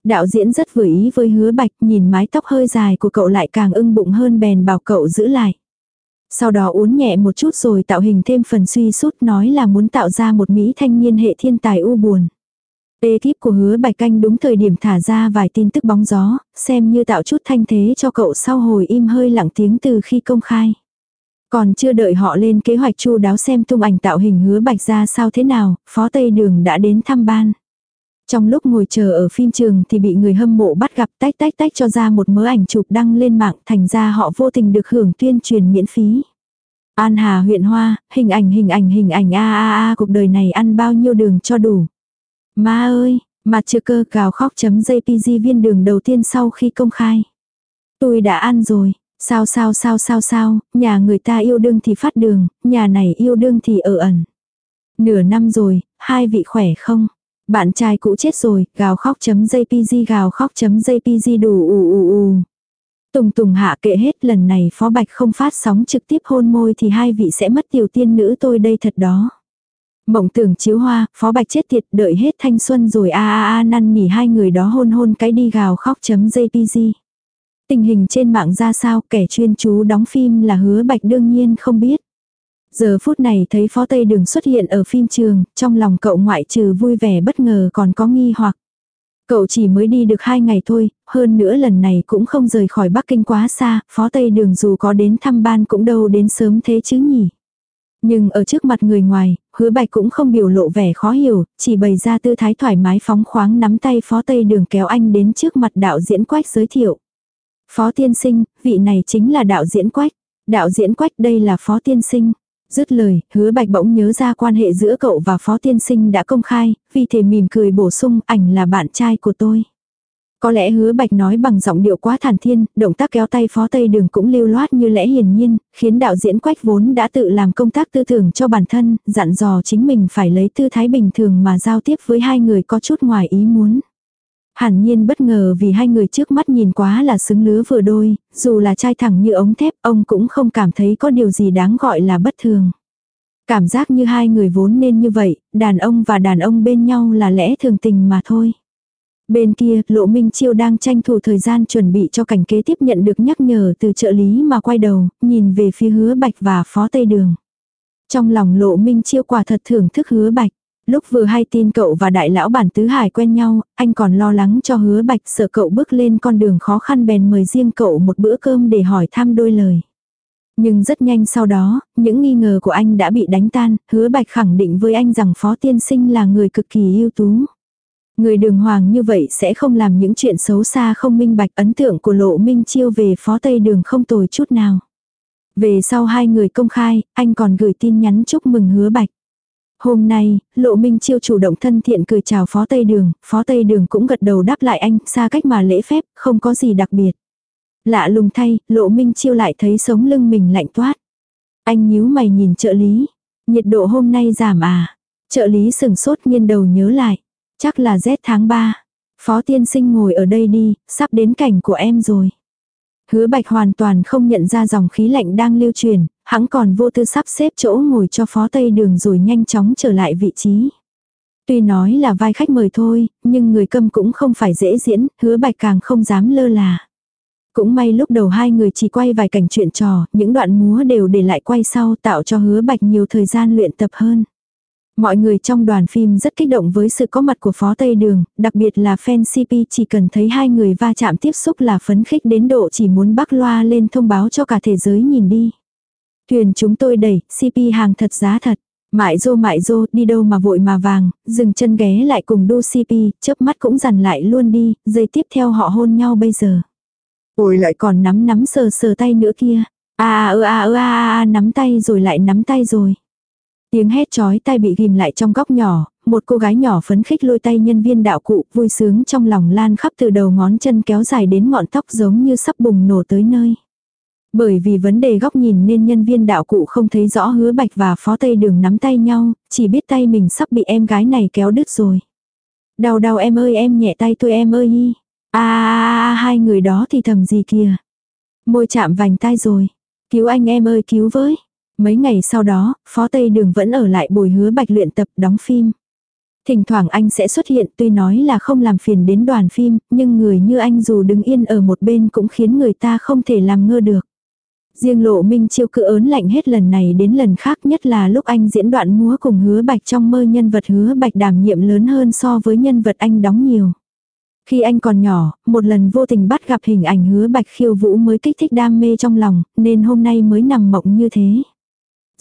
Đạo diễn rất vừa ý với hứa bạch, nhìn mái tóc hơi dài của cậu lại càng ưng bụng hơn bèn bảo cậu giữ lại. Sau đó uốn nhẹ một chút rồi tạo hình thêm phần suy sút nói là muốn tạo ra một Mỹ thanh niên hệ thiên tài u buồn. Ekip của hứa bạch canh đúng thời điểm thả ra vài tin tức bóng gió, xem như tạo chút thanh thế cho cậu sau hồi im hơi lặng tiếng từ khi công khai. Còn chưa đợi họ lên kế hoạch chu đáo xem tung ảnh tạo hình hứa bạch ra sao thế nào, phó Tây Đường đã đến thăm ban. Trong lúc ngồi chờ ở phim trường thì bị người hâm mộ bắt gặp tách tách tách cho ra một mớ ảnh chụp đăng lên mạng thành ra họ vô tình được hưởng tuyên truyền miễn phí. An Hà huyện Hoa, hình ảnh hình ảnh hình ảnh a a a cuộc đời này ăn bao nhiêu đường cho đủ. Ma ơi, Mặt trừ cơ gào khóc chấm JPG viên đường đầu tiên sau khi công khai. Tôi đã ăn rồi, sao sao sao sao sao, nhà người ta yêu đương thì phát đường, nhà này yêu đương thì ở ẩn. Nửa năm rồi, hai vị khỏe không? Bạn trai cũ chết rồi, gào khóc chấm JPG gào khóc chấm JPG đủ ù ù ù. Tùng tùng hạ kệ hết lần này Phó Bạch không phát sóng trực tiếp hôn môi thì hai vị sẽ mất tiểu tiên nữ tôi đây thật đó. Mộng tưởng chiếu hoa, Phó Bạch chết tiệt đợi hết thanh xuân rồi a a a năn nỉ hai người đó hôn hôn cái đi gào khóc chấm jpg. Tình hình trên mạng ra sao kẻ chuyên chú đóng phim là hứa Bạch đương nhiên không biết. Giờ phút này thấy Phó Tây Đường xuất hiện ở phim trường, trong lòng cậu ngoại trừ vui vẻ bất ngờ còn có nghi hoặc. Cậu chỉ mới đi được hai ngày thôi, hơn nữa lần này cũng không rời khỏi Bắc Kinh quá xa, Phó Tây Đường dù có đến thăm ban cũng đâu đến sớm thế chứ nhỉ. Nhưng ở trước mặt người ngoài, hứa bạch cũng không biểu lộ vẻ khó hiểu, chỉ bày ra tư thái thoải mái phóng khoáng nắm tay Phó Tây Đường kéo anh đến trước mặt đạo diễn quách giới thiệu. Phó tiên sinh, vị này chính là đạo diễn quách. Đạo diễn quách đây là phó tiên sinh. Dứt lời, hứa bạch bỗng nhớ ra quan hệ giữa cậu và phó tiên sinh đã công khai, vì thế mỉm cười bổ sung ảnh là bạn trai của tôi. Có lẽ hứa bạch nói bằng giọng điệu quá thản thiên, động tác kéo tay phó tây đường cũng lưu loát như lẽ hiển nhiên, khiến đạo diễn quách vốn đã tự làm công tác tư tưởng cho bản thân, dặn dò chính mình phải lấy tư thái bình thường mà giao tiếp với hai người có chút ngoài ý muốn. Hẳn nhiên bất ngờ vì hai người trước mắt nhìn quá là xứng lứa vừa đôi, dù là trai thẳng như ống thép ông cũng không cảm thấy có điều gì đáng gọi là bất thường. Cảm giác như hai người vốn nên như vậy, đàn ông và đàn ông bên nhau là lẽ thường tình mà thôi. Bên kia, Lộ Minh Chiêu đang tranh thủ thời gian chuẩn bị cho cảnh kế tiếp nhận được nhắc nhở từ trợ lý mà quay đầu, nhìn về phía hứa bạch và phó tây đường. Trong lòng Lộ Minh Chiêu quả thật thưởng thức hứa bạch. Lúc vừa hay tin cậu và đại lão bản tứ hải quen nhau, anh còn lo lắng cho hứa bạch sợ cậu bước lên con đường khó khăn bèn mời riêng cậu một bữa cơm để hỏi thăm đôi lời. Nhưng rất nhanh sau đó, những nghi ngờ của anh đã bị đánh tan, hứa bạch khẳng định với anh rằng phó tiên sinh là người cực kỳ ưu tú. Người đường hoàng như vậy sẽ không làm những chuyện xấu xa không minh bạch ấn tượng của lộ minh chiêu về phó tây đường không tồi chút nào. Về sau hai người công khai, anh còn gửi tin nhắn chúc mừng hứa bạch. Hôm nay, Lộ Minh Chiêu chủ động thân thiện cười chào Phó Tây Đường, Phó Tây Đường cũng gật đầu đáp lại anh, xa cách mà lễ phép, không có gì đặc biệt. Lạ lùng thay, Lộ Minh Chiêu lại thấy sống lưng mình lạnh toát. Anh nhíu mày nhìn trợ lý, nhiệt độ hôm nay giảm à? Trợ lý sừng sốt nghiêng đầu nhớ lại, chắc là rét tháng 3. Phó tiên sinh ngồi ở đây đi, sắp đến cảnh của em rồi. Hứa bạch hoàn toàn không nhận ra dòng khí lạnh đang lưu truyền, hắn còn vô tư sắp xếp chỗ ngồi cho phó tây đường rồi nhanh chóng trở lại vị trí. Tuy nói là vai khách mời thôi, nhưng người câm cũng không phải dễ diễn, hứa bạch càng không dám lơ là. Cũng may lúc đầu hai người chỉ quay vài cảnh chuyện trò, những đoạn múa đều để lại quay sau tạo cho hứa bạch nhiều thời gian luyện tập hơn. Mọi người trong đoàn phim rất kích động với sự có mặt của Phó Tây Đường, đặc biệt là fan CP chỉ cần thấy hai người va chạm tiếp xúc là phấn khích đến độ chỉ muốn bắc loa lên thông báo cho cả thế giới nhìn đi. Thuyền chúng tôi đẩy, CP hàng thật giá thật. Mại dô mại dô, đi đâu mà vội mà vàng, dừng chân ghé lại cùng đô CP, chớp mắt cũng dằn lại luôn đi, giây tiếp theo họ hôn nhau bây giờ. Ôi lại còn nắm nắm sờ sờ tay nữa kia. À ơ à ơ à, à nắm tay rồi lại nắm tay rồi. Tiếng hét chói tai bị ghim lại trong góc nhỏ, một cô gái nhỏ phấn khích lôi tay nhân viên đạo cụ vui sướng trong lòng lan khắp từ đầu ngón chân kéo dài đến ngọn tóc giống như sắp bùng nổ tới nơi. Bởi vì vấn đề góc nhìn nên nhân viên đạo cụ không thấy rõ hứa bạch và phó tây đường nắm tay nhau, chỉ biết tay mình sắp bị em gái này kéo đứt rồi. Đau đau em ơi em nhẹ tay tôi em ơi a À, hai người đó thì thầm gì kìa. Môi chạm vành tay rồi. Cứu anh em ơi cứu với. Mấy ngày sau đó, Phó Tây Đường vẫn ở lại bồi hứa bạch luyện tập đóng phim. Thỉnh thoảng anh sẽ xuất hiện tuy nói là không làm phiền đến đoàn phim, nhưng người như anh dù đứng yên ở một bên cũng khiến người ta không thể làm ngơ được. Riêng lộ minh chiêu cứ ớn lạnh hết lần này đến lần khác nhất là lúc anh diễn đoạn múa cùng hứa bạch trong mơ nhân vật hứa bạch đảm nhiệm lớn hơn so với nhân vật anh đóng nhiều. Khi anh còn nhỏ, một lần vô tình bắt gặp hình ảnh hứa bạch khiêu vũ mới kích thích đam mê trong lòng, nên hôm nay mới nằm mộng như thế.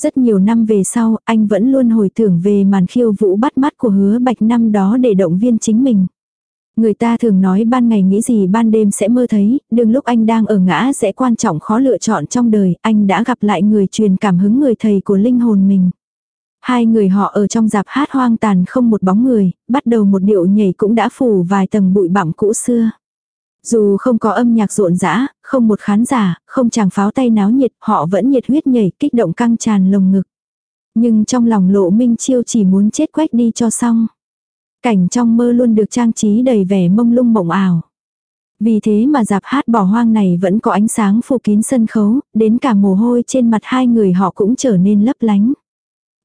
Rất nhiều năm về sau, anh vẫn luôn hồi tưởng về màn khiêu vũ bắt mắt của hứa bạch năm đó để động viên chính mình. Người ta thường nói ban ngày nghĩ gì ban đêm sẽ mơ thấy, đừng lúc anh đang ở ngã sẽ quan trọng khó lựa chọn trong đời, anh đã gặp lại người truyền cảm hứng người thầy của linh hồn mình. Hai người họ ở trong dạp hát hoang tàn không một bóng người, bắt đầu một điệu nhảy cũng đã phủ vài tầng bụi bặm cũ xưa. Dù không có âm nhạc rộn rã, không một khán giả, không chàng pháo tay náo nhiệt, họ vẫn nhiệt huyết nhảy kích động căng tràn lồng ngực. Nhưng trong lòng lộ minh chiêu chỉ muốn chết quách đi cho xong. Cảnh trong mơ luôn được trang trí đầy vẻ mông lung mộng ảo. Vì thế mà dạp hát bỏ hoang này vẫn có ánh sáng phủ kín sân khấu, đến cả mồ hôi trên mặt hai người họ cũng trở nên lấp lánh.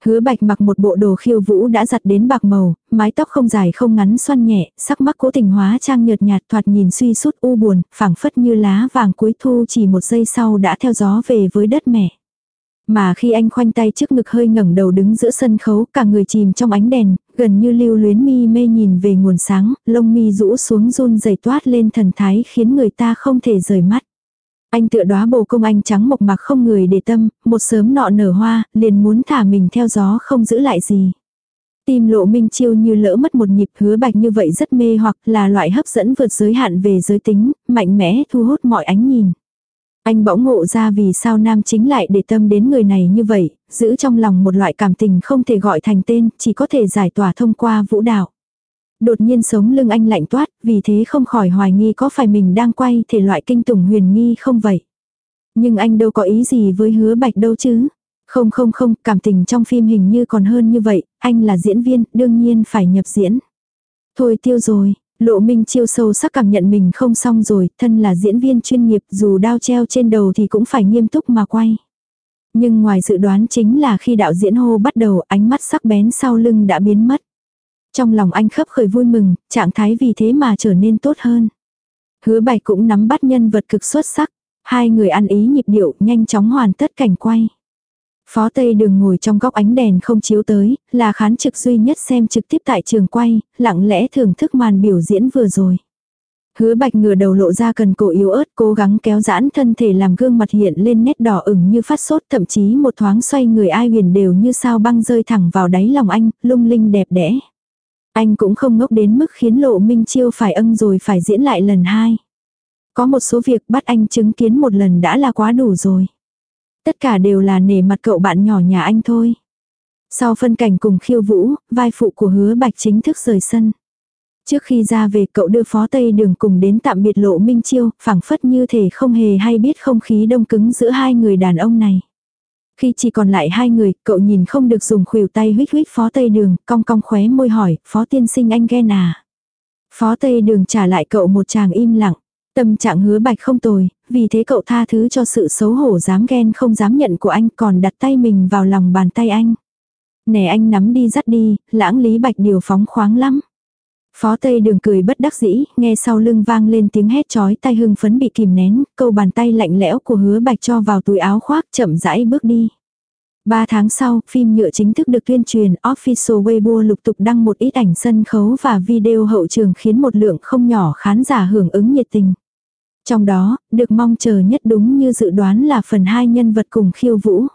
Hứa bạch mặc một bộ đồ khiêu vũ đã giặt đến bạc màu, mái tóc không dài không ngắn xoăn nhẹ, sắc mắt cố tình hóa trang nhợt nhạt thoạt nhìn suy sút u buồn, phảng phất như lá vàng cuối thu chỉ một giây sau đã theo gió về với đất mẹ. Mà khi anh khoanh tay trước ngực hơi ngẩng đầu đứng giữa sân khấu, cả người chìm trong ánh đèn, gần như lưu luyến mi mê nhìn về nguồn sáng, lông mi rũ xuống run rẩy toát lên thần thái khiến người ta không thể rời mắt. Anh tựa đóa bồ công anh trắng mộc mạc không người để tâm, một sớm nọ nở hoa, liền muốn thả mình theo gió không giữ lại gì. Tim lộ minh chiêu như lỡ mất một nhịp hứa bạch như vậy rất mê hoặc là loại hấp dẫn vượt giới hạn về giới tính, mạnh mẽ thu hút mọi ánh nhìn. Anh bỗng ngộ ra vì sao nam chính lại để tâm đến người này như vậy, giữ trong lòng một loại cảm tình không thể gọi thành tên, chỉ có thể giải tỏa thông qua vũ đạo. Đột nhiên sống lưng anh lạnh toát, vì thế không khỏi hoài nghi có phải mình đang quay thể loại kinh tủng huyền nghi không vậy. Nhưng anh đâu có ý gì với hứa bạch đâu chứ. Không không không, cảm tình trong phim hình như còn hơn như vậy, anh là diễn viên, đương nhiên phải nhập diễn. Thôi tiêu rồi, lộ minh chiêu sâu sắc cảm nhận mình không xong rồi, thân là diễn viên chuyên nghiệp dù đao treo trên đầu thì cũng phải nghiêm túc mà quay. Nhưng ngoài dự đoán chính là khi đạo diễn hô bắt đầu ánh mắt sắc bén sau lưng đã biến mất. Trong lòng anh khấp khởi vui mừng, trạng thái vì thế mà trở nên tốt hơn. Hứa bạch cũng nắm bắt nhân vật cực xuất sắc. Hai người ăn ý nhịp điệu, nhanh chóng hoàn tất cảnh quay. Phó Tây Đường ngồi trong góc ánh đèn không chiếu tới, là khán trực duy nhất xem trực tiếp tại trường quay, lặng lẽ thưởng thức màn biểu diễn vừa rồi. Hứa bạch ngửa đầu lộ ra cần cổ yếu ớt cố gắng kéo giãn thân thể làm gương mặt hiện lên nét đỏ ửng như phát sốt thậm chí một thoáng xoay người ai huyền đều như sao băng rơi thẳng vào đáy lòng anh, lung linh đẹp đẽ. Anh cũng không ngốc đến mức khiến lộ minh chiêu phải âng rồi phải diễn lại lần hai. Có một số việc bắt anh chứng kiến một lần đã là quá đủ rồi. Tất cả đều là nể mặt cậu bạn nhỏ nhà anh thôi. Sau phân cảnh cùng khiêu vũ, vai phụ của hứa bạch chính thức rời sân. Trước khi ra về cậu đưa phó tây đường cùng đến tạm biệt lộ minh chiêu, phảng phất như thể không hề hay biết không khí đông cứng giữa hai người đàn ông này. Khi chỉ còn lại hai người, cậu nhìn không được dùng khuỷu tay huyết huyết phó tây đường, cong cong khóe môi hỏi, phó tiên sinh anh ghen à. Phó tây đường trả lại cậu một chàng im lặng. Tâm trạng hứa bạch không tồi, vì thế cậu tha thứ cho sự xấu hổ dám ghen không dám nhận của anh còn đặt tay mình vào lòng bàn tay anh. Nè anh nắm đi dắt đi, lãng lý bạch điều phóng khoáng lắm. Phó Tây Đường cười bất đắc dĩ, nghe sau lưng vang lên tiếng hét chói tai hưng phấn bị kìm nén, câu bàn tay lạnh lẽo của hứa bạch cho vào túi áo khoác chậm rãi bước đi. Ba tháng sau, phim nhựa chính thức được tuyên truyền, Official Weibo lục tục đăng một ít ảnh sân khấu và video hậu trường khiến một lượng không nhỏ khán giả hưởng ứng nhiệt tình. Trong đó, được mong chờ nhất đúng như dự đoán là phần hai nhân vật cùng khiêu vũ.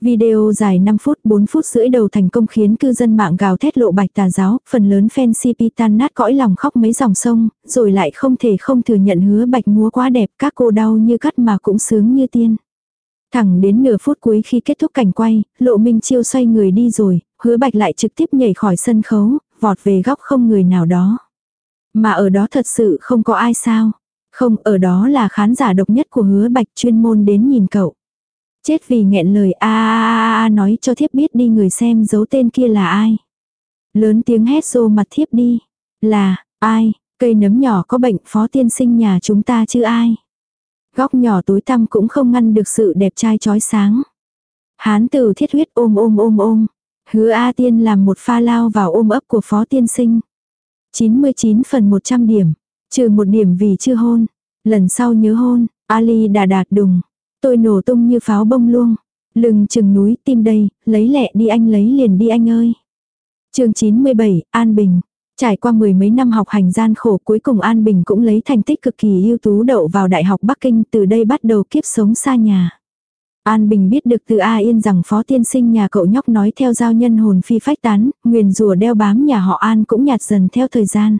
Video dài 5 phút 4 phút rưỡi đầu thành công khiến cư dân mạng gào thét lộ bạch tà giáo, phần lớn fan CP tan nát cõi lòng khóc mấy dòng sông, rồi lại không thể không thừa nhận hứa bạch múa quá đẹp các cô đau như cắt mà cũng sướng như tiên. Thẳng đến nửa phút cuối khi kết thúc cảnh quay, lộ minh chiêu xoay người đi rồi, hứa bạch lại trực tiếp nhảy khỏi sân khấu, vọt về góc không người nào đó. Mà ở đó thật sự không có ai sao. Không, ở đó là khán giả độc nhất của hứa bạch chuyên môn đến nhìn cậu. Chết vì nghẹn lời a a a nói cho thiếp biết đi người xem giấu tên kia là ai. Lớn tiếng hét rô mặt thiếp đi. Là, ai, cây nấm nhỏ có bệnh phó tiên sinh nhà chúng ta chứ ai. Góc nhỏ tối tăm cũng không ngăn được sự đẹp trai chói sáng. Hán tử thiết huyết ôm ôm ôm ôm. Hứa A Tiên làm một pha lao vào ôm ấp của phó tiên sinh. 99 phần 100 điểm. Trừ một điểm vì chưa hôn. Lần sau nhớ hôn, Ali đà đạt đùng. Tôi nổ tung như pháo bông luôn. lừng chừng núi tim đây, lấy lẹ đi anh lấy liền đi anh ơi. chương 97, An Bình. Trải qua mười mấy năm học hành gian khổ cuối cùng An Bình cũng lấy thành tích cực kỳ ưu tú đậu vào Đại học Bắc Kinh từ đây bắt đầu kiếp sống xa nhà. An Bình biết được từ A Yên rằng phó tiên sinh nhà cậu nhóc nói theo giao nhân hồn phi phách tán, nguyền rùa đeo bám nhà họ An cũng nhạt dần theo thời gian.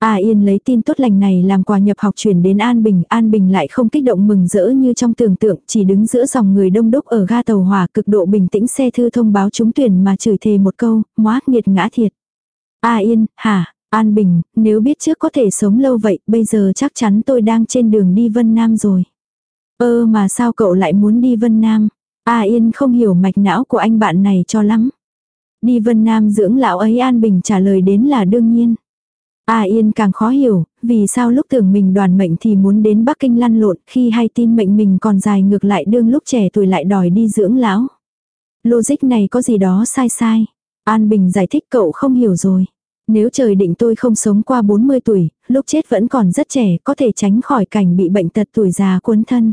A Yên lấy tin tốt lành này làm quà nhập học chuyển đến An Bình, An Bình lại không kích động mừng rỡ như trong tưởng tượng, chỉ đứng giữa dòng người đông đúc ở ga tàu hỏa cực độ bình tĩnh xe thư thông báo trúng tuyển mà chửi thề một câu, móa nghiệt ngã thiệt. A Yên, hả, An Bình, nếu biết trước có thể sống lâu vậy, bây giờ chắc chắn tôi đang trên đường đi Vân Nam rồi. Ơ mà sao cậu lại muốn đi Vân Nam? A Yên không hiểu mạch não của anh bạn này cho lắm. Đi Vân Nam dưỡng lão ấy An Bình trả lời đến là đương nhiên. A Yên càng khó hiểu, vì sao lúc tưởng mình đoàn mệnh thì muốn đến Bắc Kinh lăn lộn, khi hay tin mệnh mình còn dài ngược lại đương lúc trẻ tuổi lại đòi đi dưỡng lão. Logic này có gì đó sai sai. An Bình giải thích cậu không hiểu rồi. Nếu trời định tôi không sống qua 40 tuổi, lúc chết vẫn còn rất trẻ, có thể tránh khỏi cảnh bị bệnh tật tuổi già cuốn thân.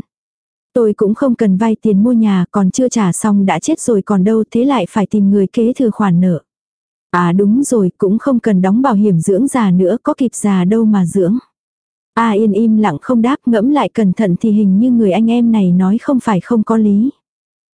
Tôi cũng không cần vay tiền mua nhà, còn chưa trả xong đã chết rồi còn đâu, thế lại phải tìm người kế thừa khoản nợ. À đúng rồi, cũng không cần đóng bảo hiểm dưỡng già nữa, có kịp già đâu mà dưỡng. A yên im lặng không đáp ngẫm lại cẩn thận thì hình như người anh em này nói không phải không có lý.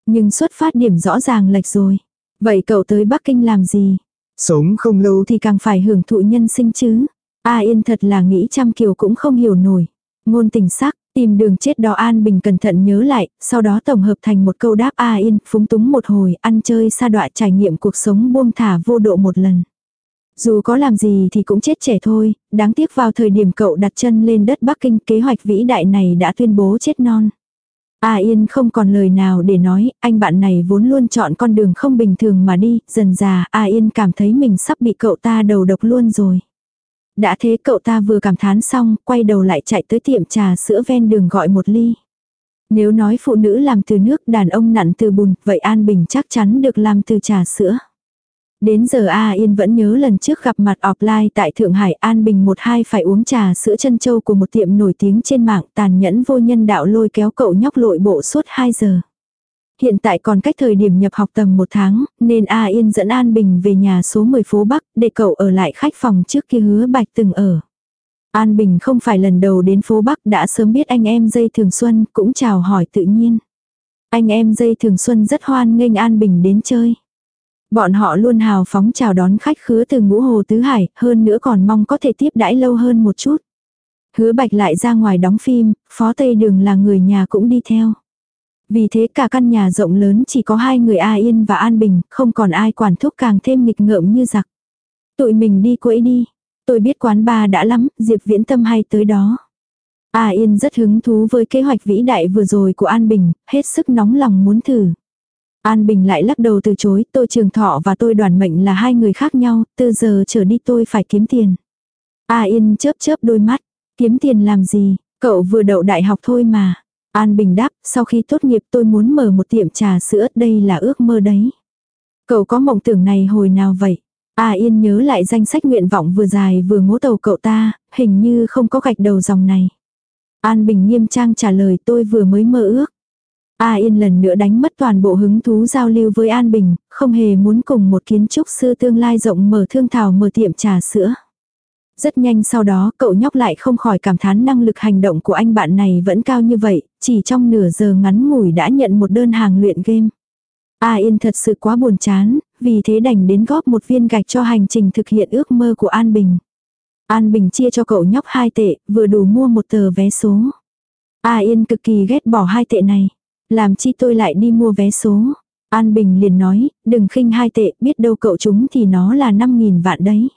Nhưng xuất phát điểm rõ ràng lệch rồi. Vậy cậu tới Bắc Kinh làm gì? Sống không lâu thì càng phải hưởng thụ nhân sinh chứ. A yên thật là nghĩ trăm kiều cũng không hiểu nổi. Ngôn tình sắc, Tìm đường chết đó An Bình cẩn thận nhớ lại, sau đó tổng hợp thành một câu đáp A yên, phúng túng một hồi, ăn chơi xa đọa trải nghiệm cuộc sống buông thả vô độ một lần. Dù có làm gì thì cũng chết trẻ thôi, đáng tiếc vào thời điểm cậu đặt chân lên đất Bắc Kinh kế hoạch vĩ đại này đã tuyên bố chết non. A Yên không còn lời nào để nói, anh bạn này vốn luôn chọn con đường không bình thường mà đi, dần già A Yên cảm thấy mình sắp bị cậu ta đầu độc luôn rồi. Đã thế cậu ta vừa cảm thán xong, quay đầu lại chạy tới tiệm trà sữa ven đường gọi một ly. Nếu nói phụ nữ làm từ nước đàn ông nặn từ bùn, vậy An Bình chắc chắn được làm từ trà sữa. Đến giờ A Yên vẫn nhớ lần trước gặp mặt offline tại Thượng Hải An Bình một hai phải uống trà sữa chân châu của một tiệm nổi tiếng trên mạng tàn nhẫn vô nhân đạo lôi kéo cậu nhóc lội bộ suốt 2 giờ. Hiện tại còn cách thời điểm nhập học tầm một tháng, nên A Yên dẫn An Bình về nhà số 10 phố Bắc, để cậu ở lại khách phòng trước kia hứa bạch từng ở. An Bình không phải lần đầu đến phố Bắc đã sớm biết anh em dây thường xuân, cũng chào hỏi tự nhiên. Anh em dây thường xuân rất hoan nghênh An Bình đến chơi. Bọn họ luôn hào phóng chào đón khách khứa từ ngũ hồ tứ hải, hơn nữa còn mong có thể tiếp đãi lâu hơn một chút. Hứa bạch lại ra ngoài đóng phim, phó tây đường là người nhà cũng đi theo. Vì thế cả căn nhà rộng lớn chỉ có hai người A Yên và An Bình, không còn ai quản thúc càng thêm nghịch ngợm như giặc. Tụi mình đi quẫy đi. Tôi biết quán ba đã lắm, Diệp Viễn Tâm hay tới đó. A Yên rất hứng thú với kế hoạch vĩ đại vừa rồi của An Bình, hết sức nóng lòng muốn thử. An Bình lại lắc đầu từ chối, tôi trường thọ và tôi đoàn mệnh là hai người khác nhau, từ giờ trở đi tôi phải kiếm tiền. A Yên chớp chớp đôi mắt, kiếm tiền làm gì, cậu vừa đậu đại học thôi mà. An Bình đáp, sau khi tốt nghiệp tôi muốn mở một tiệm trà sữa, đây là ước mơ đấy. Cậu có mộng tưởng này hồi nào vậy? A Yên nhớ lại danh sách nguyện vọng vừa dài vừa ngố tàu cậu ta, hình như không có gạch đầu dòng này. An Bình nghiêm trang trả lời tôi vừa mới mơ ước. A Yên lần nữa đánh mất toàn bộ hứng thú giao lưu với An Bình, không hề muốn cùng một kiến trúc sư tương lai rộng mở thương thảo mở tiệm trà sữa. Rất nhanh sau đó cậu nhóc lại không khỏi cảm thán năng lực hành động của anh bạn này vẫn cao như vậy, chỉ trong nửa giờ ngắn ngủi đã nhận một đơn hàng luyện game. A Yên thật sự quá buồn chán, vì thế đành đến góp một viên gạch cho hành trình thực hiện ước mơ của An Bình. An Bình chia cho cậu nhóc hai tệ, vừa đủ mua một tờ vé số. A Yên cực kỳ ghét bỏ hai tệ này. Làm chi tôi lại đi mua vé số. An Bình liền nói, đừng khinh hai tệ, biết đâu cậu chúng thì nó là 5.000 vạn đấy.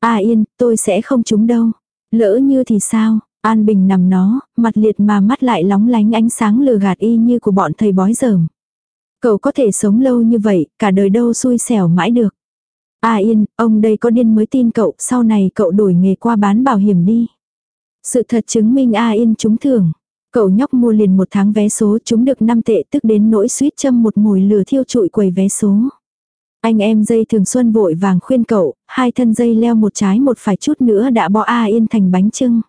A yên, tôi sẽ không trúng đâu. Lỡ như thì sao? An Bình nằm nó, mặt liệt mà mắt lại lóng lánh ánh sáng lừa gạt y như của bọn thầy bói dởm. Cậu có thể sống lâu như vậy, cả đời đâu xui xẻo mãi được. A yên, ông đây có điên mới tin cậu, sau này cậu đổi nghề qua bán bảo hiểm đi. Sự thật chứng minh A yên trúng thưởng. Cậu nhóc mua liền một tháng vé số chúng được 5 tệ tức đến nỗi suýt châm một mùi lửa thiêu trụi quầy vé số. Anh em dây thường xuân vội vàng khuyên cậu, hai thân dây leo một trái một phải chút nữa đã bỏ A Yên thành bánh trưng.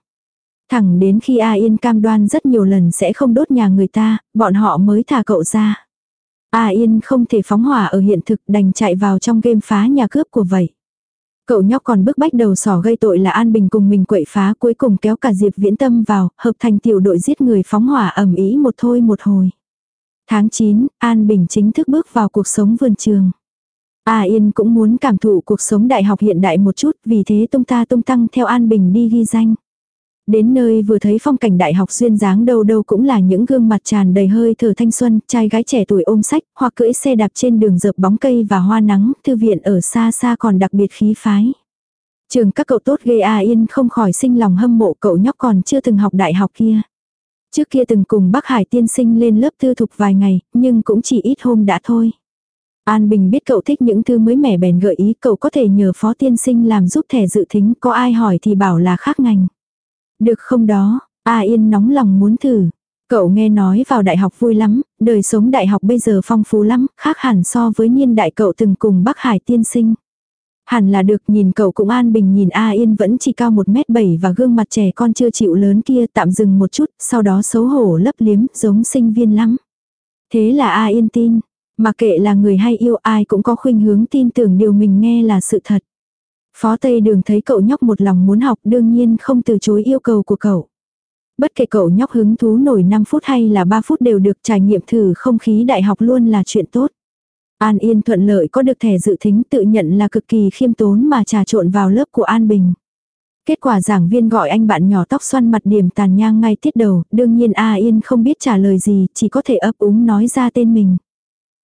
Thẳng đến khi A Yên cam đoan rất nhiều lần sẽ không đốt nhà người ta, bọn họ mới thả cậu ra. A Yên không thể phóng hỏa ở hiện thực đành chạy vào trong game phá nhà cướp của vậy. Cậu nhóc còn bức bách đầu sỏ gây tội là An Bình cùng mình quậy phá cuối cùng kéo cả Diệp Viễn Tâm vào, hợp thành tiểu đội giết người phóng hỏa ẩm ý một thôi một hồi. Tháng 9, An Bình chính thức bước vào cuộc sống vườn trường. A Yên cũng muốn cảm thụ cuộc sống đại học hiện đại một chút, vì thế tung ta tung tăng theo An Bình đi ghi danh. Đến nơi vừa thấy phong cảnh đại học duyên dáng đâu đâu cũng là những gương mặt tràn đầy hơi thở thanh xuân, trai gái trẻ tuổi ôm sách, hoặc cưỡi xe đạp trên đường dợp bóng cây và hoa nắng, thư viện ở xa xa còn đặc biệt khí phái. Trường các cậu tốt ghê A Yên không khỏi sinh lòng hâm mộ cậu nhóc còn chưa từng học đại học kia. Trước kia từng cùng Bắc Hải tiên sinh lên lớp tư thục vài ngày, nhưng cũng chỉ ít hôm đã thôi. An Bình biết cậu thích những thứ mới mẻ bèn gợi ý cậu có thể nhờ phó tiên sinh làm giúp thẻ dự thính, có ai hỏi thì bảo là khác ngành. Được không đó, A Yên nóng lòng muốn thử. Cậu nghe nói vào đại học vui lắm, đời sống đại học bây giờ phong phú lắm, khác hẳn so với niên đại cậu từng cùng Bắc Hải tiên sinh. Hẳn là được nhìn cậu cũng an bình nhìn A Yên vẫn chỉ cao 1m7 và gương mặt trẻ con chưa chịu lớn kia tạm dừng một chút, sau đó xấu hổ lấp liếm giống sinh viên lắm. Thế là A Yên tin, mà kệ là người hay yêu ai cũng có khuynh hướng tin tưởng điều mình nghe là sự thật. Phó Tây Đường thấy cậu nhóc một lòng muốn học đương nhiên không từ chối yêu cầu của cậu. Bất kể cậu nhóc hứng thú nổi 5 phút hay là 3 phút đều được trải nghiệm thử không khí đại học luôn là chuyện tốt. An Yên thuận lợi có được thẻ dự thính tự nhận là cực kỳ khiêm tốn mà trà trộn vào lớp của An Bình. Kết quả giảng viên gọi anh bạn nhỏ tóc xoăn mặt điểm tàn nhang ngay tiết đầu, đương nhiên A Yên không biết trả lời gì, chỉ có thể ấp úng nói ra tên mình.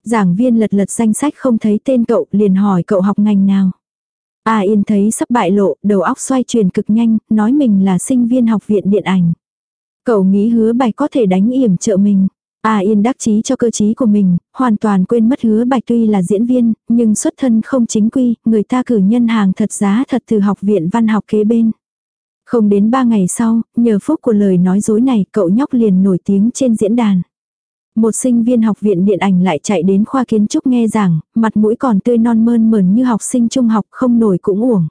Giảng viên lật lật danh sách không thấy tên cậu, liền hỏi cậu học ngành nào. A Yên thấy sắp bại lộ, đầu óc xoay chuyển cực nhanh, nói mình là sinh viên học viện điện ảnh. Cậu nghĩ hứa bạch có thể đánh yểm trợ mình. A Yên đắc chí cho cơ chí của mình, hoàn toàn quên mất hứa bạch tuy là diễn viên, nhưng xuất thân không chính quy, người ta cử nhân hàng thật giá thật từ học viện văn học kế bên. Không đến ba ngày sau, nhờ phúc của lời nói dối này cậu nhóc liền nổi tiếng trên diễn đàn. Một sinh viên học viện điện ảnh lại chạy đến khoa kiến trúc nghe giảng, mặt mũi còn tươi non mơn mờn như học sinh trung học không nổi cũng uổng.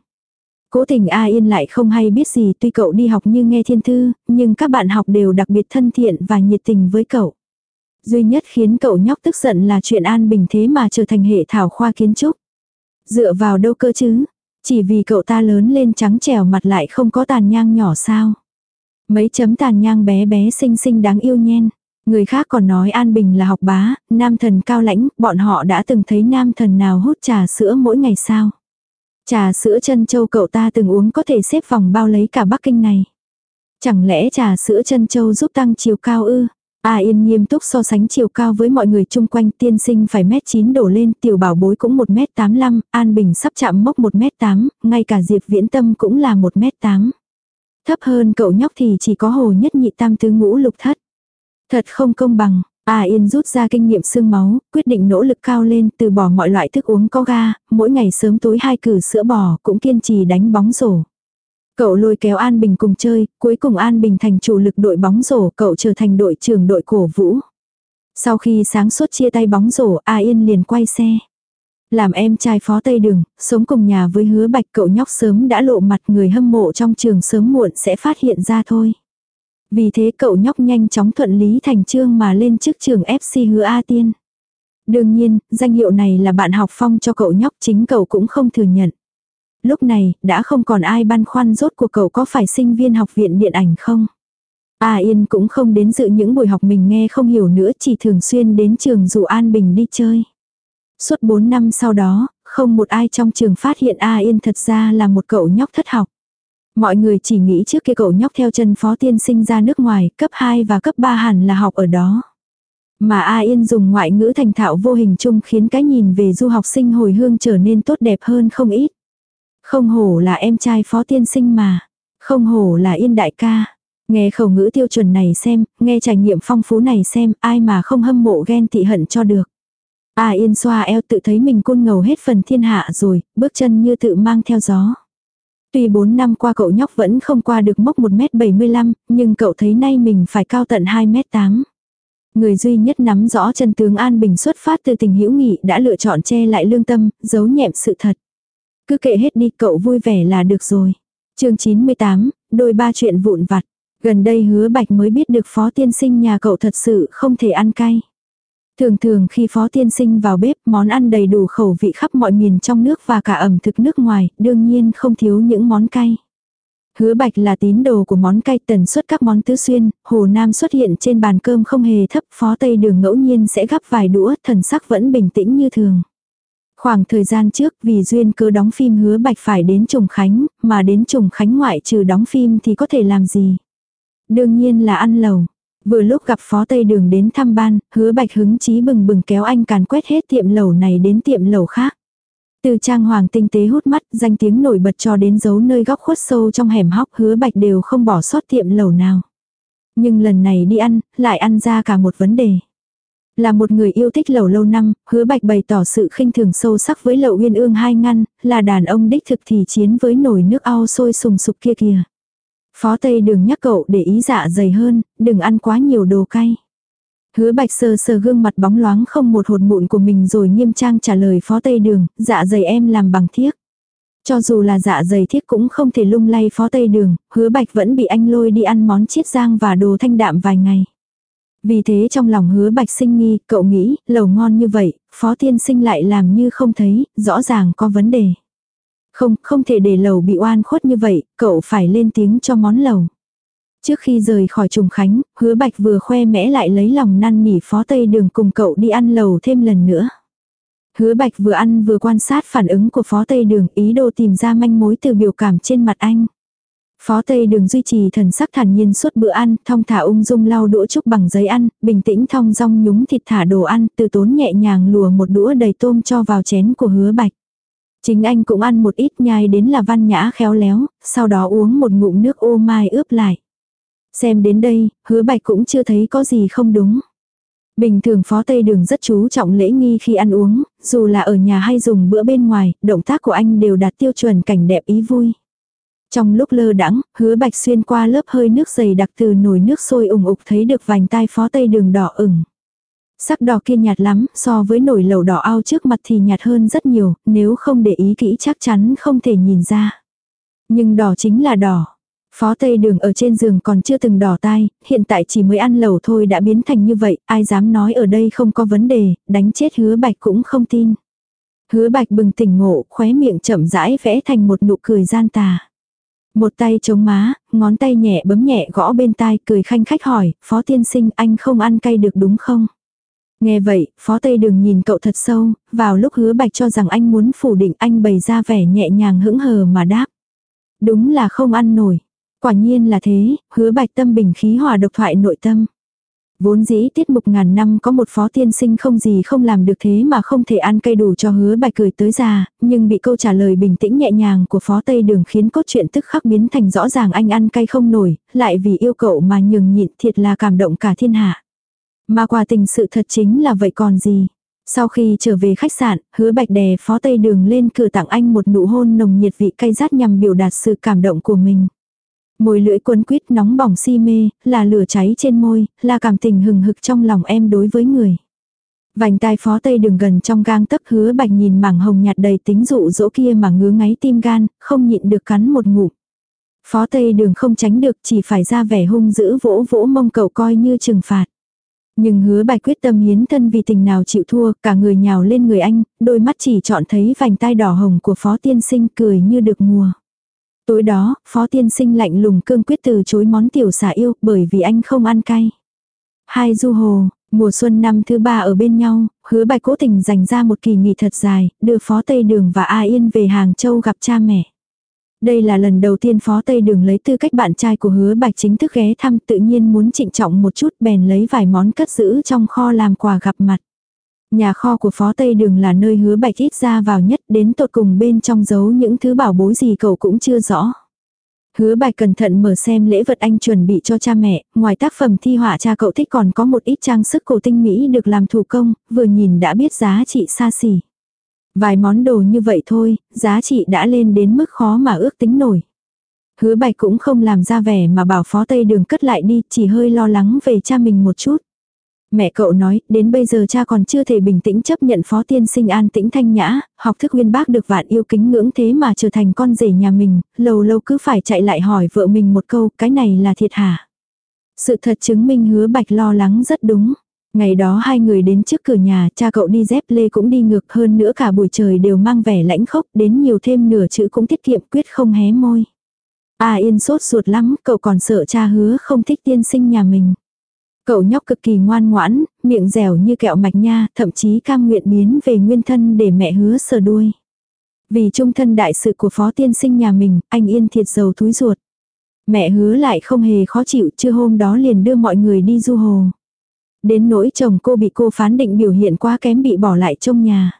Cố tình A Yên lại không hay biết gì tuy cậu đi học như nghe thiên thư, nhưng các bạn học đều đặc biệt thân thiện và nhiệt tình với cậu. Duy nhất khiến cậu nhóc tức giận là chuyện An Bình thế mà trở thành hệ thảo khoa kiến trúc. Dựa vào đâu cơ chứ? Chỉ vì cậu ta lớn lên trắng trẻo mặt lại không có tàn nhang nhỏ sao? Mấy chấm tàn nhang bé bé xinh xinh đáng yêu nhen. Người khác còn nói An Bình là học bá, nam thần cao lãnh, bọn họ đã từng thấy nam thần nào hút trà sữa mỗi ngày sao. Trà sữa chân châu cậu ta từng uống có thể xếp vòng bao lấy cả Bắc Kinh này. Chẳng lẽ trà sữa chân châu giúp tăng chiều cao ư? A Yên nghiêm túc so sánh chiều cao với mọi người chung quanh tiên sinh phải mét 9 đổ lên, tiểu bảo bối cũng 1 mét 85, An Bình sắp chạm mốc 1 mét 8, ngay cả Diệp Viễn Tâm cũng là 1 mét 8. Thấp hơn cậu nhóc thì chỉ có hồ nhất nhị tam tứ ngũ lục thất. Thật không công bằng, A Yên rút ra kinh nghiệm xương máu, quyết định nỗ lực cao lên từ bỏ mọi loại thức uống có ga, mỗi ngày sớm tối hai cử sữa bò cũng kiên trì đánh bóng rổ. Cậu lôi kéo An Bình cùng chơi, cuối cùng An Bình thành chủ lực đội bóng rổ, cậu trở thành đội trưởng đội cổ vũ. Sau khi sáng suốt chia tay bóng rổ, A Yên liền quay xe. Làm em trai phó Tây Đường, sống cùng nhà với hứa bạch cậu nhóc sớm đã lộ mặt người hâm mộ trong trường sớm muộn sẽ phát hiện ra thôi. Vì thế cậu nhóc nhanh chóng thuận lý thành trương mà lên chức trường FC hứa A Tiên. Đương nhiên, danh hiệu này là bạn học phong cho cậu nhóc chính cậu cũng không thừa nhận. Lúc này, đã không còn ai băn khoăn rốt cuộc cậu có phải sinh viên học viện điện ảnh không? A Yên cũng không đến dự những buổi học mình nghe không hiểu nữa chỉ thường xuyên đến trường dù An Bình đi chơi. Suốt 4 năm sau đó, không một ai trong trường phát hiện A Yên thật ra là một cậu nhóc thất học. Mọi người chỉ nghĩ trước kia cậu nhóc theo chân phó tiên sinh ra nước ngoài, cấp 2 và cấp 3 hẳn là học ở đó. Mà A Yên dùng ngoại ngữ thành thạo vô hình chung khiến cái nhìn về du học sinh hồi hương trở nên tốt đẹp hơn không ít. Không hổ là em trai phó tiên sinh mà. Không hổ là Yên đại ca. Nghe khẩu ngữ tiêu chuẩn này xem, nghe trải nghiệm phong phú này xem, ai mà không hâm mộ ghen tị hận cho được. A Yên xoa eo tự thấy mình côn ngầu hết phần thiên hạ rồi, bước chân như tự mang theo gió. Tuy 4 năm qua cậu nhóc vẫn không qua được mốc 1m75, nhưng cậu thấy nay mình phải cao tận 2m8. Người duy nhất nắm rõ chân tướng An Bình xuất phát từ tình hữu nghị đã lựa chọn che lại lương tâm, giấu nhẹm sự thật. Cứ kệ hết đi cậu vui vẻ là được rồi. chương 98, đôi ba chuyện vụn vặt. Gần đây hứa bạch mới biết được phó tiên sinh nhà cậu thật sự không thể ăn cay. Thường thường khi phó tiên sinh vào bếp món ăn đầy đủ khẩu vị khắp mọi miền trong nước và cả ẩm thực nước ngoài, đương nhiên không thiếu những món cay. Hứa bạch là tín đồ của món cay tần suất các món tứ xuyên, hồ nam xuất hiện trên bàn cơm không hề thấp, phó tây đường ngẫu nhiên sẽ gắp vài đũa, thần sắc vẫn bình tĩnh như thường. Khoảng thời gian trước vì duyên cơ đóng phim hứa bạch phải đến Trùng Khánh, mà đến Trùng Khánh ngoại trừ đóng phim thì có thể làm gì? Đương nhiên là ăn lầu. Vừa lúc gặp phó tây đường đến thăm ban, hứa bạch hứng chí bừng bừng kéo anh càn quét hết tiệm lẩu này đến tiệm lẩu khác. Từ trang hoàng tinh tế hút mắt, danh tiếng nổi bật cho đến dấu nơi góc khuất sâu trong hẻm hóc hứa bạch đều không bỏ sót tiệm lẩu nào. Nhưng lần này đi ăn, lại ăn ra cả một vấn đề. Là một người yêu thích lẩu lâu năm, hứa bạch bày tỏ sự khinh thường sâu sắc với lẩu uyên ương hai ngăn, là đàn ông đích thực thì chiến với nồi nước ao sôi sùng sục kia kìa. Phó Tây đừng nhắc cậu để ý dạ dày hơn, đừng ăn quá nhiều đồ cay. Hứa bạch sờ sờ gương mặt bóng loáng không một hột mụn của mình rồi nghiêm trang trả lời phó Tây đường, dạ dày em làm bằng thiếc. Cho dù là dạ dày thiếc cũng không thể lung lay phó Tây đường, hứa bạch vẫn bị anh lôi đi ăn món chiết giang và đồ thanh đạm vài ngày. Vì thế trong lòng hứa bạch sinh nghi, cậu nghĩ, lẩu ngon như vậy, phó tiên sinh lại làm như không thấy, rõ ràng có vấn đề. Không, không thể để lẩu bị oan khuất như vậy, cậu phải lên tiếng cho món lẩu. Trước khi rời khỏi trùng khánh, hứa bạch vừa khoe mẽ lại lấy lòng năn nỉ phó tây đường cùng cậu đi ăn lẩu thêm lần nữa. Hứa bạch vừa ăn vừa quan sát phản ứng của phó tây đường ý đồ tìm ra manh mối từ biểu cảm trên mặt anh. Phó Tây Đường duy trì thần sắc thản nhiên suốt bữa ăn, thong thả ung dung lau đũa trúc bằng giấy ăn, bình tĩnh thong dong nhúng thịt thả đồ ăn, từ tốn nhẹ nhàng lùa một đũa đầy tôm cho vào chén của hứa bạch. Chính anh cũng ăn một ít nhai đến là văn nhã khéo léo, sau đó uống một ngụm nước ô mai ướp lại. Xem đến đây, hứa bạch cũng chưa thấy có gì không đúng. Bình thường phó Tây Đường rất chú trọng lễ nghi khi ăn uống, dù là ở nhà hay dùng bữa bên ngoài, động tác của anh đều đạt tiêu chuẩn cảnh đẹp ý vui. Trong lúc lơ đãng, hứa bạch xuyên qua lớp hơi nước dày đặc từ nồi nước sôi ủng ục thấy được vành tai phó tây đường đỏ ửng. Sắc đỏ kia nhạt lắm, so với nồi lẩu đỏ ao trước mặt thì nhạt hơn rất nhiều, nếu không để ý kỹ chắc chắn không thể nhìn ra. Nhưng đỏ chính là đỏ. Phó Tây Đường ở trên giường còn chưa từng đỏ tai, hiện tại chỉ mới ăn lẩu thôi đã biến thành như vậy, ai dám nói ở đây không có vấn đề, đánh chết hứa bạch cũng không tin. Hứa bạch bừng tỉnh ngộ, khóe miệng chậm rãi vẽ thành một nụ cười gian tà. Một tay chống má, ngón tay nhẹ bấm nhẹ gõ bên tai cười khanh khách hỏi, phó tiên sinh anh không ăn cay được đúng không? Nghe vậy, phó tây đường nhìn cậu thật sâu, vào lúc hứa bạch cho rằng anh muốn phủ định anh bày ra vẻ nhẹ nhàng hững hờ mà đáp. Đúng là không ăn nổi. Quả nhiên là thế, hứa bạch tâm bình khí hòa độc thoại nội tâm. Vốn dĩ tiết mục ngàn năm có một phó tiên sinh không gì không làm được thế mà không thể ăn cây đủ cho hứa bạch cười tới già, nhưng bị câu trả lời bình tĩnh nhẹ nhàng của phó Tây Đường khiến cốt truyện tức khắc biến thành rõ ràng anh ăn cay không nổi, lại vì yêu cậu mà nhường nhịn thiệt là cảm động cả thiên hạ. Mà quả tình sự thật chính là vậy còn gì. Sau khi trở về khách sạn, hứa bạch đè phó Tây Đường lên cửa tặng anh một nụ hôn nồng nhiệt vị cay rát nhằm biểu đạt sự cảm động của mình. Môi lưỡi cuốn quýt nóng bỏng si mê, là lửa cháy trên môi, là cảm tình hừng hực trong lòng em đối với người. Vành tai phó tây đường gần trong gang tấc hứa bạch nhìn mảng hồng nhạt đầy tính dụ dỗ kia mà ngứa ngáy tim gan, không nhịn được cắn một ngụm. Phó tây đường không tránh được chỉ phải ra vẻ hung dữ vỗ vỗ mông cậu coi như trừng phạt. Nhưng hứa bài quyết tâm hiến thân vì tình nào chịu thua, cả người nhào lên người anh, đôi mắt chỉ chọn thấy vành tai đỏ hồng của phó tiên sinh cười như được mùa. Tối đó, phó tiên sinh lạnh lùng cương quyết từ chối món tiểu xà yêu bởi vì anh không ăn cay. Hai du hồ, mùa xuân năm thứ ba ở bên nhau, hứa bài cố tình dành ra một kỳ nghỉ thật dài, đưa phó Tây Đường và A Yên về Hàng Châu gặp cha mẹ. Đây là lần đầu tiên phó Tây Đường lấy tư cách bạn trai của hứa bạch chính thức ghé thăm tự nhiên muốn trịnh trọng một chút bèn lấy vài món cất giữ trong kho làm quà gặp mặt. Nhà kho của phó Tây Đường là nơi hứa bạch ít ra vào nhất đến tột cùng bên trong giấu những thứ bảo bối gì cậu cũng chưa rõ. Hứa bạch cẩn thận mở xem lễ vật anh chuẩn bị cho cha mẹ, ngoài tác phẩm thi họa cha cậu thích còn có một ít trang sức cổ tinh mỹ được làm thủ công, vừa nhìn đã biết giá trị xa xỉ. Vài món đồ như vậy thôi, giá trị đã lên đến mức khó mà ước tính nổi. Hứa bạch cũng không làm ra vẻ mà bảo phó Tây Đường cất lại đi, chỉ hơi lo lắng về cha mình một chút. Mẹ cậu nói, đến bây giờ cha còn chưa thể bình tĩnh chấp nhận phó tiên sinh an tĩnh thanh nhã, học thức uyên bác được vạn yêu kính ngưỡng thế mà trở thành con rể nhà mình, lâu lâu cứ phải chạy lại hỏi vợ mình một câu, cái này là thiệt hả? Sự thật chứng minh hứa bạch lo lắng rất đúng. Ngày đó hai người đến trước cửa nhà, cha cậu đi dép lê cũng đi ngược hơn nữa cả buổi trời đều mang vẻ lãnh khốc, đến nhiều thêm nửa chữ cũng tiết kiệm quyết không hé môi. À yên sốt ruột lắm, cậu còn sợ cha hứa không thích tiên sinh nhà mình. Cậu nhóc cực kỳ ngoan ngoãn, miệng dẻo như kẹo mạch nha, thậm chí cam nguyện biến về nguyên thân để mẹ hứa sờ đuôi. Vì trung thân đại sự của phó tiên sinh nhà mình, anh yên thiệt dầu túi ruột. Mẹ hứa lại không hề khó chịu, chưa hôm đó liền đưa mọi người đi du hồ. Đến nỗi chồng cô bị cô phán định biểu hiện quá kém bị bỏ lại trong nhà.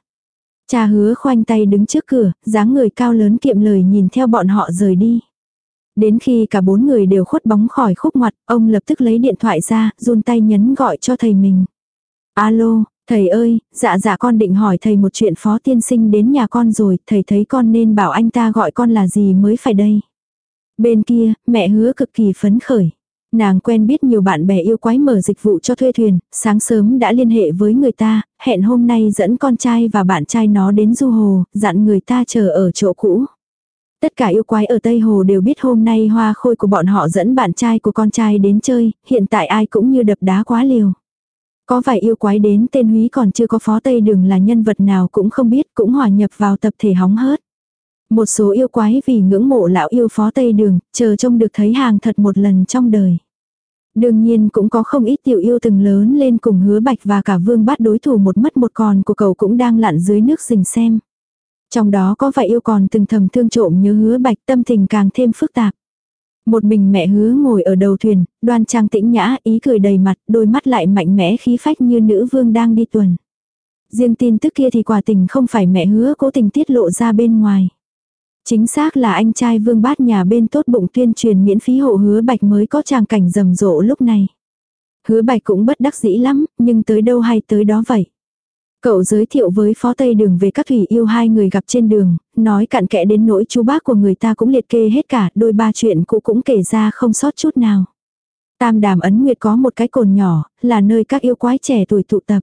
Cha hứa khoanh tay đứng trước cửa, dáng người cao lớn kiệm lời nhìn theo bọn họ rời đi. Đến khi cả bốn người đều khuất bóng khỏi khúc ngoặt, ông lập tức lấy điện thoại ra, run tay nhấn gọi cho thầy mình. Alo, thầy ơi, dạ dạ con định hỏi thầy một chuyện phó tiên sinh đến nhà con rồi, thầy thấy con nên bảo anh ta gọi con là gì mới phải đây. Bên kia, mẹ hứa cực kỳ phấn khởi. Nàng quen biết nhiều bạn bè yêu quái mở dịch vụ cho thuê thuyền, sáng sớm đã liên hệ với người ta, hẹn hôm nay dẫn con trai và bạn trai nó đến du hồ, dặn người ta chờ ở chỗ cũ. Tất cả yêu quái ở Tây Hồ đều biết hôm nay hoa khôi của bọn họ dẫn bạn trai của con trai đến chơi, hiện tại ai cũng như đập đá quá liều. Có vài yêu quái đến tên húy còn chưa có phó Tây Đường là nhân vật nào cũng không biết cũng hòa nhập vào tập thể hóng hớt. Một số yêu quái vì ngưỡng mộ lão yêu phó Tây Đường, chờ trông được thấy hàng thật một lần trong đời. Đương nhiên cũng có không ít tiểu yêu từng lớn lên cùng hứa bạch và cả vương bát đối thủ một mất một còn của cậu cũng đang lặn dưới nước rình xem. Trong đó có vài yêu còn từng thầm thương trộm nhớ hứa bạch tâm tình càng thêm phức tạp. Một mình mẹ hứa ngồi ở đầu thuyền, đoan trang tĩnh nhã, ý cười đầy mặt, đôi mắt lại mạnh mẽ khí phách như nữ vương đang đi tuần. Riêng tin tức kia thì quả tình không phải mẹ hứa cố tình tiết lộ ra bên ngoài. Chính xác là anh trai vương bát nhà bên tốt bụng tuyên truyền miễn phí hộ hứa bạch mới có tràng cảnh rầm rộ lúc này. Hứa bạch cũng bất đắc dĩ lắm, nhưng tới đâu hay tới đó vậy. Cậu giới thiệu với phó tây đường về các thủy yêu hai người gặp trên đường, nói cặn kẽ đến nỗi chú bác của người ta cũng liệt kê hết cả, đôi ba chuyện cũ cũng kể ra không sót chút nào. Tam đàm ấn nguyệt có một cái cồn nhỏ, là nơi các yêu quái trẻ tuổi tụ tập.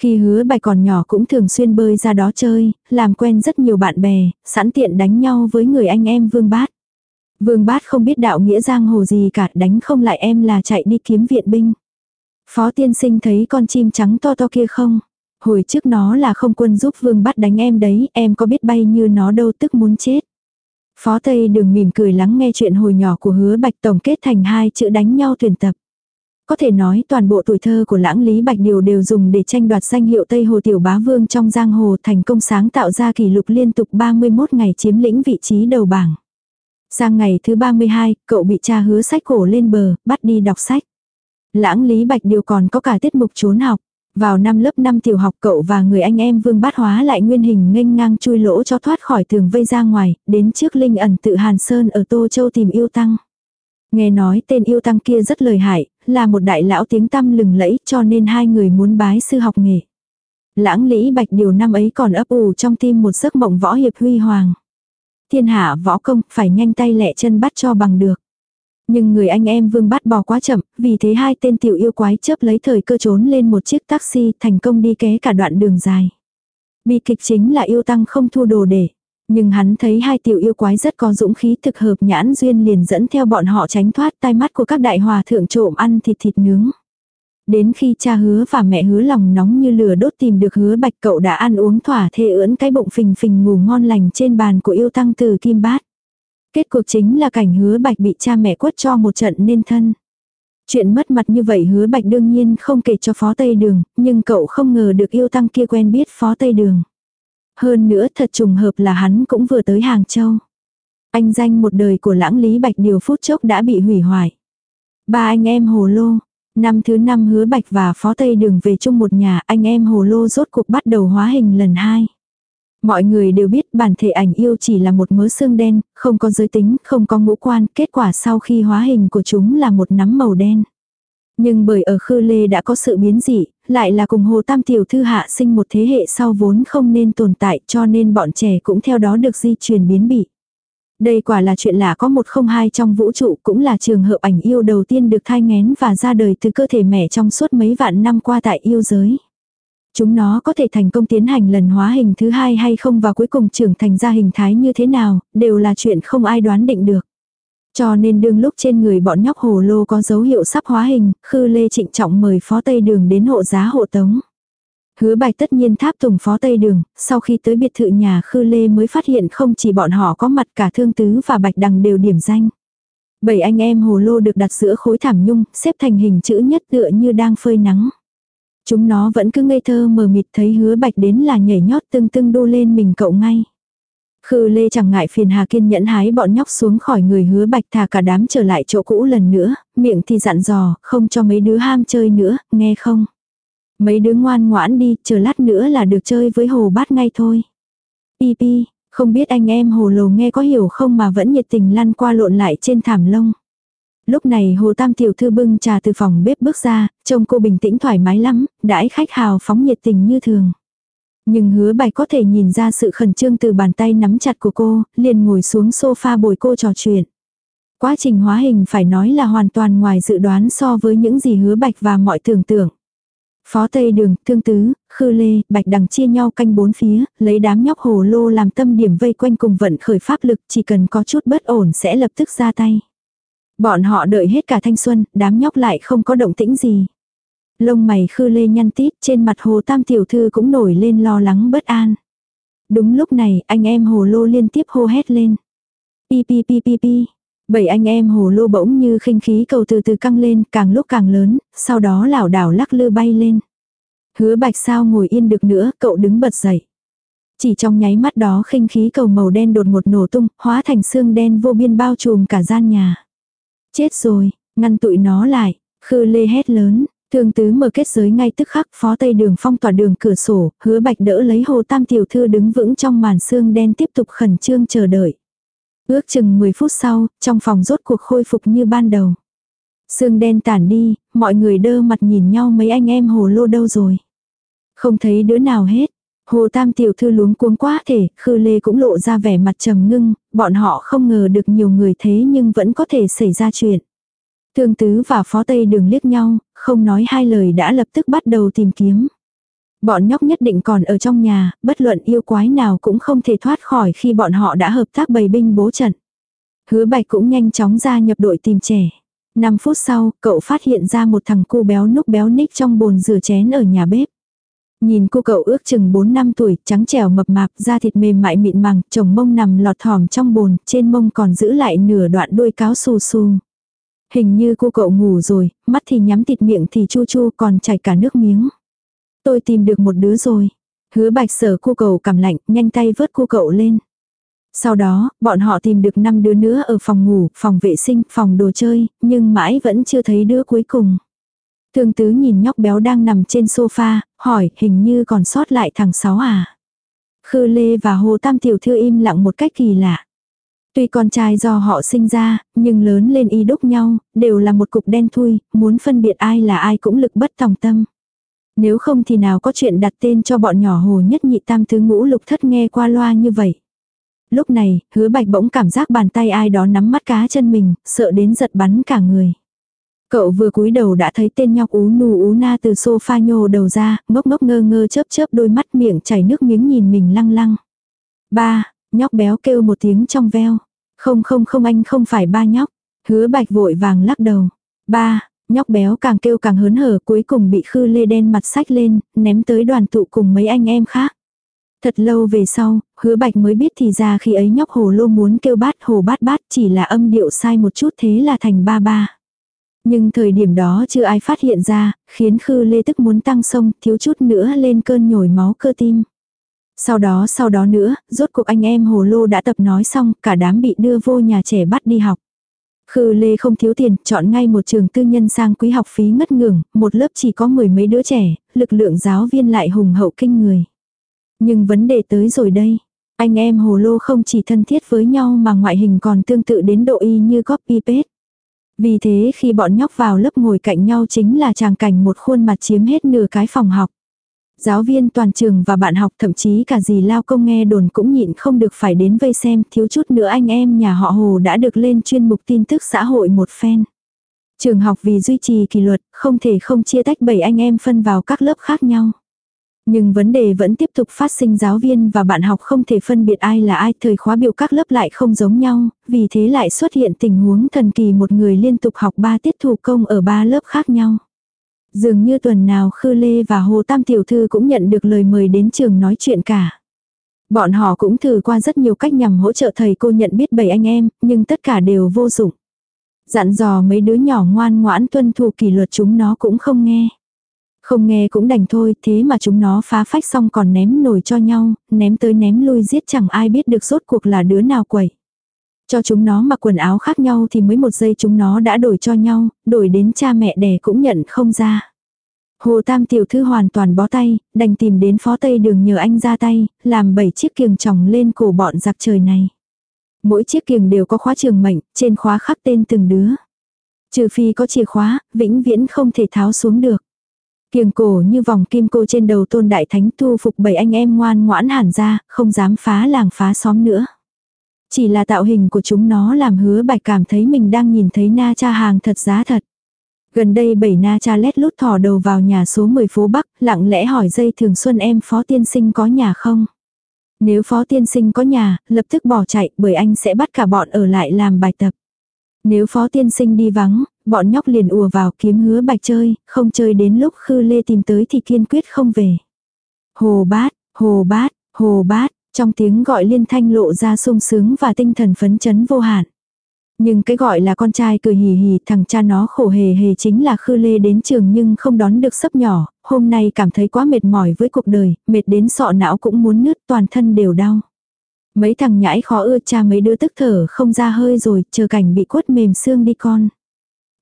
Khi hứa bài còn nhỏ cũng thường xuyên bơi ra đó chơi, làm quen rất nhiều bạn bè, sẵn tiện đánh nhau với người anh em Vương Bát. Vương Bát không biết đạo nghĩa giang hồ gì cả, đánh không lại em là chạy đi kiếm viện binh. Phó tiên sinh thấy con chim trắng to to kia không? Hồi trước nó là không quân giúp Vương Bát đánh em đấy, em có biết bay như nó đâu tức muốn chết. Phó Tây đừng mỉm cười lắng nghe chuyện hồi nhỏ của hứa bạch tổng kết thành hai chữ đánh nhau tuyển tập. Có thể nói toàn bộ tuổi thơ của lãng Lý Bạch Điều đều dùng để tranh đoạt danh hiệu Tây Hồ Tiểu Bá Vương trong giang hồ thành công sáng tạo ra kỷ lục liên tục 31 ngày chiếm lĩnh vị trí đầu bảng. Sang ngày thứ 32, cậu bị cha hứa sách cổ lên bờ, bắt đi đọc sách. Lãng Lý Bạch Điều còn có cả tiết mục trốn học. Vào năm lớp 5 tiểu học cậu và người anh em Vương Bát Hóa lại nguyên hình nghênh ngang chui lỗ cho thoát khỏi tường vây ra ngoài, đến trước Linh ẩn tự Hàn Sơn ở Tô Châu tìm yêu tăng. Nghe nói tên yêu tăng kia rất lời hại, là một đại lão tiếng tăm lừng lẫy cho nên hai người muốn bái sư học nghề. Lãng Lý Bạch Điều năm ấy còn ấp ủ trong tim một giấc mộng võ hiệp huy hoàng. Thiên hạ võ công phải nhanh tay lẹ chân bắt cho bằng được. Nhưng người anh em vương bắt bò quá chậm, vì thế hai tên tiểu yêu quái chớp lấy thời cơ trốn lên một chiếc taxi thành công đi ké cả đoạn đường dài. Bi kịch chính là yêu tăng không thu đồ để. Nhưng hắn thấy hai tiểu yêu quái rất có dũng khí thực hợp nhãn duyên liền dẫn theo bọn họ tránh thoát tai mắt của các đại hòa thượng trộm ăn thịt thịt nướng. Đến khi cha hứa và mẹ hứa lòng nóng như lửa đốt tìm được hứa bạch cậu đã ăn uống thỏa thê ưỡn cái bụng phình phình ngủ ngon lành trên bàn của yêu tăng từ kim bát. Kết cuộc chính là cảnh hứa bạch bị cha mẹ quất cho một trận nên thân. Chuyện mất mặt như vậy hứa bạch đương nhiên không kể cho phó Tây Đường, nhưng cậu không ngờ được yêu tăng kia quen biết phó Tây Đường. Hơn nữa thật trùng hợp là hắn cũng vừa tới Hàng Châu. Anh danh một đời của lãng lý bạch điều phút chốc đã bị hủy hoại. Ba anh em hồ lô. Năm thứ năm hứa bạch và phó tây đường về chung một nhà anh em hồ lô rốt cuộc bắt đầu hóa hình lần hai. Mọi người đều biết bản thể ảnh yêu chỉ là một mớ xương đen, không có giới tính, không có ngũ quan, kết quả sau khi hóa hình của chúng là một nắm màu đen. Nhưng bởi ở Khư Lê đã có sự biến dị, lại là cùng Hồ Tam Tiểu Thư hạ sinh một thế hệ sau vốn không nên tồn tại cho nên bọn trẻ cũng theo đó được di truyền biến bị. Đây quả là chuyện lạ có một không hai trong vũ trụ cũng là trường hợp ảnh yêu đầu tiên được thai ngén và ra đời từ cơ thể mẹ trong suốt mấy vạn năm qua tại yêu giới. Chúng nó có thể thành công tiến hành lần hóa hình thứ hai hay không và cuối cùng trưởng thành ra hình thái như thế nào, đều là chuyện không ai đoán định được. Cho nên đương lúc trên người bọn nhóc hồ lô có dấu hiệu sắp hóa hình, Khư Lê trịnh trọng mời Phó Tây Đường đến hộ giá hộ tống. Hứa bạch tất nhiên tháp tùng Phó Tây Đường, sau khi tới biệt thự nhà Khư Lê mới phát hiện không chỉ bọn họ có mặt cả Thương Tứ và Bạch Đằng đều điểm danh. Bảy anh em hồ lô được đặt giữa khối thảm nhung, xếp thành hình chữ nhất tựa như đang phơi nắng. Chúng nó vẫn cứ ngây thơ mờ mịt thấy hứa bạch đến là nhảy nhót tưng tưng đô lên mình cậu ngay. Khư lê chẳng ngại phiền hà kiên nhẫn hái bọn nhóc xuống khỏi người hứa bạch thà cả đám trở lại chỗ cũ lần nữa, miệng thì dặn dò, không cho mấy đứa ham chơi nữa, nghe không. Mấy đứa ngoan ngoãn đi, chờ lát nữa là được chơi với hồ bát ngay thôi. Pi pi, không biết anh em hồ lồ nghe có hiểu không mà vẫn nhiệt tình lăn qua lộn lại trên thảm lông. Lúc này hồ tam tiểu thư bưng trà từ phòng bếp bước ra, trông cô bình tĩnh thoải mái lắm, đãi khách hào phóng nhiệt tình như thường. Nhưng hứa bạch có thể nhìn ra sự khẩn trương từ bàn tay nắm chặt của cô, liền ngồi xuống sofa bồi cô trò chuyện. Quá trình hóa hình phải nói là hoàn toàn ngoài dự đoán so với những gì hứa bạch và mọi tưởng tượng. Phó Tây Đường, Thương Tứ, Khư Lê, Bạch Đằng chia nhau canh bốn phía, lấy đám nhóc hồ lô làm tâm điểm vây quanh cùng vận khởi pháp lực, chỉ cần có chút bất ổn sẽ lập tức ra tay. Bọn họ đợi hết cả thanh xuân, đám nhóc lại không có động tĩnh gì. Lông mày Khư Lê nhăn tít, trên mặt Hồ Tam Tiểu Thư cũng nổi lên lo lắng bất an. Đúng lúc này, anh em hồ lô liên tiếp hô hét lên. Pi pi pi pi pi. Bảy anh em hồ lô bỗng như khinh khí cầu từ từ căng lên, càng lúc càng lớn, sau đó lảo đảo lắc lư bay lên. Hứa bạch sao ngồi yên được nữa, cậu đứng bật dậy. Chỉ trong nháy mắt đó khinh khí cầu màu đen đột ngột nổ tung, hóa thành xương đen vô biên bao trùm cả gian nhà. Chết rồi, ngăn tụi nó lại, khư lê hét lớn, thương tứ mở kết giới ngay tức khắc phó tây đường phong tỏa đường cửa sổ, hứa bạch đỡ lấy hồ tam tiểu thư đứng vững trong màn xương đen tiếp tục khẩn trương chờ đợi. Ước chừng 10 phút sau, trong phòng rốt cuộc khôi phục như ban đầu. Sương đen tản đi, mọi người đơ mặt nhìn nhau mấy anh em hồ lô đâu rồi. Không thấy đứa nào hết. Hồ Tam tiểu thư luống cuống quá thể, Khư Lê cũng lộ ra vẻ mặt trầm ngưng, bọn họ không ngờ được nhiều người thế nhưng vẫn có thể xảy ra chuyện. Thương Tứ và Phó Tây đường liếc nhau, không nói hai lời đã lập tức bắt đầu tìm kiếm. Bọn nhóc nhất định còn ở trong nhà, bất luận yêu quái nào cũng không thể thoát khỏi khi bọn họ đã hợp tác bày binh bố trận. Hứa bạch cũng nhanh chóng ra nhập đội tìm trẻ. 5 phút sau, cậu phát hiện ra một thằng cu béo núc béo ních trong bồn rửa chén ở nhà bếp. Nhìn cô cậu ước chừng 4 năm tuổi, trắng trẻo mập mạp, da thịt mềm mại mịn màng, chồng mông nằm lọt thỏm trong bồn, trên mông còn giữ lại nửa đoạn đuôi cáo xù xù. Hình như cô cậu ngủ rồi, mắt thì nhắm thịt miệng thì chu chu còn chảy cả nước miếng. Tôi tìm được một đứa rồi. Hứa bạch sở cô cậu cảm lạnh, nhanh tay vớt cô cậu lên. Sau đó, bọn họ tìm được 5 đứa nữa ở phòng ngủ, phòng vệ sinh, phòng đồ chơi, nhưng mãi vẫn chưa thấy đứa cuối cùng. Thương tứ nhìn nhóc béo đang nằm trên sofa, hỏi hình như còn sót lại thằng sáu à. Khư Lê và Hồ Tam Tiểu Thư im lặng một cách kỳ lạ. Tuy con trai do họ sinh ra, nhưng lớn lên y đúc nhau, đều là một cục đen thui, muốn phân biệt ai là ai cũng lực bất tòng tâm. Nếu không thì nào có chuyện đặt tên cho bọn nhỏ hồ nhất nhị tam thứ ngũ lục thất nghe qua loa như vậy. Lúc này, hứa bạch bỗng cảm giác bàn tay ai đó nắm mắt cá chân mình, sợ đến giật bắn cả người. Cậu vừa cúi đầu đã thấy tên nhóc ú nù ú na từ sofa nhô đầu ra, ngốc ngốc ngơ ngơ chớp chớp đôi mắt miệng chảy nước miếng nhìn mình lăng lăng. Ba, nhóc béo kêu một tiếng trong veo. Không không không anh không phải ba nhóc. Hứa bạch vội vàng lắc đầu. Ba, nhóc béo càng kêu càng hớn hở cuối cùng bị khư lê đen mặt sách lên, ném tới đoàn tụ cùng mấy anh em khác. Thật lâu về sau, hứa bạch mới biết thì ra khi ấy nhóc hồ lô muốn kêu bát hồ bát bát chỉ là âm điệu sai một chút thế là thành ba ba. Nhưng thời điểm đó chưa ai phát hiện ra, khiến khư lê tức muốn tăng sông thiếu chút nữa lên cơn nhồi máu cơ tim. Sau đó sau đó nữa, rốt cuộc anh em hồ lô đã tập nói xong, cả đám bị đưa vô nhà trẻ bắt đi học. Khư Lê không thiếu tiền, chọn ngay một trường tư nhân sang quý học phí ngất ngưỡng, một lớp chỉ có mười mấy đứa trẻ, lực lượng giáo viên lại hùng hậu kinh người. Nhưng vấn đề tới rồi đây. Anh em hồ lô không chỉ thân thiết với nhau mà ngoại hình còn tương tự đến độ y như copy paste. Vì thế khi bọn nhóc vào lớp ngồi cạnh nhau chính là tràng cảnh một khuôn mặt chiếm hết nửa cái phòng học. Giáo viên toàn trường và bạn học thậm chí cả dì lao công nghe đồn cũng nhịn không được phải đến vây xem thiếu chút nữa anh em nhà họ Hồ đã được lên chuyên mục tin tức xã hội một phen. Trường học vì duy trì kỷ luật không thể không chia tách bảy anh em phân vào các lớp khác nhau. Nhưng vấn đề vẫn tiếp tục phát sinh giáo viên và bạn học không thể phân biệt ai là ai thời khóa biểu các lớp lại không giống nhau, vì thế lại xuất hiện tình huống thần kỳ một người liên tục học ba tiết thủ công ở ba lớp khác nhau. Dường như tuần nào Khư Lê và Hồ Tam Tiểu Thư cũng nhận được lời mời đến trường nói chuyện cả. Bọn họ cũng thử qua rất nhiều cách nhằm hỗ trợ thầy cô nhận biết bảy anh em, nhưng tất cả đều vô dụng. Dặn dò mấy đứa nhỏ ngoan ngoãn tuân thủ kỷ luật chúng nó cũng không nghe. Không nghe cũng đành thôi, thế mà chúng nó phá phách xong còn ném nổi cho nhau, ném tới ném lui giết chẳng ai biết được rốt cuộc là đứa nào quẩy. Cho chúng nó mặc quần áo khác nhau thì mới một giây chúng nó đã đổi cho nhau, đổi đến cha mẹ đẻ cũng nhận không ra. Hồ Tam tiểu thư hoàn toàn bó tay, đành tìm đến phó tây đường nhờ anh ra tay, làm bảy chiếc kiềng tròng lên cổ bọn giặc trời này. Mỗi chiếc kiềng đều có khóa trường mệnh, trên khóa khắc tên từng đứa. Trừ phi có chìa khóa, vĩnh viễn không thể tháo xuống được. Kiềng cổ như vòng kim cô trên đầu tôn đại thánh thu phục bảy anh em ngoan ngoãn hẳn ra, không dám phá làng phá xóm nữa. Chỉ là tạo hình của chúng nó làm hứa bạch cảm thấy mình đang nhìn thấy na cha hàng thật giá thật. Gần đây bảy na cha lét lút thò đầu vào nhà số 10 phố Bắc, lặng lẽ hỏi dây thường xuân em phó tiên sinh có nhà không? Nếu phó tiên sinh có nhà, lập tức bỏ chạy bởi anh sẽ bắt cả bọn ở lại làm bài tập. Nếu phó tiên sinh đi vắng, bọn nhóc liền ùa vào kiếm hứa bạch chơi, không chơi đến lúc khư lê tìm tới thì kiên quyết không về. Hồ bát, hồ bát, hồ bát, trong tiếng gọi liên thanh lộ ra sung sướng và tinh thần phấn chấn vô hạn. Nhưng cái gọi là con trai cười hì hì thằng cha nó khổ hề hề chính là khư lê đến trường nhưng không đón được sấp nhỏ, hôm nay cảm thấy quá mệt mỏi với cuộc đời, mệt đến sọ não cũng muốn nứt toàn thân đều đau. Mấy thằng nhãi khó ưa cha mấy đứa tức thở không ra hơi rồi, chờ cảnh bị quất mềm xương đi con.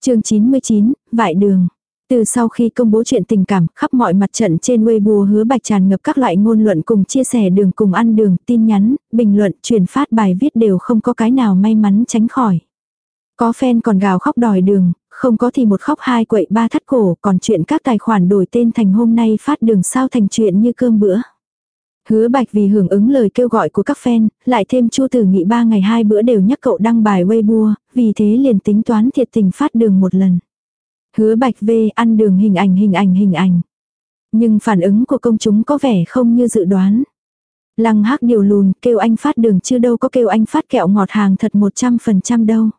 chương 99, Vại Đường. Từ sau khi công bố chuyện tình cảm, khắp mọi mặt trận trên Weibo hứa bạch tràn ngập các loại ngôn luận cùng chia sẻ đường cùng ăn đường, tin nhắn, bình luận, truyền phát bài viết đều không có cái nào may mắn tránh khỏi. Có fan còn gào khóc đòi đường, không có thì một khóc hai quậy ba thắt cổ, còn chuyện các tài khoản đổi tên thành hôm nay phát đường sao thành chuyện như cơm bữa. Hứa bạch vì hưởng ứng lời kêu gọi của các fan, lại thêm chu tử nghị ba ngày hai bữa đều nhắc cậu đăng bài Weibo, vì thế liền tính toán thiệt tình phát đường một lần. Hứa bạch về ăn đường hình ảnh hình ảnh hình ảnh. Nhưng phản ứng của công chúng có vẻ không như dự đoán. Lăng hắc điều lùn kêu anh phát đường chưa đâu có kêu anh phát kẹo ngọt hàng thật 100% đâu.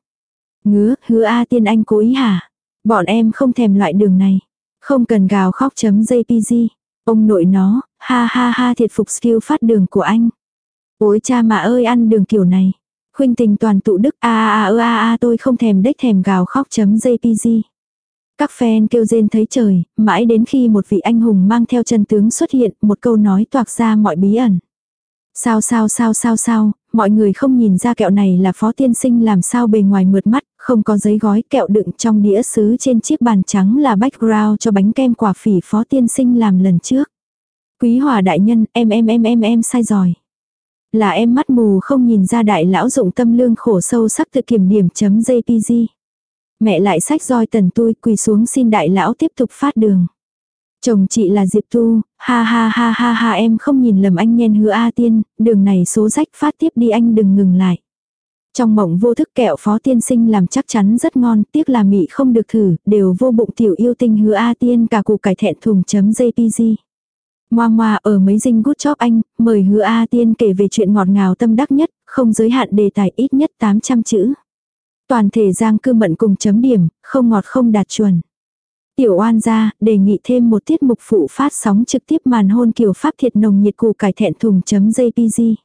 Ngứa, hứa A tiên anh cố ý hả? Bọn em không thèm loại đường này. Không cần gào khóc chấm JPG. Ông nội nó, ha ha ha thiệt phục skill phát đường của anh. Ôi cha mà ơi ăn đường kiểu này. Khuynh tình toàn tụ đức a a a a a tôi không thèm đếch thèm gào khóc chấm JPG. Các fan kêu rên thấy trời, mãi đến khi một vị anh hùng mang theo chân tướng xuất hiện, một câu nói toạc ra mọi bí ẩn. Sao sao sao sao sao, mọi người không nhìn ra kẹo này là phó tiên sinh làm sao bề ngoài mượt mắt, không có giấy gói kẹo đựng trong đĩa sứ trên chiếc bàn trắng là background cho bánh kem quả phỉ phó tiên sinh làm lần trước. Quý hòa đại nhân, em em em em em sai rồi. Là em mắt mù không nhìn ra đại lão dụng tâm lương khổ sâu sắc tự kiểm điểm chấm jpg. Mẹ lại sách roi tần tôi quỳ xuống xin đại lão tiếp tục phát đường. Chồng chị là Diệp Tu, ha ha ha ha ha em không nhìn lầm anh nhen hứa A tiên, đường này số rách phát tiếp đi anh đừng ngừng lại. Trong mộng vô thức kẹo phó tiên sinh làm chắc chắn rất ngon, tiếc là mị không được thử, đều vô bụng tiểu yêu tinh hứa A tiên cả cụ cải thẹn thùng chấm jpg. Moa moa ở mấy dinh gút job anh, mời hứa A tiên kể về chuyện ngọt ngào tâm đắc nhất, không giới hạn đề tài ít nhất 800 chữ. Toàn thể giang cư mận cùng chấm điểm, không ngọt không đạt chuẩn. Tiểu oan ra, đề nghị thêm một tiết mục phụ phát sóng trực tiếp màn hôn kiểu pháp thiệt nồng nhiệt củ cải thẹn thùng chấm jpg.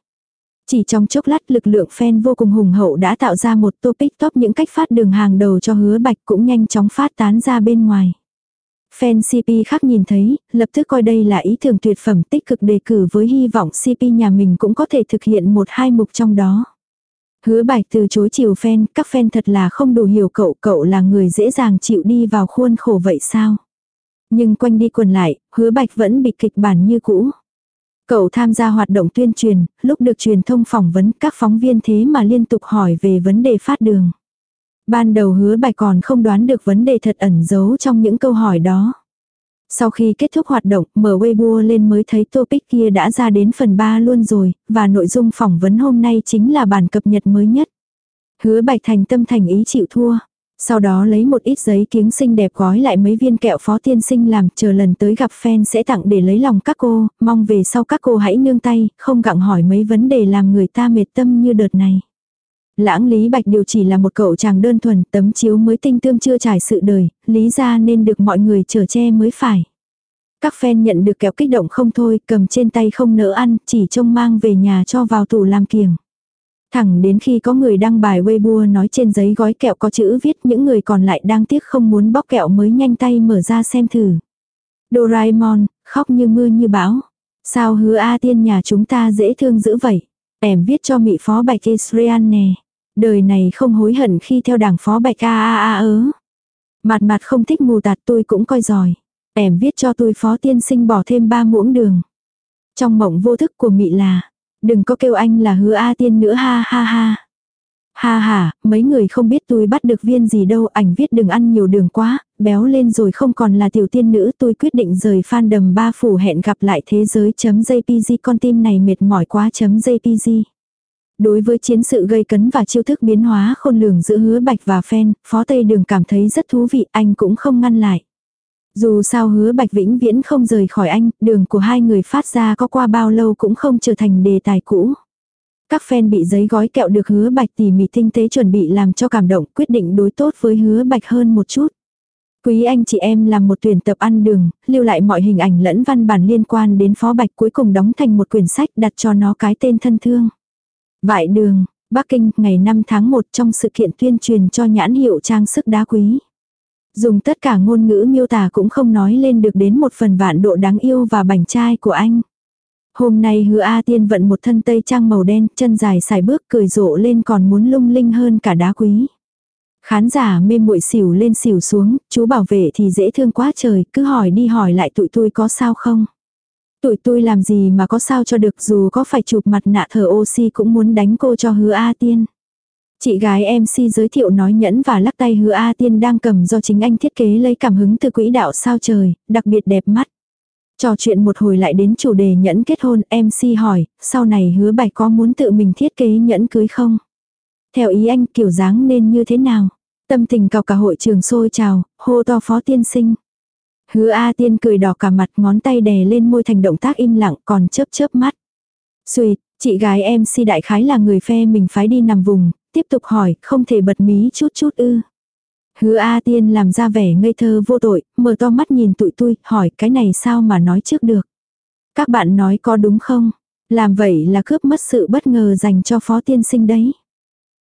Chỉ trong chốc lát lực lượng fan vô cùng hùng hậu đã tạo ra một topic top những cách phát đường hàng đầu cho hứa bạch cũng nhanh chóng phát tán ra bên ngoài. Fan CP khác nhìn thấy, lập tức coi đây là ý tưởng tuyệt phẩm tích cực đề cử với hy vọng CP nhà mình cũng có thể thực hiện một hai mục trong đó. Hứa bạch từ chối chiều fan, các fan thật là không đủ hiểu cậu, cậu là người dễ dàng chịu đi vào khuôn khổ vậy sao? Nhưng quanh đi quần lại, hứa bạch vẫn bị kịch bản như cũ. Cậu tham gia hoạt động tuyên truyền, lúc được truyền thông phỏng vấn các phóng viên thế mà liên tục hỏi về vấn đề phát đường. Ban đầu hứa bạch còn không đoán được vấn đề thật ẩn giấu trong những câu hỏi đó. Sau khi kết thúc hoạt động, mở Weibo lên mới thấy topic kia đã ra đến phần 3 luôn rồi, và nội dung phỏng vấn hôm nay chính là bản cập nhật mới nhất. Hứa bạch thành tâm thành ý chịu thua. Sau đó lấy một ít giấy kiếng xinh đẹp gói lại mấy viên kẹo phó tiên sinh làm chờ lần tới gặp fan sẽ tặng để lấy lòng các cô, mong về sau các cô hãy nương tay, không gặng hỏi mấy vấn đề làm người ta mệt tâm như đợt này. Lãng Lý Bạch điều chỉ là một cậu chàng đơn thuần, tấm chiếu mới tinh tươm chưa trải sự đời, lý ra nên được mọi người chở che mới phải. Các fan nhận được kẹo kích động không thôi, cầm trên tay không nỡ ăn, chỉ trông mang về nhà cho vào tủ làm kiềng. Thẳng đến khi có người đăng bài Weibo nói trên giấy gói kẹo có chữ viết những người còn lại đang tiếc không muốn bóc kẹo mới nhanh tay mở ra xem thử. Doraemon, khóc như mưa như bão. Sao hứa A tiên nhà chúng ta dễ thương dữ vậy? Em viết cho mị phó bạch Israel nè. Đời này không hối hận khi theo đảng phó bạch a a a ớ. Mặt mặt không thích mù tạt tôi cũng coi giỏi. Em viết cho tôi phó tiên sinh bỏ thêm ba muỗng đường. Trong mộng vô thức của mị là, đừng có kêu anh là hứa A tiên nữa ha ha ha. Ha ha, mấy người không biết tôi bắt được viên gì đâu, ảnh viết đừng ăn nhiều đường quá, béo lên rồi không còn là tiểu tiên nữ, tôi quyết định rời fan đầm ba phủ hẹn gặp lại thế giới.jpg con tim này mệt mỏi quá.jpg. Đối với chiến sự gây cấn và chiêu thức biến hóa khôn lường giữa hứa bạch và phen, phó Tây Đường cảm thấy rất thú vị, anh cũng không ngăn lại. Dù sao hứa bạch vĩnh viễn không rời khỏi anh, đường của hai người phát ra có qua bao lâu cũng không trở thành đề tài cũ. Các fan bị giấy gói kẹo được hứa bạch tỉ mỉ tinh tế chuẩn bị làm cho cảm động quyết định đối tốt với hứa bạch hơn một chút. Quý anh chị em làm một tuyển tập ăn đường, lưu lại mọi hình ảnh lẫn văn bản liên quan đến phó bạch cuối cùng đóng thành một quyển sách đặt cho nó cái tên thân thương. Vại đường, Bắc Kinh, ngày 5 tháng 1 trong sự kiện tuyên truyền cho nhãn hiệu trang sức đá quý. Dùng tất cả ngôn ngữ miêu tả cũng không nói lên được đến một phần vạn độ đáng yêu và bảnh trai của anh. Hôm nay hứa A Tiên vận một thân tây trang màu đen, chân dài xài bước cười rộ lên còn muốn lung linh hơn cả đá quý. Khán giả mê muội xỉu lên xỉu xuống, chú bảo vệ thì dễ thương quá trời, cứ hỏi đi hỏi lại tụi tôi có sao không. Tụi tôi làm gì mà có sao cho được dù có phải chụp mặt nạ thở oxy cũng muốn đánh cô cho hứa A Tiên. Chị gái MC giới thiệu nói nhẫn và lắc tay hứa A Tiên đang cầm do chính anh thiết kế lấy cảm hứng từ quỹ đạo sao trời, đặc biệt đẹp mắt. Trò chuyện một hồi lại đến chủ đề nhẫn kết hôn, MC hỏi, sau này hứa bạch có muốn tự mình thiết kế nhẫn cưới không? Theo ý anh kiểu dáng nên như thế nào? Tâm tình cào cả hội trường sôi trào, hô to phó tiên sinh. Hứa A tiên cười đỏ cả mặt ngón tay đè lên môi thành động tác im lặng còn chớp chớp mắt. Xuyệt, chị gái MC đại khái là người phe mình phái đi nằm vùng, tiếp tục hỏi, không thể bật mí chút chút ư. Hứa A Tiên làm ra vẻ ngây thơ vô tội, mở to mắt nhìn tụi tôi, hỏi cái này sao mà nói trước được. Các bạn nói có đúng không? Làm vậy là cướp mất sự bất ngờ dành cho phó tiên sinh đấy.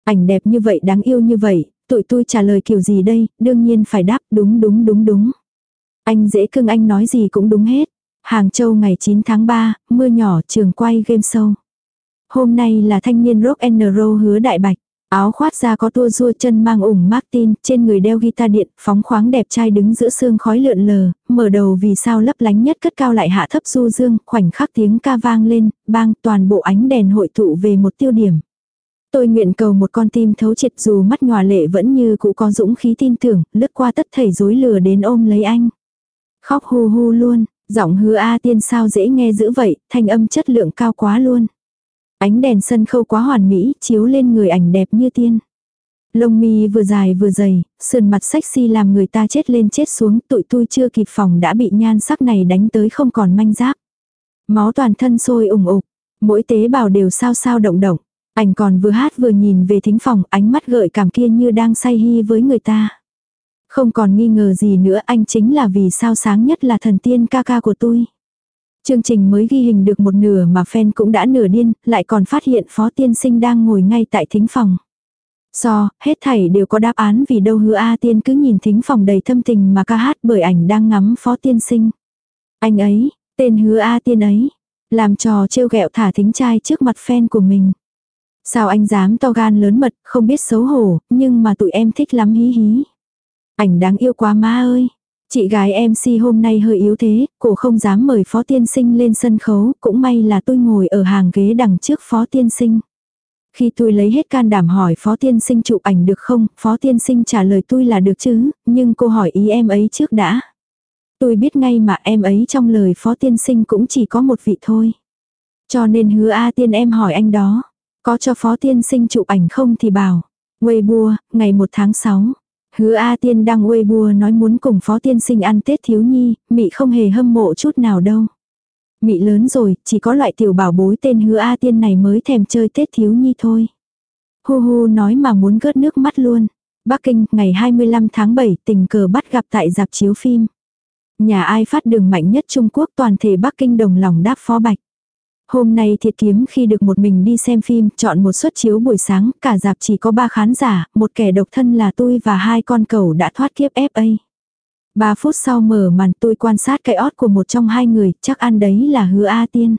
Ảnh đẹp như vậy đáng yêu như vậy, tụi tôi trả lời kiểu gì đây, đương nhiên phải đáp đúng đúng đúng đúng. Anh dễ cưng anh nói gì cũng đúng hết. Hàng Châu ngày 9 tháng 3, mưa nhỏ trường quay game show. Hôm nay là thanh niên rock and roll hứa đại bạch. Áo khoát da có tua rua chân mang ủng Martin, trên người đeo guitar điện, phóng khoáng đẹp trai đứng giữa sương khói lượn lờ, mở đầu vì sao lấp lánh nhất cất cao lại hạ thấp du dương, khoảnh khắc tiếng ca vang lên, bang toàn bộ ánh đèn hội tụ về một tiêu điểm. Tôi nguyện cầu một con tim thấu triệt dù mắt nhòa lệ vẫn như cũ có dũng khí tin tưởng, lướt qua tất thảy dối lừa đến ôm lấy anh. Khóc hu hu luôn, giọng hứa A tiên sao dễ nghe dữ vậy, thanh âm chất lượng cao quá luôn. Ánh đèn sân khâu quá hoàn mỹ, chiếu lên người ảnh đẹp như tiên. Lông mi vừa dài vừa dày, sườn mặt sexy làm người ta chết lên chết xuống, tụi tôi chưa kịp phòng đã bị nhan sắc này đánh tới không còn manh giáp. Máu toàn thân sôi ủng ục, mỗi tế bào đều sao sao động động. Ảnh còn vừa hát vừa nhìn về thính phòng, ánh mắt gợi cảm kia như đang say hy với người ta. Không còn nghi ngờ gì nữa anh chính là vì sao sáng nhất là thần tiên ca ca của tôi. Chương trình mới ghi hình được một nửa mà fan cũng đã nửa điên, lại còn phát hiện phó tiên sinh đang ngồi ngay tại thính phòng. So, hết thảy đều có đáp án vì đâu hứa A tiên cứ nhìn thính phòng đầy thâm tình mà ca hát bởi ảnh đang ngắm phó tiên sinh. Anh ấy, tên hứa A tiên ấy, làm trò trêu ghẹo thả thính trai trước mặt fan của mình. Sao anh dám to gan lớn mật, không biết xấu hổ, nhưng mà tụi em thích lắm hí hí. Ảnh đáng yêu quá ma ơi. Chị gái MC hôm nay hơi yếu thế, cổ không dám mời phó tiên sinh lên sân khấu, cũng may là tôi ngồi ở hàng ghế đằng trước phó tiên sinh. Khi tôi lấy hết can đảm hỏi phó tiên sinh chụp ảnh được không, phó tiên sinh trả lời tôi là được chứ, nhưng cô hỏi ý em ấy trước đã. Tôi biết ngay mà em ấy trong lời phó tiên sinh cũng chỉ có một vị thôi. Cho nên hứa A tiên em hỏi anh đó, có cho phó tiên sinh chụp ảnh không thì bảo. Weibo, ngày 1 tháng 6. Hứa A Tiên đăng bùa nói muốn cùng phó tiên sinh ăn Tết thiếu nhi, mị không hề hâm mộ chút nào đâu. Mị lớn rồi, chỉ có loại tiểu bảo bối tên hứa A Tiên này mới thèm chơi Tết thiếu nhi thôi. Hu hu nói mà muốn gớt nước mắt luôn. Bắc Kinh, ngày 25 tháng 7, tình cờ bắt gặp tại dạp chiếu phim. Nhà ai phát đường mạnh nhất Trung Quốc toàn thể Bắc Kinh đồng lòng đáp phó bạch. Hôm nay thiệt kiếm khi được một mình đi xem phim, chọn một suất chiếu buổi sáng, cả dạp chỉ có ba khán giả, một kẻ độc thân là tôi và hai con cẩu đã thoát kiếp FA. Ba phút sau mở màn tôi quan sát cái ót của một trong hai người, chắc ăn đấy là hứa A Tiên.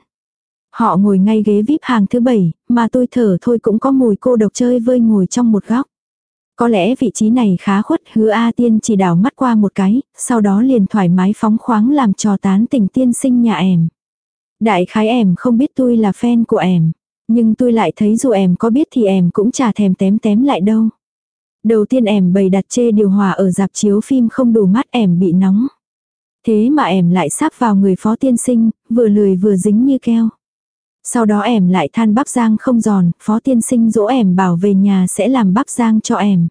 Họ ngồi ngay ghế vip hàng thứ bảy, mà tôi thở thôi cũng có mùi cô độc chơi vơi ngồi trong một góc. Có lẽ vị trí này khá khuất hứa A Tiên chỉ đảo mắt qua một cái, sau đó liền thoải mái phóng khoáng làm trò tán tỉnh tiên sinh nhà em. Đại khái em không biết tôi là fan của em. Nhưng tôi lại thấy dù em có biết thì em cũng chả thèm tém tém lại đâu. Đầu tiên em bày đặt chê điều hòa ở dạp chiếu phim không đủ mắt em bị nóng. Thế mà em lại sắp vào người phó tiên sinh, vừa lười vừa dính như keo. Sau đó em lại than bắp rang không giòn, phó tiên sinh dỗ em bảo về nhà sẽ làm bắp rang cho em.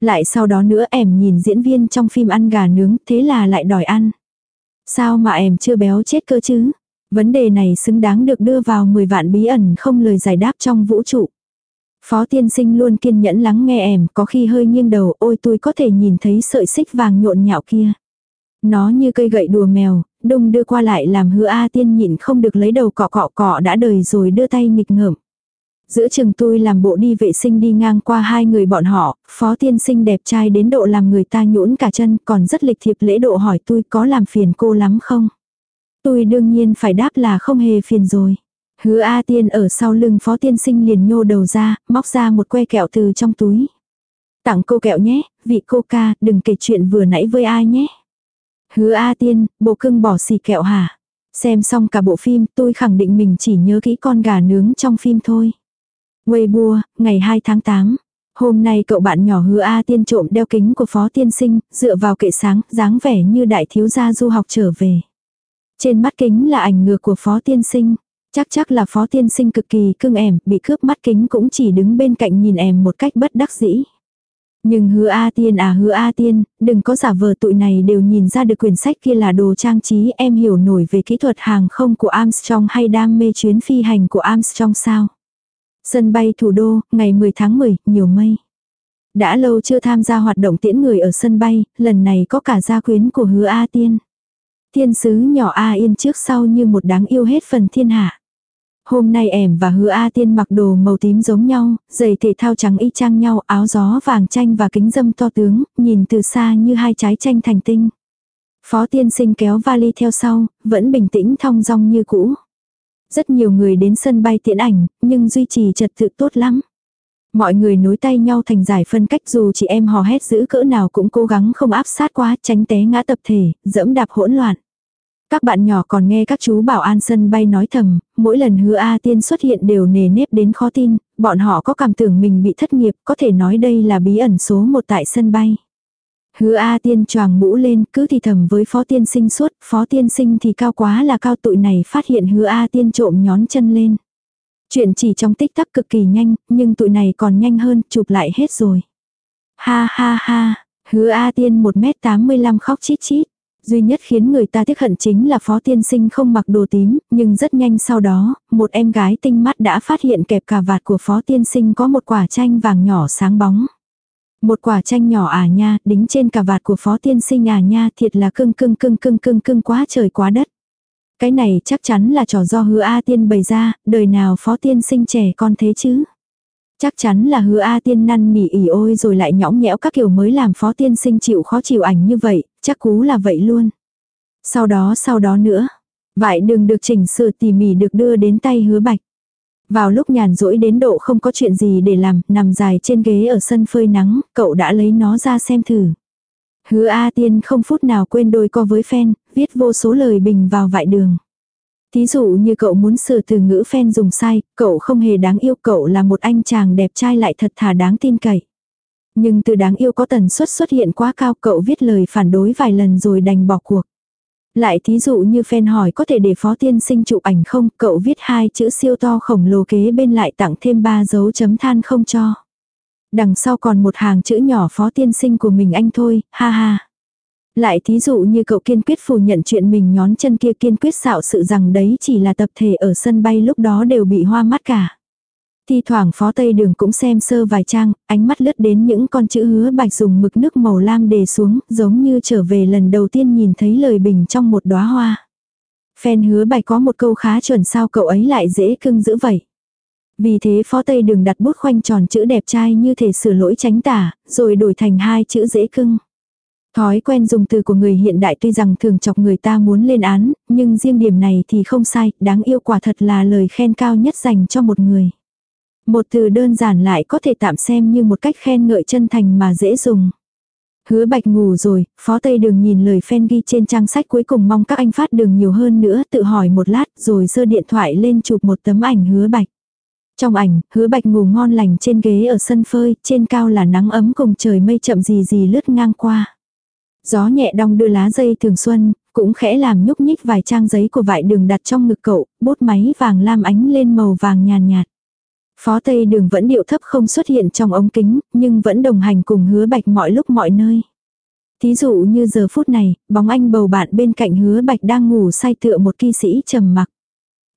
Lại sau đó nữa em nhìn diễn viên trong phim ăn gà nướng, thế là lại đòi ăn. Sao mà em chưa béo chết cơ chứ? Vấn đề này xứng đáng được đưa vào 10 vạn bí ẩn không lời giải đáp trong vũ trụ. Phó tiên sinh luôn kiên nhẫn lắng nghe em, có khi hơi nghiêng đầu, ôi tôi có thể nhìn thấy sợi xích vàng nhộn nhạo kia. Nó như cây gậy đùa mèo, đung đưa qua lại làm hứa A tiên nhịn không được lấy đầu cọ cọ cọ đã đời rồi đưa tay nghịch ngợm. Giữa chừng tôi làm bộ đi vệ sinh đi ngang qua hai người bọn họ, phó tiên sinh đẹp trai đến độ làm người ta nhũn cả chân còn rất lịch thiệp lễ độ hỏi tôi có làm phiền cô lắm không. Tôi đương nhiên phải đáp là không hề phiền rồi. Hứa A Tiên ở sau lưng phó tiên sinh liền nhô đầu ra, móc ra một que kẹo từ trong túi. Tặng cô kẹo nhé, vị cô ca, đừng kể chuyện vừa nãy với ai nhé. Hứa A Tiên, bộ cưng bỏ xì kẹo hả? Xem xong cả bộ phim, tôi khẳng định mình chỉ nhớ kỹ con gà nướng trong phim thôi. Weibo, ngày 2 tháng 8. Hôm nay cậu bạn nhỏ hứa A Tiên trộm đeo kính của phó tiên sinh, dựa vào kệ sáng, dáng vẻ như đại thiếu gia du học trở về. Trên mắt kính là ảnh ngược của phó tiên sinh. Chắc chắc là phó tiên sinh cực kỳ cưng ẻm, bị cướp mắt kính cũng chỉ đứng bên cạnh nhìn em một cách bất đắc dĩ. Nhưng hứa A tiên à hứa A tiên, đừng có giả vờ tụi này đều nhìn ra được quyển sách kia là đồ trang trí em hiểu nổi về kỹ thuật hàng không của Armstrong hay đam mê chuyến phi hành của Armstrong sao. Sân bay thủ đô, ngày 10 tháng 10, nhiều mây. Đã lâu chưa tham gia hoạt động tiễn người ở sân bay, lần này có cả gia quyến của hứa A tiên. Thiên sứ nhỏ A Yên trước sau như một đáng yêu hết phần thiên hạ. Hôm nay ẻm và hứa A Tiên mặc đồ màu tím giống nhau, giày thể thao trắng y chang nhau, áo gió vàng chanh và kính dâm to tướng, nhìn từ xa như hai trái chanh thành tinh. Phó tiên sinh kéo vali theo sau, vẫn bình tĩnh thong dong như cũ. Rất nhiều người đến sân bay tiễn ảnh, nhưng duy trì trật tự tốt lắm. Mọi người nối tay nhau thành giải phân cách dù chị em hò hét giữ cỡ nào cũng cố gắng không áp sát quá tránh té ngã tập thể, dẫm đạp hỗn loạn. Các bạn nhỏ còn nghe các chú bảo an sân bay nói thầm, mỗi lần hứa A tiên xuất hiện đều nề nếp đến khó tin, bọn họ có cảm tưởng mình bị thất nghiệp, có thể nói đây là bí ẩn số một tại sân bay. Hứa A tiên choàng mũ lên, cứ thì thầm với phó tiên sinh suốt, phó tiên sinh thì cao quá là cao tụi này phát hiện hứa A tiên trộm nhón chân lên. Chuyện chỉ trong tích tắc cực kỳ nhanh, nhưng tụi này còn nhanh hơn, chụp lại hết rồi. Ha ha ha, hứa A tiên 1m85 khóc chít chít. Duy nhất khiến người ta tiếc hận chính là phó tiên sinh không mặc đồ tím, nhưng rất nhanh sau đó, một em gái tinh mắt đã phát hiện kẹp cà vạt của phó tiên sinh có một quả chanh vàng nhỏ sáng bóng. Một quả chanh nhỏ à nha, đính trên cà vạt của phó tiên sinh à nha, thiệt là cưng cưng cưng cưng cưng cưng quá trời quá đất. Cái này chắc chắn là trò do hứa A tiên bày ra, đời nào phó tiên sinh trẻ con thế chứ. Chắc chắn là hứa A tiên năn nỉ ỉ ôi rồi lại nhõng nhẽo các kiểu mới làm phó tiên sinh chịu khó chịu ảnh như vậy, chắc cú là vậy luôn. Sau đó sau đó nữa, vải đường được chỉnh sửa tỉ mỉ được đưa đến tay hứa bạch. Vào lúc nhàn rỗi đến độ không có chuyện gì để làm, nằm dài trên ghế ở sân phơi nắng, cậu đã lấy nó ra xem thử. Hứa A Tiên không phút nào quên đôi co với fan, viết vô số lời bình vào vại đường. Thí dụ như cậu muốn sửa từ ngữ fan dùng sai, cậu không hề đáng yêu cậu là một anh chàng đẹp trai lại thật thà đáng tin cậy. Nhưng từ đáng yêu có tần suất xuất hiện quá cao cậu viết lời phản đối vài lần rồi đành bỏ cuộc. Lại thí dụ như fan hỏi có thể để phó tiên sinh chụp ảnh không, cậu viết hai chữ siêu to khổng lồ kế bên lại tặng thêm ba dấu chấm than không cho. Đằng sau còn một hàng chữ nhỏ phó tiên sinh của mình anh thôi, ha ha. Lại thí dụ như cậu kiên quyết phủ nhận chuyện mình nhón chân kia kiên quyết xạo sự rằng đấy chỉ là tập thể ở sân bay lúc đó đều bị hoa mắt cả. Thi thoảng phó tây đường cũng xem sơ vài trang, ánh mắt lướt đến những con chữ hứa bạch dùng mực nước màu lam đề xuống, giống như trở về lần đầu tiên nhìn thấy lời bình trong một đóa hoa. phen hứa bạch có một câu khá chuẩn sao cậu ấy lại dễ cưng dữ vậy. Vì thế phó tây đường đặt bút khoanh tròn chữ đẹp trai như thể sửa lỗi tránh tả, rồi đổi thành hai chữ dễ cưng. Thói quen dùng từ của người hiện đại tuy rằng thường chọc người ta muốn lên án, nhưng riêng điểm này thì không sai, đáng yêu quả thật là lời khen cao nhất dành cho một người. Một từ đơn giản lại có thể tạm xem như một cách khen ngợi chân thành mà dễ dùng. Hứa bạch ngủ rồi, phó tây đường nhìn lời fan ghi trên trang sách cuối cùng mong các anh phát đường nhiều hơn nữa tự hỏi một lát rồi giơ điện thoại lên chụp một tấm ảnh hứa bạch. Trong ảnh, hứa bạch ngủ ngon lành trên ghế ở sân phơi, trên cao là nắng ấm cùng trời mây chậm gì gì lướt ngang qua. Gió nhẹ đong đưa lá dây thường xuân, cũng khẽ làm nhúc nhích vài trang giấy của vải đường đặt trong ngực cậu, bút máy vàng lam ánh lên màu vàng nhàn nhạt, Phó Tây Đường vẫn điệu thấp không xuất hiện trong ống kính, nhưng vẫn đồng hành cùng hứa bạch mọi lúc mọi nơi. Thí dụ như giờ phút này, bóng anh bầu bạn bên cạnh hứa bạch đang ngủ say tựa một kỳ sĩ trầm mặc.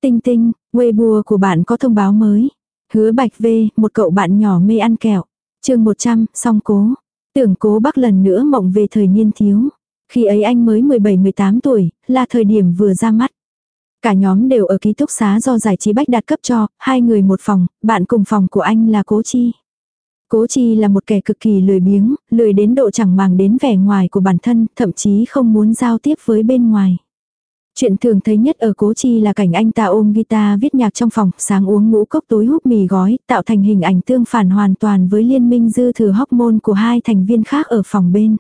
Tinh tinh, Weibo của bạn có thông báo mới. Hứa bạch về, một cậu bạn nhỏ mê ăn kẹo. chương 100, song cố. Tưởng cố bắc lần nữa mộng về thời niên thiếu. Khi ấy anh mới 17-18 tuổi, là thời điểm vừa ra mắt. Cả nhóm đều ở ký túc xá do giải trí bách đạt cấp cho, hai người một phòng, bạn cùng phòng của anh là Cố Chi. Cố Chi là một kẻ cực kỳ lười biếng, lười đến độ chẳng màng đến vẻ ngoài của bản thân, thậm chí không muốn giao tiếp với bên ngoài. Chuyện thường thấy nhất ở Cố Chi là cảnh anh ta ôm guitar viết nhạc trong phòng, sáng uống ngũ cốc tối hút mì gói, tạo thành hình ảnh tương phản hoàn toàn với liên minh dư thừa hormone của hai thành viên khác ở phòng bên.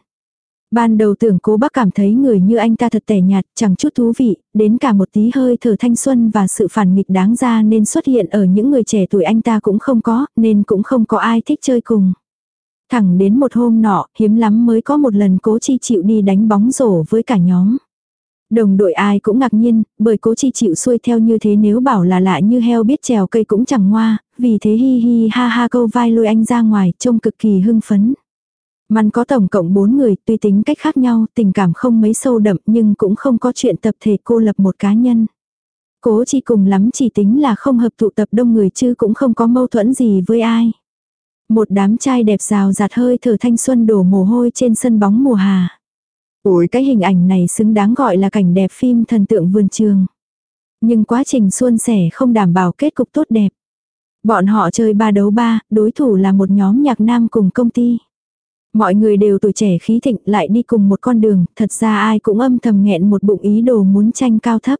Ban đầu tưởng cố bác cảm thấy người như anh ta thật tẻ nhạt, chẳng chút thú vị, đến cả một tí hơi thở thanh xuân và sự phản nghịch đáng ra nên xuất hiện ở những người trẻ tuổi anh ta cũng không có, nên cũng không có ai thích chơi cùng. Thẳng đến một hôm nọ, hiếm lắm mới có một lần cố chi chịu đi đánh bóng rổ với cả nhóm. Đồng đội ai cũng ngạc nhiên, bởi cố chi chịu xuôi theo như thế nếu bảo là lạ như heo biết trèo cây cũng chẳng ngoa, vì thế hi hi ha ha câu vai lôi anh ra ngoài, trông cực kỳ hưng phấn. Măn có tổng cộng 4 người, tuy tính cách khác nhau, tình cảm không mấy sâu đậm nhưng cũng không có chuyện tập thể cô lập một cá nhân. Cố chi cùng lắm chỉ tính là không hợp tụ tập đông người chứ cũng không có mâu thuẫn gì với ai. Một đám trai đẹp rào rạt hơi thở thanh xuân đổ mồ hôi trên sân bóng mùa hà. Ủi cái hình ảnh này xứng đáng gọi là cảnh đẹp phim thần tượng vườn trường. Nhưng quá trình xuân sẻ không đảm bảo kết cục tốt đẹp. Bọn họ chơi ba đấu ba, đối thủ là một nhóm nhạc nam cùng công ty. Mọi người đều tuổi trẻ khí thịnh lại đi cùng một con đường, thật ra ai cũng âm thầm nghẹn một bụng ý đồ muốn tranh cao thấp.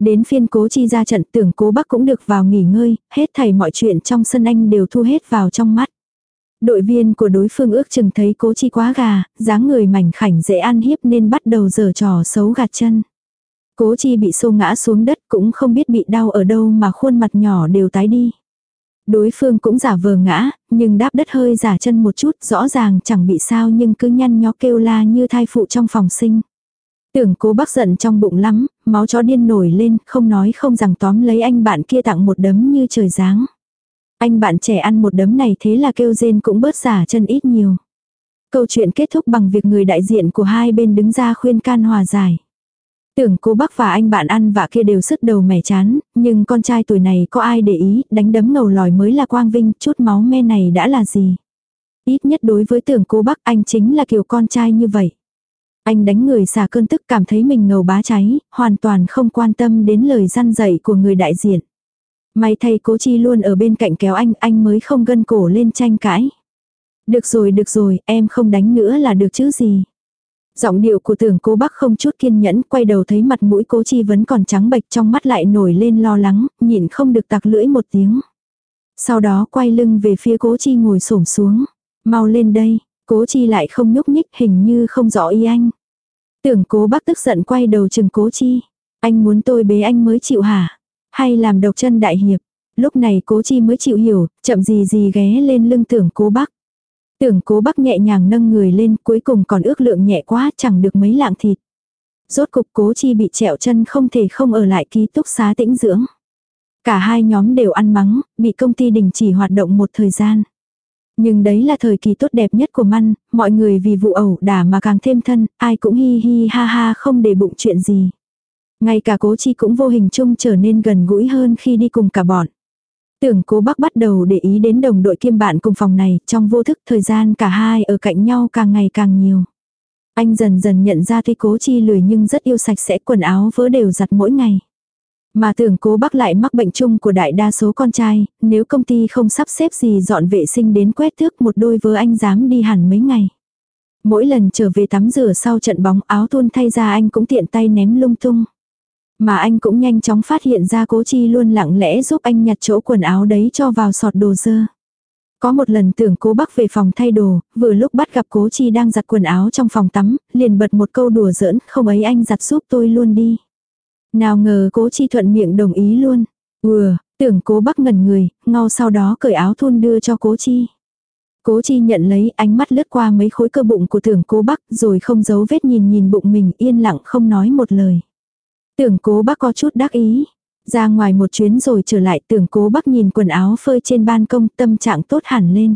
Đến phiên cố chi ra trận tưởng cố bắc cũng được vào nghỉ ngơi, hết thảy mọi chuyện trong sân anh đều thu hết vào trong mắt. Đội viên của đối phương ước chừng thấy cố chi quá gà, dáng người mảnh khảnh dễ ăn hiếp nên bắt đầu giở trò xấu gạt chân. Cố chi bị xô ngã xuống đất cũng không biết bị đau ở đâu mà khuôn mặt nhỏ đều tái đi. Đối phương cũng giả vờ ngã, nhưng đáp đất hơi giả chân một chút, rõ ràng chẳng bị sao nhưng cứ nhăn nhó kêu la như thai phụ trong phòng sinh. Tưởng cố bác giận trong bụng lắm, máu chó điên nổi lên, không nói không rằng tóm lấy anh bạn kia tặng một đấm như trời giáng. Anh bạn trẻ ăn một đấm này thế là kêu rên cũng bớt giả chân ít nhiều. Câu chuyện kết thúc bằng việc người đại diện của hai bên đứng ra khuyên can hòa giải. Tưởng cô bác và anh bạn ăn và kia đều sứt đầu mẻ chán, nhưng con trai tuổi này có ai để ý, đánh đấm ngầu lòi mới là quang vinh, chút máu me này đã là gì. Ít nhất đối với tưởng cô bác anh chính là kiểu con trai như vậy. Anh đánh người xả cơn tức cảm thấy mình ngầu bá cháy, hoàn toàn không quan tâm đến lời răn dạy của người đại diện. May thầy cố chi luôn ở bên cạnh kéo anh, anh mới không gân cổ lên tranh cãi. Được rồi được rồi, em không đánh nữa là được chứ gì. Giọng điệu của tưởng cố bác không chút kiên nhẫn, quay đầu thấy mặt mũi cố chi vẫn còn trắng bệch trong mắt lại nổi lên lo lắng, nhịn không được tặc lưỡi một tiếng. Sau đó quay lưng về phía cố chi ngồi xổm xuống. Mau lên đây, cố chi lại không nhúc nhích hình như không rõ ý anh. Tưởng cố bác tức giận quay đầu chừng cố chi. Anh muốn tôi bế anh mới chịu hả? Hay làm độc chân đại hiệp? Lúc này cố chi mới chịu hiểu, chậm gì gì ghé lên lưng tưởng cố bác. Tưởng cố bắc nhẹ nhàng nâng người lên cuối cùng còn ước lượng nhẹ quá chẳng được mấy lạng thịt. Rốt cục cố chi bị trẹo chân không thể không ở lại ký túc xá tĩnh dưỡng. Cả hai nhóm đều ăn mắng, bị công ty đình chỉ hoạt động một thời gian. Nhưng đấy là thời kỳ tốt đẹp nhất của Măn, mọi người vì vụ ẩu đả mà càng thêm thân, ai cũng hi hi ha ha không để bụng chuyện gì. Ngay cả cố chi cũng vô hình chung trở nên gần gũi hơn khi đi cùng cả bọn. Tưởng cố bác bắt đầu để ý đến đồng đội kiêm bạn cùng phòng này, trong vô thức thời gian cả hai ở cạnh nhau càng ngày càng nhiều. Anh dần dần nhận ra tuy cố chi lười nhưng rất yêu sạch sẽ quần áo vớ đều giặt mỗi ngày. Mà tưởng cố bác lại mắc bệnh chung của đại đa số con trai, nếu công ty không sắp xếp gì dọn vệ sinh đến quét thước một đôi vớ anh dám đi hẳn mấy ngày. Mỗi lần trở về tắm rửa sau trận bóng áo thun thay ra anh cũng tiện tay ném lung tung. Mà anh cũng nhanh chóng phát hiện ra cố chi luôn lặng lẽ giúp anh nhặt chỗ quần áo đấy cho vào sọt đồ dơ. Có một lần tưởng cố bắc về phòng thay đồ, vừa lúc bắt gặp cố chi đang giặt quần áo trong phòng tắm, liền bật một câu đùa giỡn, không ấy anh giặt giúp tôi luôn đi. Nào ngờ cố chi thuận miệng đồng ý luôn. Vừa, tưởng cố bắc ngẩn người, ngao sau đó cởi áo thun đưa cho cố chi. Cố chi nhận lấy ánh mắt lướt qua mấy khối cơ bụng của tưởng cố bắc rồi không giấu vết nhìn nhìn bụng mình yên lặng không nói một lời. Tưởng cố bắc có chút đắc ý. Ra ngoài một chuyến rồi trở lại tưởng cố bắc nhìn quần áo phơi trên ban công tâm trạng tốt hẳn lên.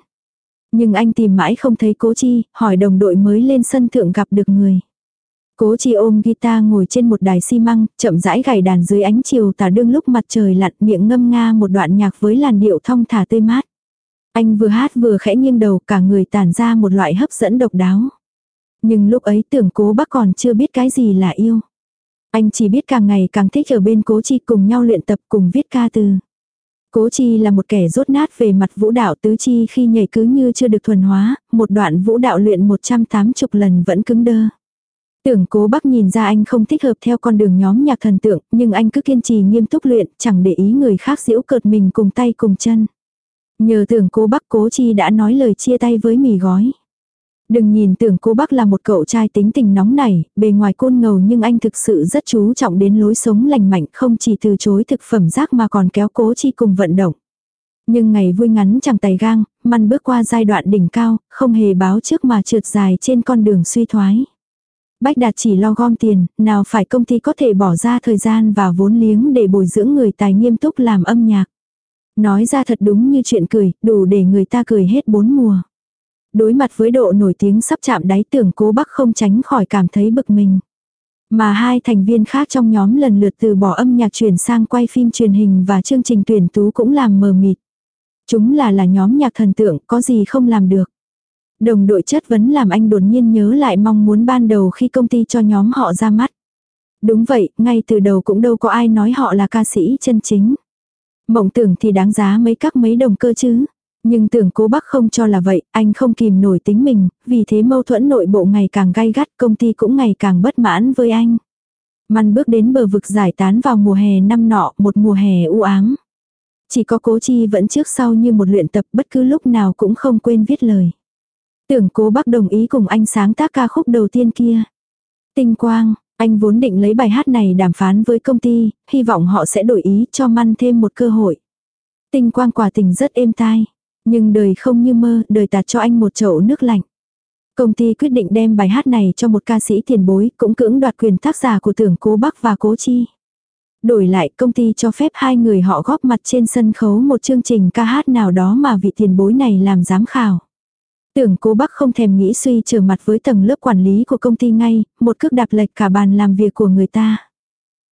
Nhưng anh tìm mãi không thấy cố chi, hỏi đồng đội mới lên sân thượng gặp được người. Cố chi ôm guitar ngồi trên một đài xi măng, chậm rãi gảy đàn dưới ánh chiều tà đương lúc mặt trời lặn miệng ngâm nga một đoạn nhạc với làn điệu thong thả tươi mát. Anh vừa hát vừa khẽ nghiêng đầu cả người tàn ra một loại hấp dẫn độc đáo. Nhưng lúc ấy tưởng cố bác còn chưa biết cái gì là yêu. Anh chỉ biết càng ngày càng thích ở bên cố chi cùng nhau luyện tập cùng viết ca từ. Cố chi là một kẻ rốt nát về mặt vũ đạo tứ chi khi nhảy cứ như chưa được thuần hóa, một đoạn vũ đạo luyện 180 lần vẫn cứng đơ. Tưởng cố bác nhìn ra anh không thích hợp theo con đường nhóm nhạc thần tượng, nhưng anh cứ kiên trì nghiêm túc luyện, chẳng để ý người khác giễu cợt mình cùng tay cùng chân. Nhờ tưởng cố bác cố chi đã nói lời chia tay với mì gói. Đừng nhìn tưởng cô bác là một cậu trai tính tình nóng nảy, bề ngoài côn ngầu nhưng anh thực sự rất chú trọng đến lối sống lành mạnh không chỉ từ chối thực phẩm rác mà còn kéo cố chi cùng vận động. Nhưng ngày vui ngắn chẳng tay gang, măn bước qua giai đoạn đỉnh cao, không hề báo trước mà trượt dài trên con đường suy thoái. Bách Đạt chỉ lo gom tiền, nào phải công ty có thể bỏ ra thời gian và vốn liếng để bồi dưỡng người tài nghiêm túc làm âm nhạc. Nói ra thật đúng như chuyện cười, đủ để người ta cười hết bốn mùa. Đối mặt với độ nổi tiếng sắp chạm đáy tưởng cố bắc không tránh khỏi cảm thấy bực mình. Mà hai thành viên khác trong nhóm lần lượt từ bỏ âm nhạc chuyển sang quay phim truyền hình và chương trình tuyển tú cũng làm mờ mịt. Chúng là là nhóm nhạc thần tượng, có gì không làm được. Đồng đội chất vấn làm anh đột nhiên nhớ lại mong muốn ban đầu khi công ty cho nhóm họ ra mắt. Đúng vậy, ngay từ đầu cũng đâu có ai nói họ là ca sĩ chân chính. Mộng tưởng thì đáng giá mấy các mấy đồng cơ chứ. Nhưng tưởng cố bác không cho là vậy, anh không kìm nổi tính mình, vì thế mâu thuẫn nội bộ ngày càng gay gắt, công ty cũng ngày càng bất mãn với anh. Măn bước đến bờ vực giải tán vào mùa hè năm nọ, một mùa hè u ám. Chỉ có cố chi vẫn trước sau như một luyện tập bất cứ lúc nào cũng không quên viết lời. Tưởng cố bác đồng ý cùng anh sáng tác ca khúc đầu tiên kia. Tinh quang, anh vốn định lấy bài hát này đàm phán với công ty, hy vọng họ sẽ đổi ý cho măn thêm một cơ hội. Tinh quang quả tình rất êm tai. Nhưng đời không như mơ, đời tạt cho anh một chậu nước lạnh. Công ty quyết định đem bài hát này cho một ca sĩ tiền bối, cũng cưỡng đoạt quyền tác giả của tưởng cố Bắc và cố Chi. Đổi lại công ty cho phép hai người họ góp mặt trên sân khấu một chương trình ca hát nào đó mà vị tiền bối này làm giám khảo. Tưởng cố Bắc không thèm nghĩ suy trở mặt với tầng lớp quản lý của công ty ngay, một cước đạp lệch cả bàn làm việc của người ta.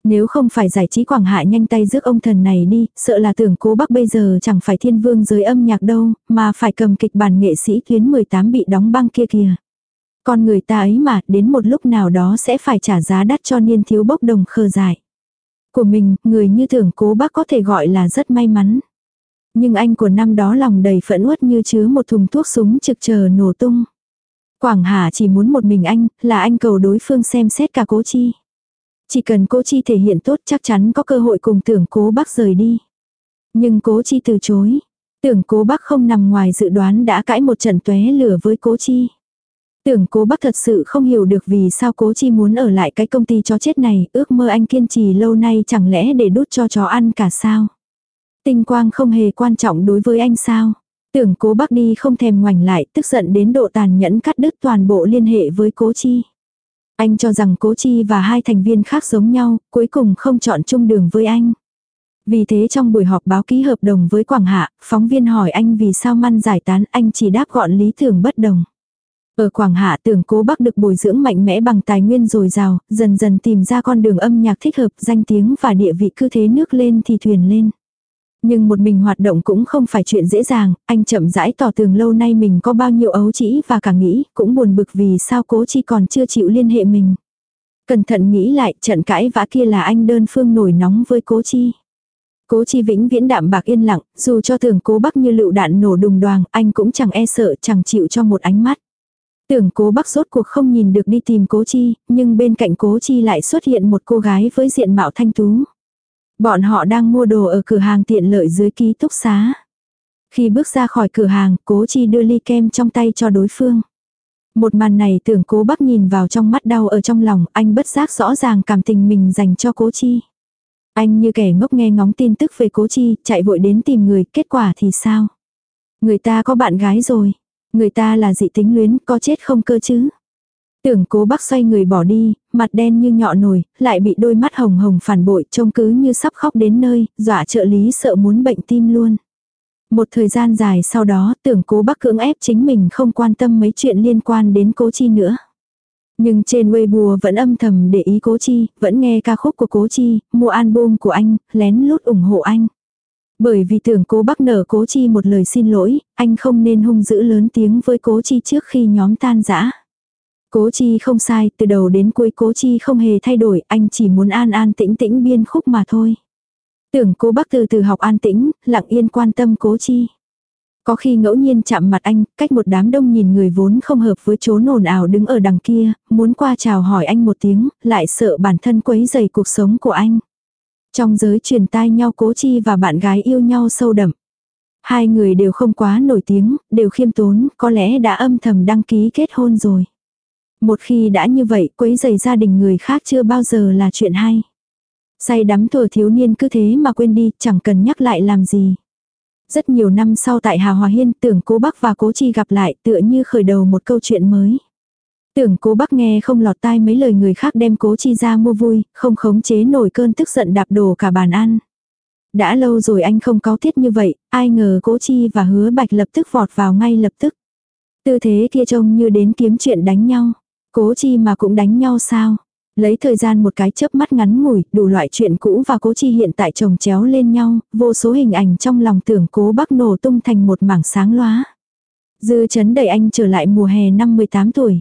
Nếu không phải giải trí Quảng Hạ nhanh tay rước ông thần này đi, sợ là tưởng cố bắc bây giờ chẳng phải thiên vương giới âm nhạc đâu, mà phải cầm kịch bản nghệ sĩ tuyến 18 bị đóng băng kia kìa. Con người ta ấy mà, đến một lúc nào đó sẽ phải trả giá đắt cho niên thiếu bốc đồng khờ dại. Của mình, người như tưởng cố bác có thể gọi là rất may mắn. Nhưng anh của năm đó lòng đầy phẫn uất như chứa một thùng thuốc súng trực chờ nổ tung. Quảng Hà chỉ muốn một mình anh, là anh cầu đối phương xem xét cả cố chi. Chỉ cần cố chi thể hiện tốt chắc chắn có cơ hội cùng tưởng cố bác rời đi. Nhưng cố chi từ chối. Tưởng cố bác không nằm ngoài dự đoán đã cãi một trận tuế lửa với cố chi. Tưởng cố bác thật sự không hiểu được vì sao cố chi muốn ở lại cái công ty chó chết này, ước mơ anh kiên trì lâu nay chẳng lẽ để đút cho chó ăn cả sao. Tinh quang không hề quan trọng đối với anh sao. Tưởng cố bác đi không thèm ngoảnh lại, tức giận đến độ tàn nhẫn cắt đứt toàn bộ liên hệ với cố chi. Anh cho rằng cố chi và hai thành viên khác giống nhau, cuối cùng không chọn chung đường với anh. Vì thế trong buổi họp báo ký hợp đồng với Quảng Hạ, phóng viên hỏi anh vì sao măn giải tán anh chỉ đáp gọn lý tưởng bất đồng. Ở Quảng Hạ tưởng cố bắc được bồi dưỡng mạnh mẽ bằng tài nguyên dồi dào, dần dần tìm ra con đường âm nhạc thích hợp danh tiếng và địa vị cứ thế nước lên thì thuyền lên. Nhưng một mình hoạt động cũng không phải chuyện dễ dàng, anh chậm rãi tỏ tường lâu nay mình có bao nhiêu ấu trĩ và cả nghĩ, cũng buồn bực vì sao cố chi còn chưa chịu liên hệ mình. Cẩn thận nghĩ lại, trận cãi vã kia là anh đơn phương nổi nóng với cố chi. Cố chi vĩnh viễn đạm bạc yên lặng, dù cho tưởng cố bắc như lựu đạn nổ đùng đoàn anh cũng chẳng e sợ, chẳng chịu cho một ánh mắt. Tưởng cố bắc rốt cuộc không nhìn được đi tìm cố chi, nhưng bên cạnh cố chi lại xuất hiện một cô gái với diện mạo thanh tú. Bọn họ đang mua đồ ở cửa hàng tiện lợi dưới ký túc xá. Khi bước ra khỏi cửa hàng, cố chi đưa ly kem trong tay cho đối phương. Một màn này tưởng cố bắc nhìn vào trong mắt đau ở trong lòng, anh bất giác rõ ràng cảm tình mình dành cho cố chi. Anh như kẻ ngốc nghe ngóng tin tức về cố chi, chạy vội đến tìm người, kết quả thì sao? Người ta có bạn gái rồi. Người ta là dị tính luyến, có chết không cơ chứ? Tưởng cố bác xoay người bỏ đi, mặt đen như nhọ nồi, lại bị đôi mắt hồng hồng phản bội trông cứ như sắp khóc đến nơi, dọa trợ lý sợ muốn bệnh tim luôn. Một thời gian dài sau đó tưởng cố bác cưỡng ép chính mình không quan tâm mấy chuyện liên quan đến cố chi nữa. Nhưng trên Weibo vẫn âm thầm để ý cố chi, vẫn nghe ca khúc của cố chi, mua album của anh, lén lút ủng hộ anh. Bởi vì tưởng cố bác nở cố chi một lời xin lỗi, anh không nên hung dữ lớn tiếng với cố chi trước khi nhóm tan rã. Cố chi không sai, từ đầu đến cuối cố chi không hề thay đổi, anh chỉ muốn an an tĩnh tĩnh biên khúc mà thôi. Tưởng cố bác từ từ học an tĩnh, lặng yên quan tâm cố chi. Có khi ngẫu nhiên chạm mặt anh, cách một đám đông nhìn người vốn không hợp với chốn ồn ào đứng ở đằng kia, muốn qua chào hỏi anh một tiếng, lại sợ bản thân quấy dày cuộc sống của anh. Trong giới truyền tai nhau cố chi và bạn gái yêu nhau sâu đậm. Hai người đều không quá nổi tiếng, đều khiêm tốn, có lẽ đã âm thầm đăng ký kết hôn rồi. Một khi đã như vậy, quấy giày gia đình người khác chưa bao giờ là chuyện hay. Say đắm thừa thiếu niên cứ thế mà quên đi, chẳng cần nhắc lại làm gì. Rất nhiều năm sau tại Hà Hòa Hiên, tưởng cố bác và cố Chi gặp lại tựa như khởi đầu một câu chuyện mới. Tưởng cố bác nghe không lọt tai mấy lời người khác đem cố Chi ra mua vui, không khống chế nổi cơn tức giận đạp đổ cả bàn ăn. Đã lâu rồi anh không có thiết như vậy, ai ngờ cố Chi và hứa bạch lập tức vọt vào ngay lập tức. Tư thế kia trông như đến kiếm chuyện đánh nhau. Cố chi mà cũng đánh nhau sao? Lấy thời gian một cái chớp mắt ngắn ngủi, đủ loại chuyện cũ và cố chi hiện tại chồng chéo lên nhau, vô số hình ảnh trong lòng tưởng cố bắc nổ tung thành một mảng sáng loá. Dư chấn đẩy anh trở lại mùa hè năm 18 tuổi.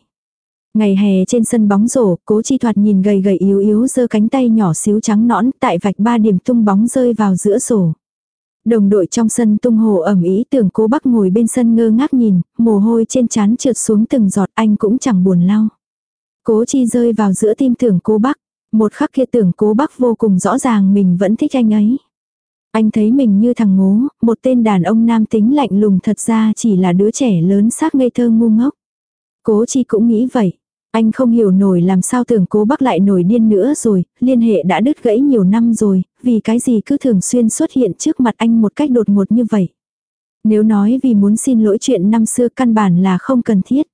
Ngày hè trên sân bóng rổ, cố chi thoạt nhìn gầy gầy yếu yếu giơ cánh tay nhỏ xíu trắng nõn tại vạch ba điểm tung bóng rơi vào giữa rổ. Đồng đội trong sân tung hồ ẩm ý tưởng cố bắc ngồi bên sân ngơ ngác nhìn, mồ hôi trên trán trượt xuống từng giọt anh cũng chẳng buồn lau. Cố chi rơi vào giữa tim tưởng cố bắc. Một khắc kia tưởng cố bắc vô cùng rõ ràng mình vẫn thích anh ấy. Anh thấy mình như thằng ngố, một tên đàn ông nam tính lạnh lùng thật ra chỉ là đứa trẻ lớn xác ngây thơ ngu ngốc. Cố chi cũng nghĩ vậy. Anh không hiểu nổi làm sao tưởng cố bắc lại nổi điên nữa rồi, liên hệ đã đứt gãy nhiều năm rồi, vì cái gì cứ thường xuyên xuất hiện trước mặt anh một cách đột ngột như vậy. Nếu nói vì muốn xin lỗi chuyện năm xưa căn bản là không cần thiết.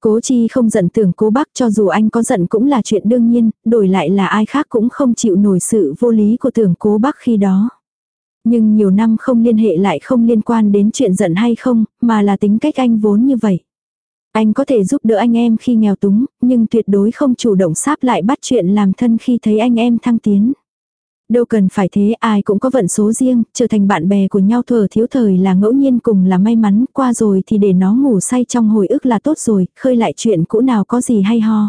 Cố chi không giận tưởng cố bác cho dù anh có giận cũng là chuyện đương nhiên, đổi lại là ai khác cũng không chịu nổi sự vô lý của tưởng cố bác khi đó. Nhưng nhiều năm không liên hệ lại không liên quan đến chuyện giận hay không, mà là tính cách anh vốn như vậy. Anh có thể giúp đỡ anh em khi nghèo túng, nhưng tuyệt đối không chủ động sáp lại bắt chuyện làm thân khi thấy anh em thăng tiến. Đâu cần phải thế ai cũng có vận số riêng, trở thành bạn bè của nhau thờ thiếu thời là ngẫu nhiên cùng là may mắn, qua rồi thì để nó ngủ say trong hồi ức là tốt rồi, khơi lại chuyện cũ nào có gì hay ho.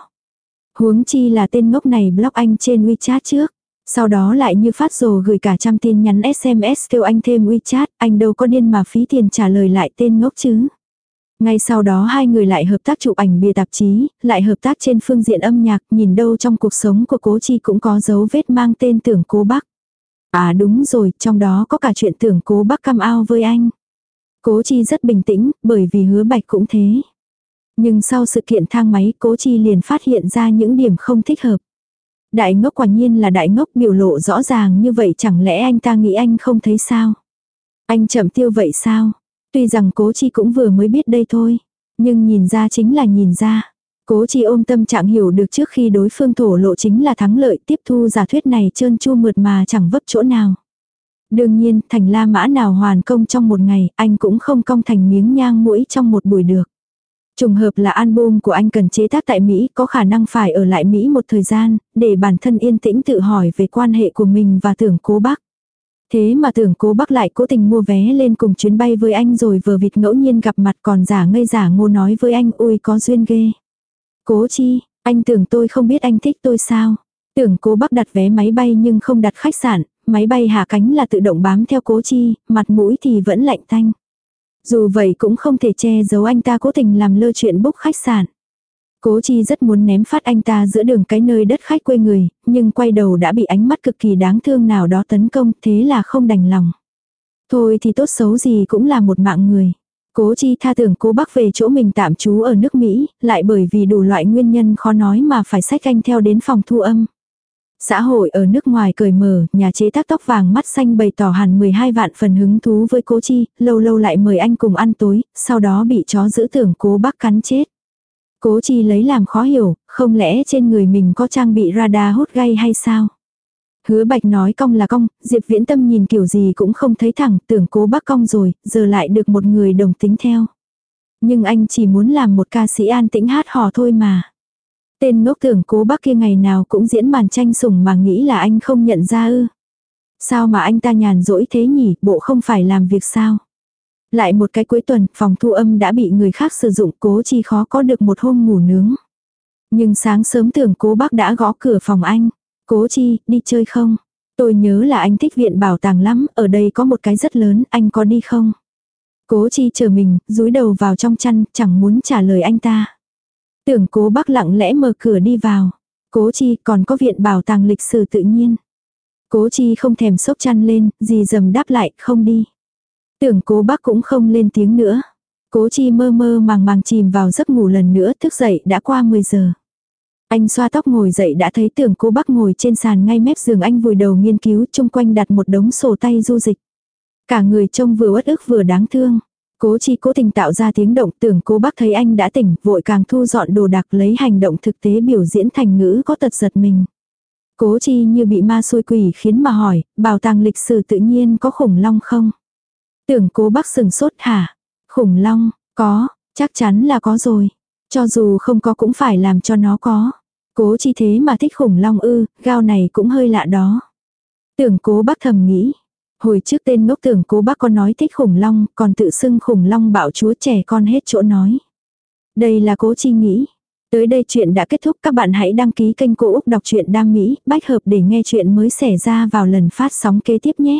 Huống chi là tên ngốc này block anh trên WeChat trước. Sau đó lại như phát rồ gửi cả trăm tin nhắn SMS kêu anh thêm WeChat, anh đâu có điên mà phí tiền trả lời lại tên ngốc chứ. Ngay sau đó hai người lại hợp tác chụp ảnh bìa tạp chí, lại hợp tác trên phương diện âm nhạc, nhìn đâu trong cuộc sống của cố chi cũng có dấu vết mang tên tưởng cố bác. À đúng rồi, trong đó có cả chuyện tưởng cố bác cam ao với anh. Cố chi rất bình tĩnh, bởi vì hứa bạch cũng thế. Nhưng sau sự kiện thang máy, cố chi liền phát hiện ra những điểm không thích hợp. Đại ngốc quả nhiên là đại ngốc biểu lộ rõ ràng như vậy chẳng lẽ anh ta nghĩ anh không thấy sao? Anh chậm tiêu vậy sao? Tuy rằng cố chi cũng vừa mới biết đây thôi. Nhưng nhìn ra chính là nhìn ra. Cố chi ôm tâm trạng hiểu được trước khi đối phương thổ lộ chính là thắng lợi tiếp thu giả thuyết này trơn chu mượt mà chẳng vấp chỗ nào. Đương nhiên, thành la mã nào hoàn công trong một ngày, anh cũng không cong thành miếng nhang mũi trong một buổi được. Trùng hợp là album của anh cần chế tác tại Mỹ, có khả năng phải ở lại Mỹ một thời gian, để bản thân yên tĩnh tự hỏi về quan hệ của mình và tưởng cố bác. Thế mà tưởng cố bác lại cố tình mua vé lên cùng chuyến bay với anh rồi vừa vịt ngẫu nhiên gặp mặt còn giả ngây giả ngô nói với anh ui có duyên ghê. Cố chi, anh tưởng tôi không biết anh thích tôi sao. Tưởng cố bác đặt vé máy bay nhưng không đặt khách sạn, máy bay hạ cánh là tự động bám theo cố chi, mặt mũi thì vẫn lạnh tanh. Dù vậy cũng không thể che giấu anh ta cố tình làm lơ chuyện bốc khách sạn. Cố chi rất muốn ném phát anh ta giữa đường cái nơi đất khách quê người, nhưng quay đầu đã bị ánh mắt cực kỳ đáng thương nào đó tấn công, thế là không đành lòng. Thôi thì tốt xấu gì cũng là một mạng người. Cố chi tha tưởng cố bác về chỗ mình tạm trú ở nước Mỹ, lại bởi vì đủ loại nguyên nhân khó nói mà phải sách anh theo đến phòng thu âm. Xã hội ở nước ngoài cởi mở, nhà chế tác tóc vàng mắt xanh bày tỏ hẳn 12 vạn phần hứng thú với cố chi, lâu lâu lại mời anh cùng ăn tối, sau đó bị chó giữ tưởng cố bác cắn chết. Cố chi lấy làm khó hiểu, không lẽ trên người mình có trang bị radar hút gay hay sao? Hứa bạch nói cong là cong, Diệp viễn tâm nhìn kiểu gì cũng không thấy thẳng, tưởng cố bác cong rồi, giờ lại được một người đồng tính theo. Nhưng anh chỉ muốn làm một ca sĩ an tĩnh hát hò thôi mà. Tên ngốc tưởng cố bác kia ngày nào cũng diễn màn tranh sủng mà nghĩ là anh không nhận ra ư. Sao mà anh ta nhàn rỗi thế nhỉ, bộ không phải làm việc sao? Lại một cái cuối tuần, phòng thu âm đã bị người khác sử dụng cố chi khó có được một hôm ngủ nướng. Nhưng sáng sớm tưởng cố bác đã gõ cửa phòng anh. Cố chi, đi chơi không? Tôi nhớ là anh thích viện bảo tàng lắm, ở đây có một cái rất lớn, anh có đi không? Cố chi chờ mình, rúi đầu vào trong chăn, chẳng muốn trả lời anh ta. Tưởng cố bác lặng lẽ mở cửa đi vào. Cố chi còn có viện bảo tàng lịch sử tự nhiên. Cố chi không thèm sốc chăn lên, gì dầm đáp lại, không đi. Tưởng cố bác cũng không lên tiếng nữa. Cố chi mơ mơ màng màng chìm vào giấc ngủ lần nữa thức dậy đã qua 10 giờ. Anh xoa tóc ngồi dậy đã thấy tưởng cố bác ngồi trên sàn ngay mép giường anh vùi đầu nghiên cứu chung quanh đặt một đống sổ tay du dịch. Cả người trông vừa uất ức vừa đáng thương. Cố chi cố tình tạo ra tiếng động tưởng cố bác thấy anh đã tỉnh vội càng thu dọn đồ đạc lấy hành động thực tế biểu diễn thành ngữ có tật giật mình. Cố chi như bị ma xôi quỷ khiến mà hỏi, bảo tàng lịch sử tự nhiên có khủng long không? Tưởng cố bác sừng sốt hả? Khủng long, có, chắc chắn là có rồi. Cho dù không có cũng phải làm cho nó có. Cố chi thế mà thích khủng long ư, gao này cũng hơi lạ đó. Tưởng cố bác thầm nghĩ. Hồi trước tên ngốc tưởng cố bác có nói thích khủng long, còn tự xưng khủng long bảo chúa trẻ con hết chỗ nói. Đây là cố chi nghĩ. Tới đây chuyện đã kết thúc các bạn hãy đăng ký kênh Cô Úc Đọc truyện Đam Mỹ, bách hợp để nghe chuyện mới xảy ra vào lần phát sóng kế tiếp nhé.